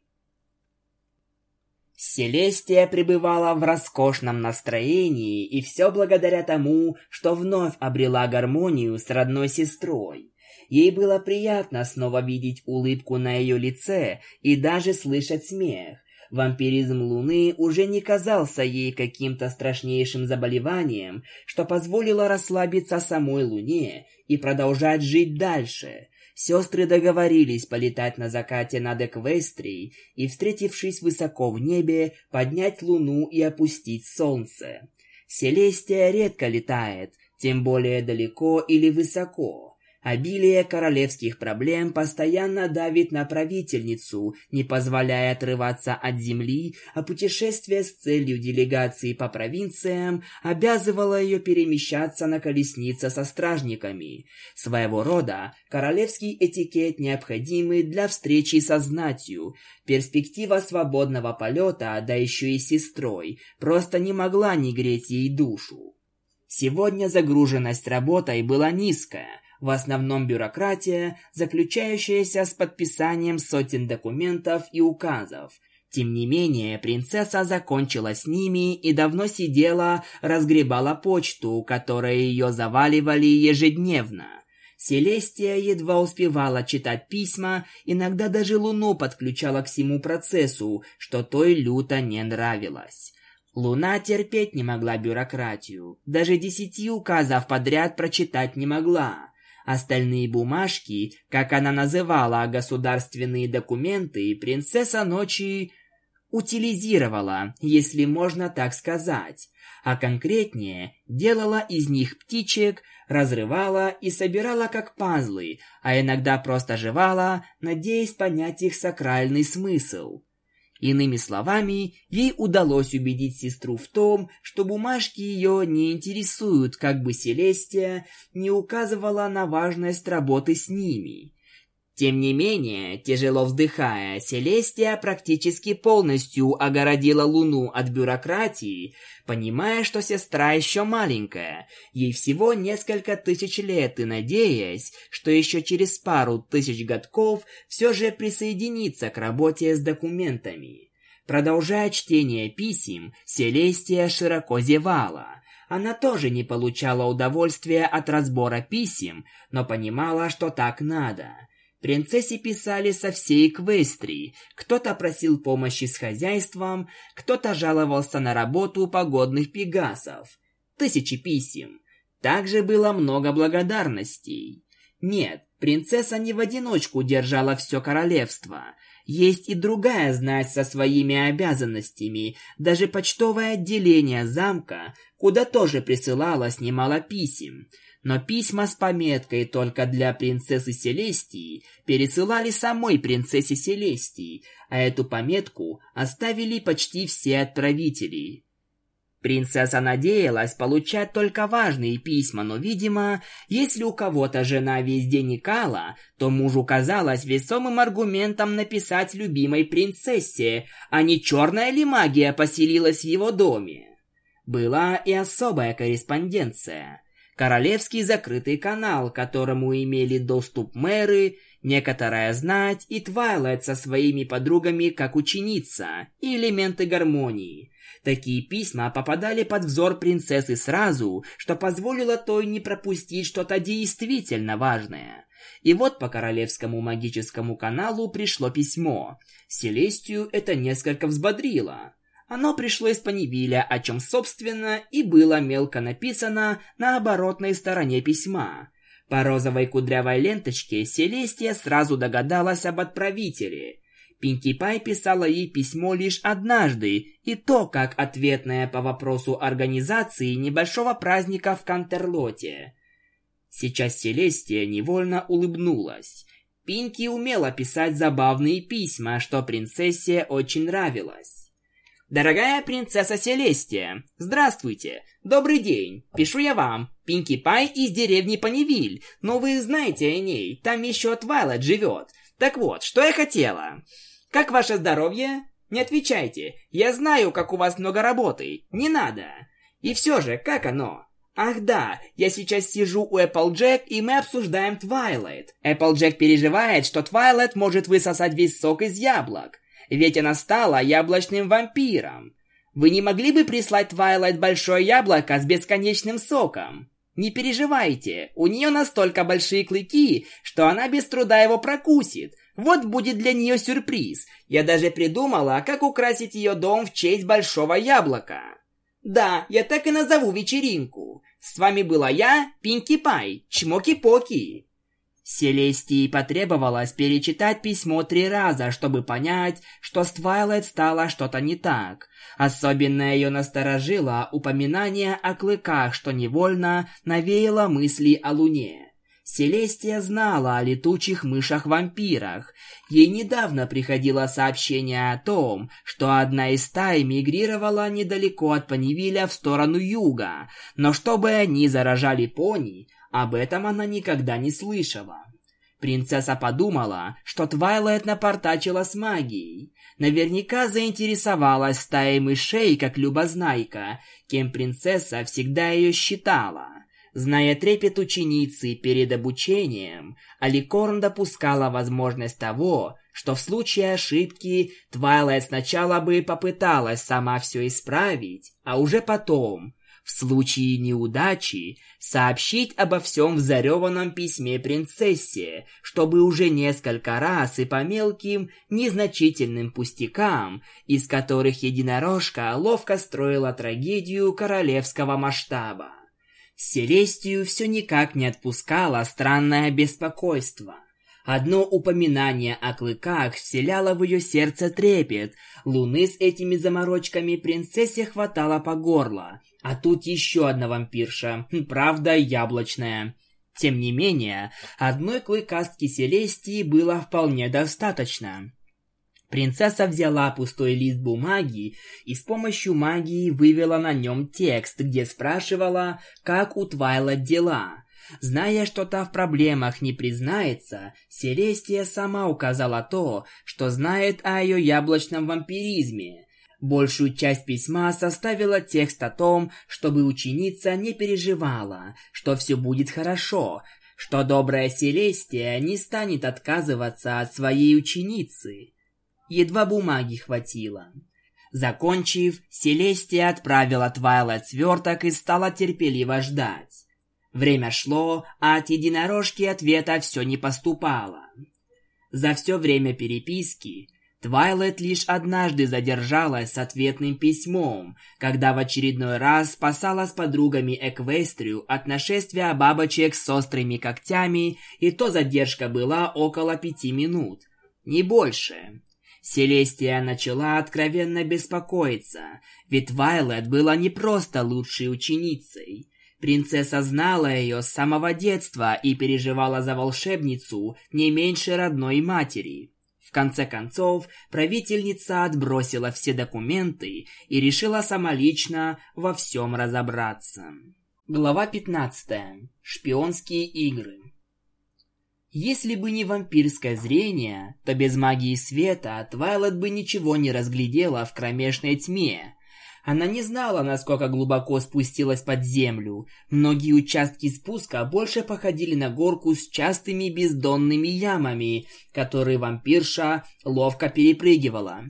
Селестия пребывала в роскошном настроении, и все благодаря тому, что вновь обрела гармонию с родной сестрой. Ей было приятно снова видеть улыбку на ее лице и даже слышать смех, Вампиризм Луны уже не казался ей каким-то страшнейшим заболеванием, что позволило расслабиться самой Луне и продолжать жить дальше. Сестры договорились полетать на закате над Эквестрией и, встретившись высоко в небе, поднять Луну и опустить Солнце. Селестия редко летает, тем более далеко или высоко. Обилие королевских проблем постоянно давит на правительницу, не позволяя отрываться от земли, а путешествие с целью делегации по провинциям обязывало ее перемещаться на колеснице со стражниками. Своего рода королевский этикет необходимый для встречи со знатью. Перспектива свободного полета, да еще и сестрой, просто не могла не греть ей душу. Сегодня загруженность работой была низкая – в основном бюрократия, заключающаяся с подписанием сотен документов и указов. Тем не менее, принцесса закончила с ними и давно сидела, разгребала почту, которой ее заваливали ежедневно. Селестия едва успевала читать письма, иногда даже Луну подключала к всему процессу, что той люто не нравилось. Луна терпеть не могла бюрократию, даже десяти указов подряд прочитать не могла. Остальные бумажки, как она называла государственные документы, принцесса ночи утилизировала, если можно так сказать, а конкретнее делала из них птичек, разрывала и собирала как пазлы, а иногда просто жевала, надеясь понять их сакральный смысл. Иными словами, ей удалось убедить сестру в том, что бумажки ее не интересуют, как бы Селестия не указывала на важность работы с ними. Тем не менее, тяжело вздыхая, Селестия практически полностью огородила Луну от бюрократии, понимая, что сестра еще маленькая, ей всего несколько тысяч лет и надеясь, что еще через пару тысяч годков все же присоединится к работе с документами. Продолжая чтение писем, Селестия широко зевала. Она тоже не получала удовольствия от разбора писем, но понимала, что так надо – Принцессе писали со всей Эквестрии. Кто-то просил помощи с хозяйством, кто-то жаловался на работу погодных пегасов. Тысячи писем. Также было много благодарностей. Нет, принцесса не в одиночку держала все королевство. Есть и другая знать со своими обязанностями, даже почтовое отделение замка, куда тоже присылалось немало писем – но письма с пометкой только для принцессы Селестии пересылали самой принцессе Селестии, а эту пометку оставили почти все отправители. Принцесса надеялась получать только важные письма, но, видимо, если у кого-то жена весь день икала, то мужу казалось весомым аргументом написать любимой принцессе, а не черная ли магия поселилась в его доме. Была и особая корреспонденция – королевский закрытый канал, к которому имели доступ мэры, некоторая знать и Твайлайт со своими подругами как ученица и элементы гармонии. Такие письма попадали под взор принцессы сразу, что позволило той не пропустить что-то действительно важное. И вот по королевскому магическому каналу пришло письмо. Селестию это несколько взбодрило. Оно пришло из Панивиля, о чем, собственно, и было мелко написано на оборотной стороне письма. По розовой кудрявой ленточке Селестия сразу догадалась об отправителе. Пинки Пай писала ей письмо лишь однажды, и то как ответное по вопросу организации небольшого праздника в Кантерлоте. Сейчас Селестия невольно улыбнулась. Пинки умела писать забавные письма, что принцессе очень нравилось. Дорогая принцесса Селестия, здравствуйте, добрый день, пишу я вам, Пинки Пай из деревни Панивиль, но вы знаете о ней, там еще Твайлет живет. Так вот, что я хотела. Как ваше здоровье? Не отвечайте, я знаю, как у вас много работы, не надо. И все же, как оно? Ах да, я сейчас сижу у Эпплджек, и мы обсуждаем Твайлайт. Эпплджек переживает, что Твайлайт может высосать весь сок из яблок. Ведь она стала яблочным вампиром. Вы не могли бы прислать Твайлайт большое яблоко с бесконечным соком? Не переживайте, у нее настолько большие клыки, что она без труда его прокусит. Вот будет для нее сюрприз. Я даже придумала, как украсить ее дом в честь большого яблока. Да, я так и назову вечеринку. С вами была я, Пинки Пай, Чмоки-Поки. Селестии потребовалось перечитать письмо три раза, чтобы понять, что с Твайлайт стало что-то не так. Особенно ее насторожило упоминание о клыках, что невольно навеяло мысли о Луне. Селестия знала о летучих мышах-вампирах. Ей недавно приходило сообщение о том, что одна из стай мигрировала недалеко от Панивиля в сторону юга, но чтобы они заражали пони, об этом она никогда не слышала. Принцесса подумала, что Твайлайт напортачила с магией. Наверняка заинтересовалась стаей мышей, как любознайка, кем принцесса всегда ее считала. Зная трепет ученицы перед обучением, Аликорн допускала возможность того, что в случае ошибки Твайлайт сначала бы попыталась сама все исправить, а уже потом, в случае неудачи, сообщить обо всем в зареванном письме принцессе, чтобы уже несколько раз и по мелким, незначительным пустякам, из которых единорожка ловко строила трагедию королевского масштаба. Селестию все никак не отпускало странное беспокойство. Одно упоминание о клыках вселяло в ее сердце трепет. Луны с этими заморочками принцессе хватало по горло. А тут еще одна вампирша, правда яблочная. Тем не менее, одной клыкастки Селестии было вполне достаточно. Принцесса взяла пустой лист бумаги и с помощью магии вывела на нем текст, где спрашивала, как у Твайлот дела. Зная, что та в проблемах не признается, Селестия сама указала то, что знает о ее яблочном вампиризме. Большую часть письма составила текст о том, чтобы ученица не переживала, что все будет хорошо, что добрая Селестия не станет отказываться от своей ученицы. Едва бумаги хватило. Закончив, Селестия отправила Твайлайт сверток и стала терпеливо ждать. Время шло, а от единорожки ответа все не поступало. За все время переписки Твайлайт лишь однажды задержалась с ответным письмом, когда в очередной раз спасала с подругами Эквестрию от нашествия бабочек с острыми когтями, и то задержка была около пяти минут. Не больше. Селестия начала откровенно беспокоиться, ведь Вайлет была не просто лучшей ученицей. Принцесса знала ее с самого детства и переживала за волшебницу не меньше родной матери. В конце концов, правительница отбросила все документы и решила самолично во всем разобраться. Глава 15. Шпионские игры. Если бы не вампирское зрение, то без магии света Твайлет бы ничего не разглядела в кромешной тьме. Она не знала, насколько глубоко спустилась под землю. Многие участки спуска больше походили на горку с частыми бездонными ямами, которые вампирша ловко перепрыгивала.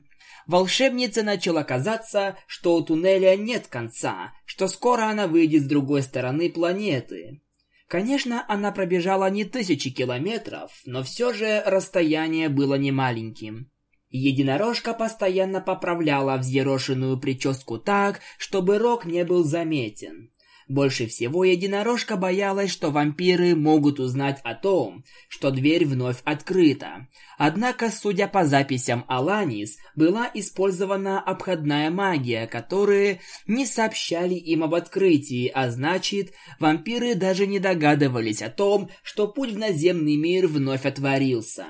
Волшебнице начало казаться, что у туннеля нет конца, что скоро она выйдет с другой стороны планеты. Конечно, она пробежала не тысячи километров, но все же расстояние было немаленьким. Единорожка постоянно поправляла взъерошенную прическу так, чтобы рог не был заметен. Больше всего единорожка боялась, что вампиры могут узнать о том, что дверь вновь открыта. Однако, судя по записям Аланис, была использована обходная магия, которые не сообщали им об открытии, а значит, вампиры даже не догадывались о том, что путь в наземный мир вновь отворился.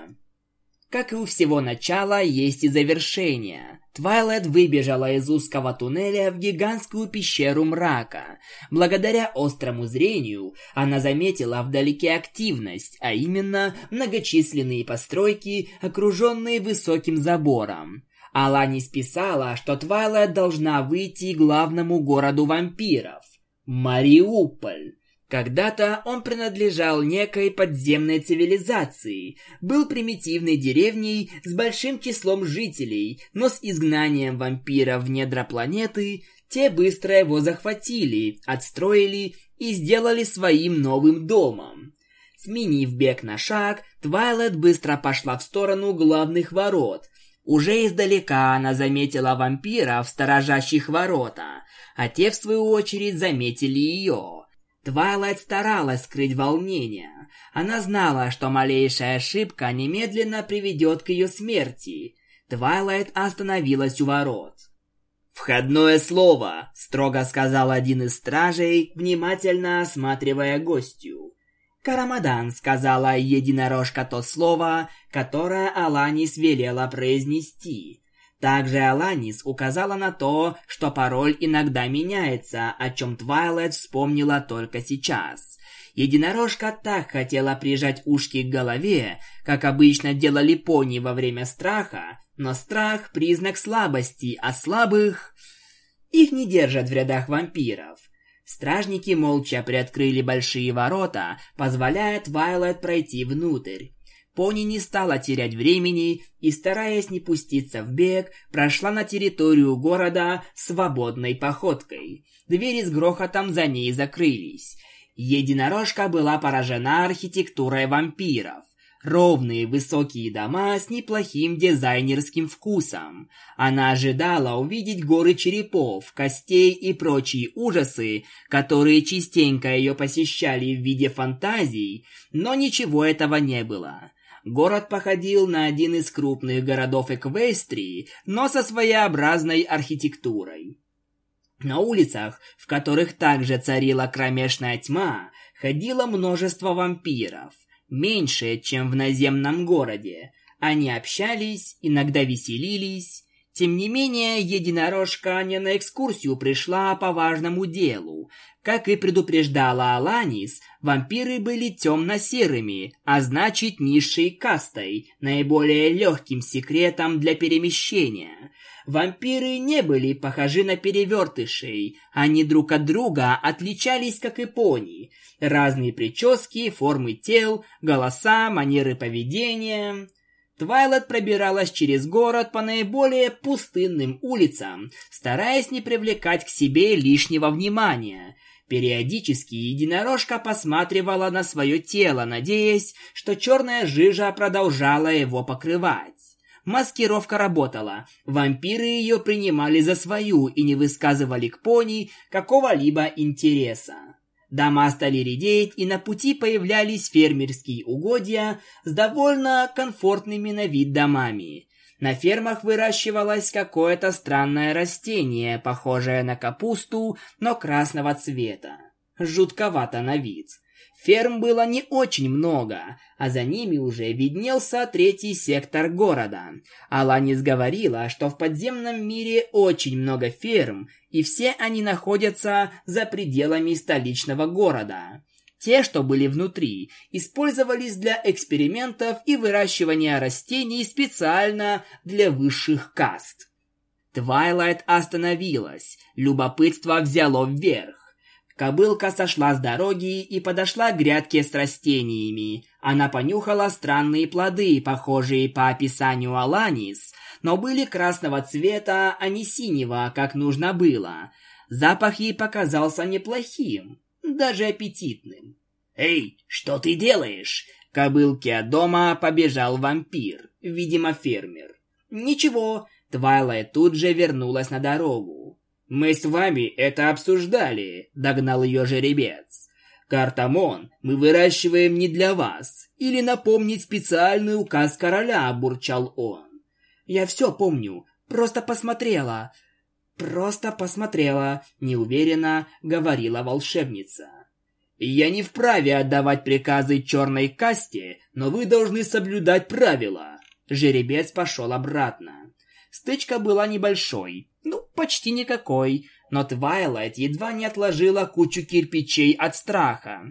Как и у всего начала, есть и завершение. Твайлет выбежала из узкого туннеля в гигантскую пещеру мрака. Благодаря острому зрению она заметила вдалеке активность, а именно многочисленные постройки, окруженные высоким забором. Аланис писала, что Твайлет должна выйти к главному городу вампиров – Мариуполь. Когда-то он принадлежал некой подземной цивилизации, был примитивной деревней с большим числом жителей, но с изгнанием вампиров в недра планеты те быстро его захватили, отстроили и сделали своим новым домом. Сменив бег на шаг, Твайлет быстро пошла в сторону главных ворот. Уже издалека она заметила вампиров, сторожащих ворота, а те, в свою очередь, заметили ее. Твайлайт старалась скрыть волнение. Она знала, что малейшая ошибка немедленно приведет к ее смерти. Твайлайт остановилась у ворот. «Входное слово!» – строго сказал один из стражей, внимательно осматривая гостью. Карамадан сказала единорожка то слово, которое Аланис велела произнести. Также Аланис указала на то, что пароль иногда меняется, о чем Твайлайт вспомнила только сейчас. Единорожка так хотела прижать ушки к голове, как обычно делали пони во время страха, но страх – признак слабости, а слабых... Их не держат в рядах вампиров. Стражники молча приоткрыли большие ворота, позволяя Твайлайт пройти внутрь. Пони не стала терять времени и, стараясь не пуститься в бег, прошла на территорию города свободной походкой. Двери с грохотом за ней закрылись. Единорожка была поражена архитектурой вампиров. Ровные высокие дома с неплохим дизайнерским вкусом. Она ожидала увидеть горы черепов, костей и прочие ужасы, которые частенько ее посещали в виде фантазий, но ничего этого не было. Город походил на один из крупных городов Эквестрии, но со своеобразной архитектурой. На улицах, в которых также царила кромешная тьма, ходило множество вампиров, меньше, чем в наземном городе. Они общались, иногда веселились. Тем не менее, единорожка не на экскурсию пришла по важному делу. Как и предупреждала Аланис, вампиры были темно-серыми, а значит низшей кастой, наиболее легким секретом для перемещения. Вампиры не были похожи на перевертышей, они друг от друга отличались как и пони. Разные прически, формы тел, голоса, манеры поведения... Твайлет пробиралась через город по наиболее пустынным улицам, стараясь не привлекать к себе лишнего внимания. Периодически единорожка посматривала на свое тело, надеясь, что черная жижа продолжала его покрывать. Маскировка работала. Вампиры ее принимали за свою и не высказывали к пони какого-либо интереса. Дома стали редеть, и на пути появлялись фермерские угодья с довольно комфортными на вид домами. На фермах выращивалось какое-то странное растение, похожее на капусту, но красного цвета. Жутковато на вид. Ферм было не очень много, а за ними уже виднелся третий сектор города. Аланис говорила, что в подземном мире очень много ферм, и все они находятся за пределами столичного города. Те, что были внутри, использовались для экспериментов и выращивания растений специально для высших каст. Твайлайт остановилась, любопытство взяло вверх. Кобылка сошла с дороги и подошла к грядке с растениями. Она понюхала странные плоды, похожие по описанию Аланис, но были красного цвета, а не синего, как нужно было. Запах ей показался неплохим даже аппетитным. «Эй, что ты делаешь?» Кобылке от дома побежал вампир, видимо, фермер. «Ничего», Твайлайт тут же вернулась на дорогу. «Мы с вами это обсуждали», — догнал ее жеребец. «Картамон мы выращиваем не для вас, или напомнить специальный указ короля», — бурчал он. «Я все помню, просто посмотрела». «Просто посмотрела», — неуверенно говорила волшебница. «Я не вправе отдавать приказы черной касте, но вы должны соблюдать правила». Жеребец пошел обратно. Стычка была небольшой, ну, почти никакой, но Твайлайт едва не отложила кучу кирпичей от страха.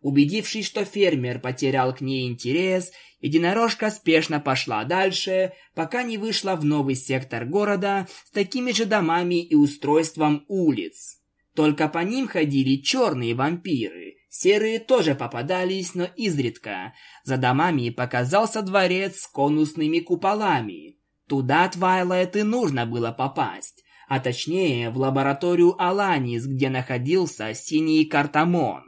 Убедившись, что фермер потерял к ней интерес, единорожка спешно пошла дальше, пока не вышла в новый сектор города с такими же домами и устройством улиц. Только по ним ходили черные вампиры. Серые тоже попадались, но изредка. За домами показался дворец с конусными куполами. Туда Твайлайт и нужно было попасть, а точнее в лабораторию Аланис, где находился синий картамон.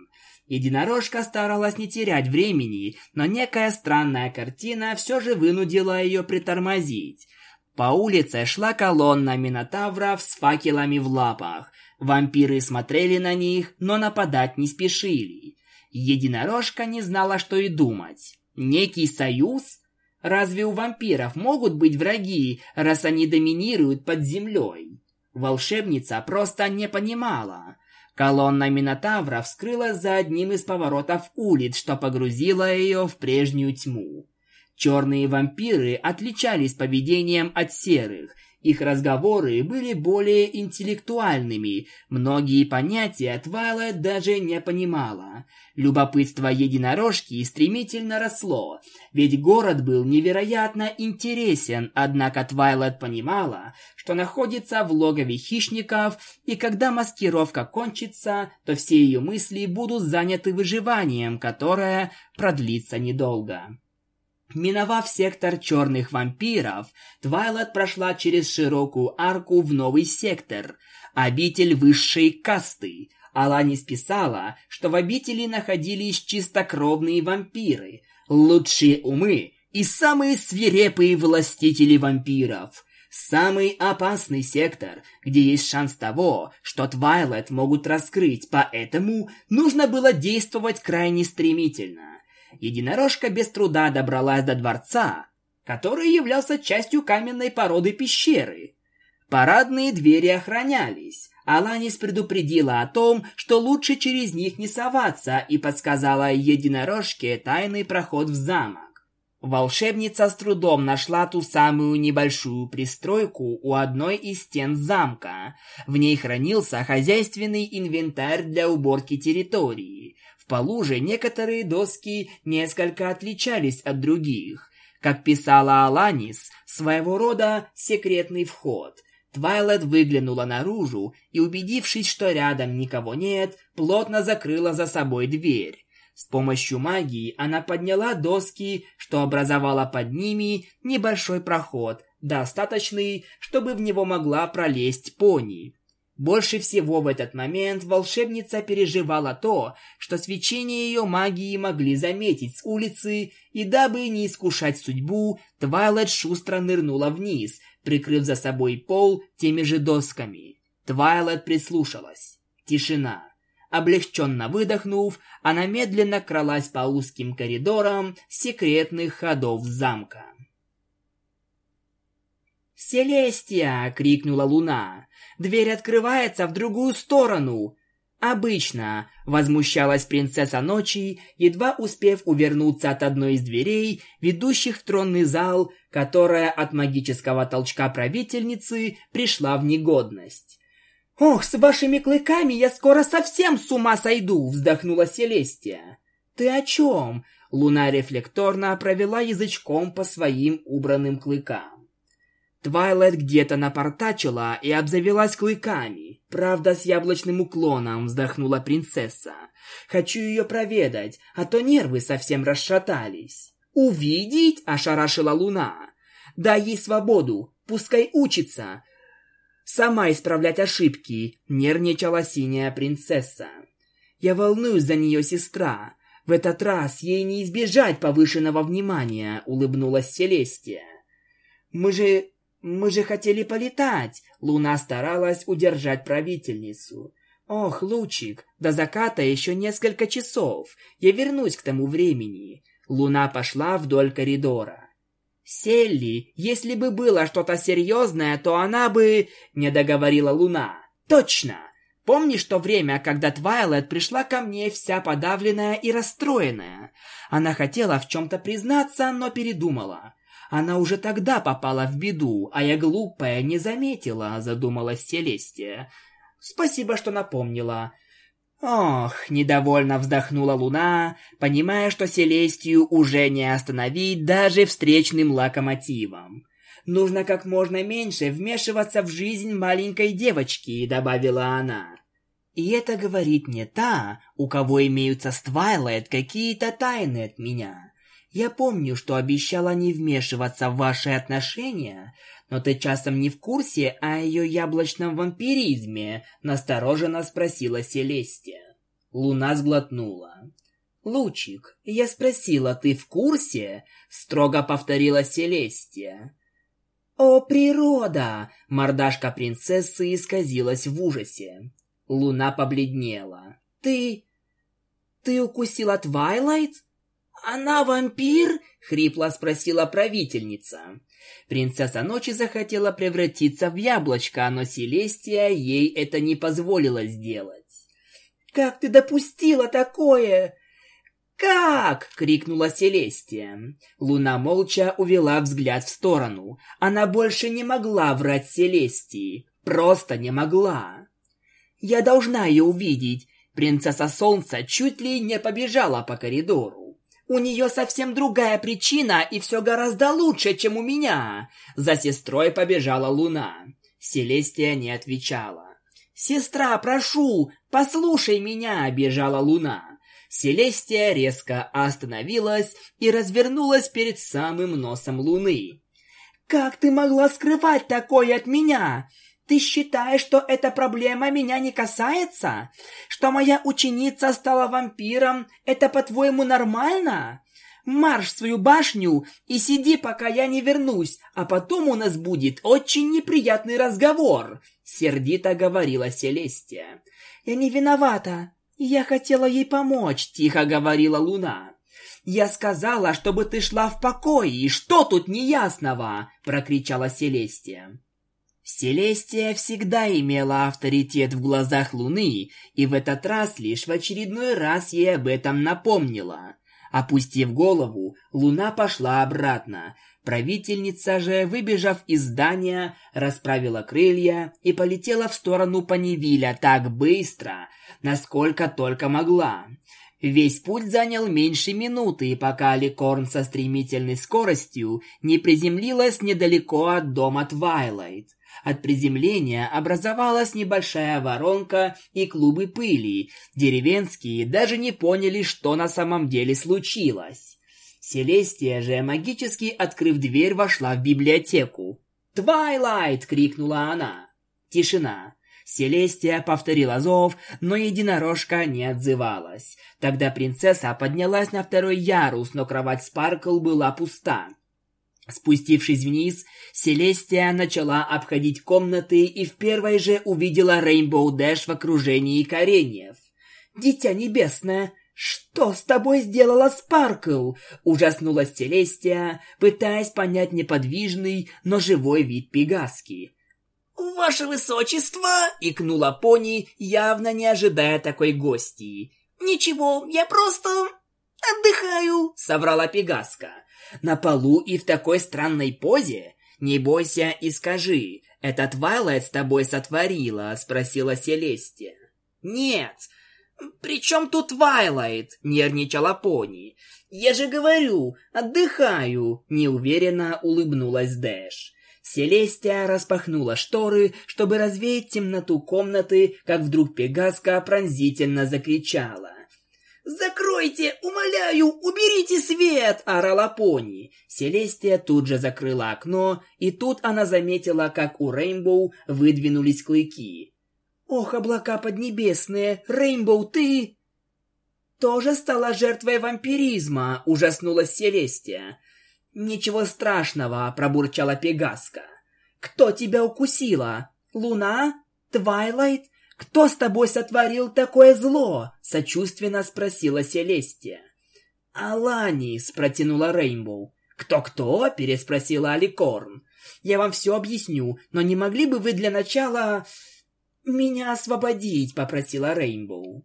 Единорожка старалась не терять времени, но некая странная картина все же вынудила ее притормозить. По улице шла колонна минотавров с факелами в лапах. Вампиры смотрели на них, но нападать не спешили. Единорожка не знала, что и думать. Некий союз? Разве у вампиров могут быть враги, раз они доминируют под землей? Волшебница просто не понимала. Колонна Минотавра вскрылась за одним из поворотов улиц, что погрузило ее в прежнюю тьму. Черные вампиры отличались поведением от серых их разговоры были более интеллектуальными, многие понятия Твайлайт даже не понимала. Любопытство единорожки стремительно росло, ведь город был невероятно интересен, однако Твайлайт понимала, что находится в логове хищников, и когда маскировка кончится, то все ее мысли будут заняты выживанием, которое продлится недолго. Миновав сектор черных вампиров, Твайлет прошла через широкую арку в новый сектор, обитель высшей касты. Аланис писала, что в обители находились чистокровные вампиры, лучшие умы и самые свирепые властители вампиров. Самый опасный сектор, где есть шанс того, что Твайлет могут раскрыть, поэтому нужно было действовать крайне стремительно единорожка без труда добралась до дворца, который являлся частью каменной породы пещеры. Парадные двери охранялись. Аланис предупредила о том, что лучше через них не соваться, и подсказала единорожке тайный проход в замок. Волшебница с трудом нашла ту самую небольшую пристройку у одной из стен замка. В ней хранился хозяйственный инвентарь для уборки территории. В полу же некоторые доски несколько отличались от других. Как писала Аланис, своего рода секретный вход. Твайлет выглянула наружу и, убедившись, что рядом никого нет, плотно закрыла за собой дверь. С помощью магии она подняла доски, что образовало под ними небольшой проход, достаточный, чтобы в него могла пролезть пони. Больше всего в этот момент волшебница переживала то, что свечение ее магии могли заметить с улицы, и дабы не искушать судьбу, Твайлет шустро нырнула вниз, прикрыв за собой пол теми же досками. Твайлет прислушалась. Тишина. Облегченно выдохнув, она медленно кралась по узким коридорам секретных ходов замка. «Селестия!» — крикнула луна. «Дверь открывается в другую сторону!» «Обычно!» — возмущалась принцесса ночи, едва успев увернуться от одной из дверей, ведущих в тронный зал, которая от магического толчка правительницы пришла в негодность. «Ох, с вашими клыками я скоро совсем с ума сойду!» — вздохнула Селестия. «Ты о чем?» — Луна рефлекторно провела язычком по своим убранным клыкам. Твайлайт где-то напортачила и обзавелась клыками. Правда, с яблочным уклоном, вздохнула принцесса. Хочу ее проведать, а то нервы совсем расшатались. Увидеть? ошарашила луна. Дай ей свободу, пускай учится. Сама исправлять ошибки, нервничала синяя принцесса. Я волнуюсь за нее, сестра. В этот раз ей не избежать повышенного внимания, улыбнулась Селестия. Мы же мы же хотели полетать. Луна старалась удержать правительницу. «Ох, Лучик, до заката еще несколько часов. Я вернусь к тому времени». Луна пошла вдоль коридора. «Селли, если бы было что-то серьезное, то она бы...» — не договорила Луна. «Точно! Помнишь то время, когда Твайлет пришла ко мне вся подавленная и расстроенная? Она хотела в чем-то признаться, но передумала. Она уже тогда попала в беду, а я глупая не заметила, задумалась Селестия. Спасибо, что напомнила. Ох, недовольно вздохнула Луна, понимая, что Селестию уже не остановить даже встречным локомотивом. Нужно как можно меньше вмешиваться в жизнь маленькой девочки, добавила она. И это говорит не та, у кого имеются с Твайлайт какие-то тайны от меня. Я помню, что обещала не вмешиваться в ваши отношения, но ты часом не в курсе о ее яблочном вампиризме?» – настороженно спросила Селестия. Луна сглотнула. «Лучик, я спросила, ты в курсе?» – строго повторила Селестия. «О, природа!» – мордашка принцессы исказилась в ужасе. Луна побледнела. «Ты... ты укусила Твайлайт?» «Она вампир?» — хрипло спросила правительница. Принцесса Ночи захотела превратиться в яблочко, но Селестия ей это не позволила сделать. «Как ты допустила такое?» «Как?» — крикнула Селестия. Луна молча увела взгляд в сторону. Она больше не могла врать Селестии. Просто не могла. «Я должна ее увидеть». Принцесса Солнца чуть ли не побежала по коридору. У нее совсем другая причина, и все гораздо лучше, чем у меня. За сестрой побежала Луна. Селестия не отвечала. «Сестра, прошу, послушай меня!» – бежала Луна. Селестия резко остановилась и развернулась перед самым носом Луны. «Как ты могла скрывать такое от меня? Ты считаешь, что эта проблема меня не касается? Что моя ученица стала вампиром, это, по-твоему, нормально? Марш в свою башню и сиди, пока я не вернусь, а потом у нас будет очень неприятный разговор», — сердито говорила Селестия. «Я не виновата. Я хотела ей помочь», — тихо говорила Луна. «Я сказала, чтобы ты шла в покой, и что тут неясного?» — прокричала Селестия. Селестия всегда имела авторитет в глазах Луны, и в этот раз лишь в очередной раз ей об этом напомнила. Опустив голову, Луна пошла обратно. Правительница же, выбежав из здания, расправила крылья и полетела в сторону Паневиля так быстро, насколько только могла. Весь путь занял меньше минуты, пока Ликорн со стремительной скоростью не приземлилась недалеко от дома Твайлайт. От приземления образовалась небольшая воронка и клубы пыли. Деревенские даже не поняли, что на самом деле случилось. Селестия же, магически открыв дверь, вошла в библиотеку. «Твайлайт!» — крикнула она. Тишина. Селестия повторила зов, но единорожка не отзывалась. Тогда принцесса поднялась на второй ярус, но кровать Спаркл была пуста. Спустившись вниз, Селестия начала обходить комнаты и в первой же увидела Рейнбоу Дэш в окружении кореньев. «Дитя небесное, что с тобой сделала Спаркл?» – ужаснулась Селестия, пытаясь понять неподвижный, но живой вид Пегаски. «Ваше высочество!» – икнула пони, явно не ожидая такой гости. «Ничего, я просто отдыхаю», – соврала Пегаска. На полу и в такой странной позе? Не бойся и скажи, это Твайлайт с тобой сотворила?» — спросила Селестия. «Нет, при чем тут Твайлайт?» — нервничала Пони. «Я же говорю, отдыхаю!» — неуверенно улыбнулась Дэш. Селестия распахнула шторы, чтобы развеять темноту комнаты, как вдруг Пегаска пронзительно закричала. «Закройте! Умоляю! Уберите свет!» – орала пони. Селестия тут же закрыла окно, и тут она заметила, как у Рейнбоу выдвинулись клыки. «Ох, облака поднебесные! Рейнбоу, ты...» «Тоже стала жертвой вампиризма!» – ужаснулась Селестия. «Ничего страшного!» – пробурчала Пегаска. «Кто тебя укусила?» Луна? Твайлайт? Кто с тобой сотворил такое зло?» — сочувственно спросила Селестия. «Аланис», — протянула Рейнбоу. «Кто-кто?» — переспросила Аликорн. «Я вам все объясню, но не могли бы вы для начала...» «Меня освободить», — попросила Рейнбоу.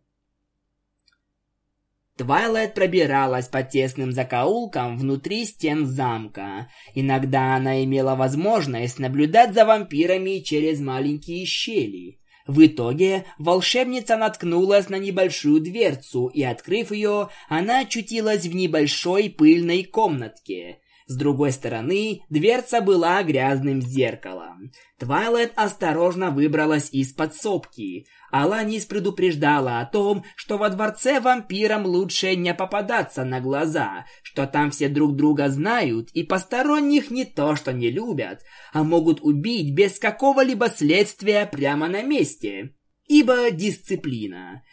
Твайлайт пробиралась по тесным закоулкам внутри стен замка. Иногда она имела возможность наблюдать за вампирами через маленькие щели. В итоге волшебница наткнулась на небольшую дверцу, и, открыв ее, она очутилась в небольшой пыльной комнатке. С другой стороны, дверца была грязным зеркалом. Твайлет осторожно выбралась из подсобки. Аланис предупреждала о том, что во дворце вампирам лучше не попадаться на глаза, что там все друг друга знают и посторонних не то что не любят, а могут убить без какого-либо следствия прямо на месте. Ибо дисциплина.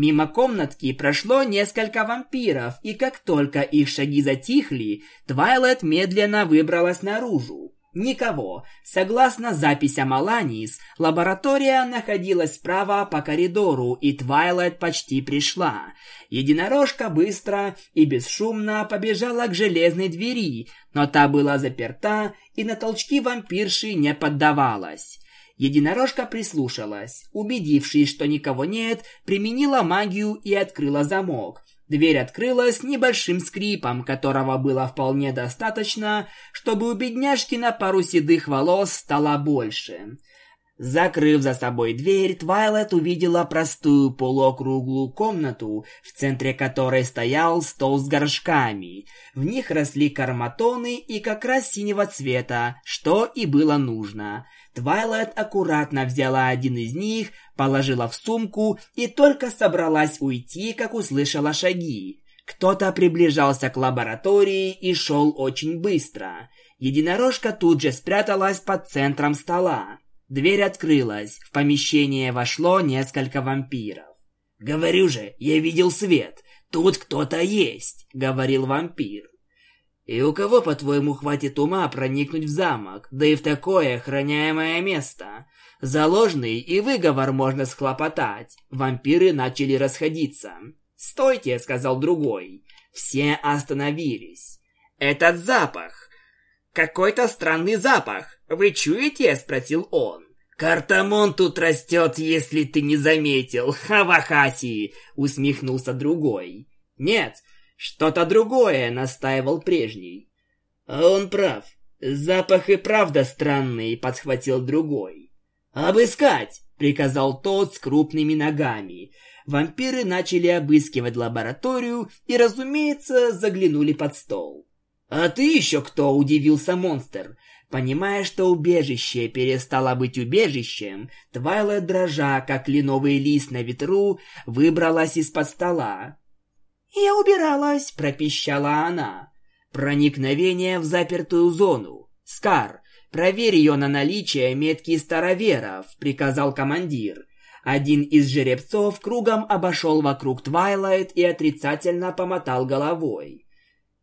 Мимо комнатки прошло несколько вампиров, и как только их шаги затихли, Твайлет медленно выбралась наружу. Никого. Согласно записям Аланис, лаборатория находилась справа по коридору, и Твайлайт почти пришла. Единорожка быстро и бесшумно побежала к железной двери, но та была заперта и на толчки вампирши не поддавалась. Единорожка прислушалась. Убедившись, что никого нет, применила магию и открыла замок. Дверь открылась небольшим скрипом, которого было вполне достаточно, чтобы у бедняжки на пару седых волос стало больше. Закрыв за собой дверь, Твайлет увидела простую полуокруглую комнату, в центре которой стоял стол с горшками. В них росли карматоны и как раз синего цвета, что и было нужно. Твайлайт аккуратно взяла один из них, положила в сумку и только собралась уйти, как услышала шаги. Кто-то приближался к лаборатории и шел очень быстро. Единорожка тут же спряталась под центром стола. Дверь открылась, в помещение вошло несколько вампиров. «Говорю же, я видел свет, тут кто-то есть», — говорил вампир. И у кого, по-твоему, хватит ума проникнуть в замок, да и в такое охраняемое место? Заложный и выговор можно схлопотать. Вампиры начали расходиться. «Стойте», — сказал другой. Все остановились. «Этот запах! Какой-то странный запах! Вы чуете?» — спросил он. «Картамон тут растет, если ты не заметил, Хавахаси!» — усмехнулся другой. «Нет, что-то другое, настаивал прежний. А он прав. Запах и правда странный, подхватил другой. Обыскать, приказал тот с крупными ногами. Вампиры начали обыскивать лабораторию и, разумеется, заглянули под стол. «А ты еще кто?» – удивился монстр. Понимая, что убежище перестало быть убежищем, Твайлет, дрожа, как кленовый лист на ветру, выбралась из-под стола. «Я убиралась», — пропищала она. «Проникновение в запертую зону. Скар, проверь ее на наличие метки староверов», — приказал командир. Один из жеребцов кругом обошел вокруг Твайлайт и отрицательно помотал головой.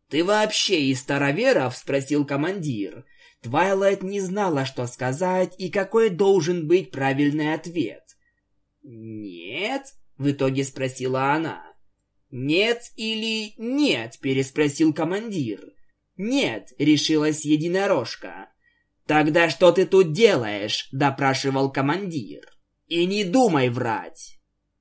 «Ты вообще из староверов?» — спросил командир. Твайлайт не знала, что сказать и какой должен быть правильный ответ. «Нет?» — в итоге спросила она. «Нет или нет?» – переспросил командир. «Нет», – решилась единорожка. «Тогда что ты тут делаешь?» – допрашивал командир. «И не думай врать!»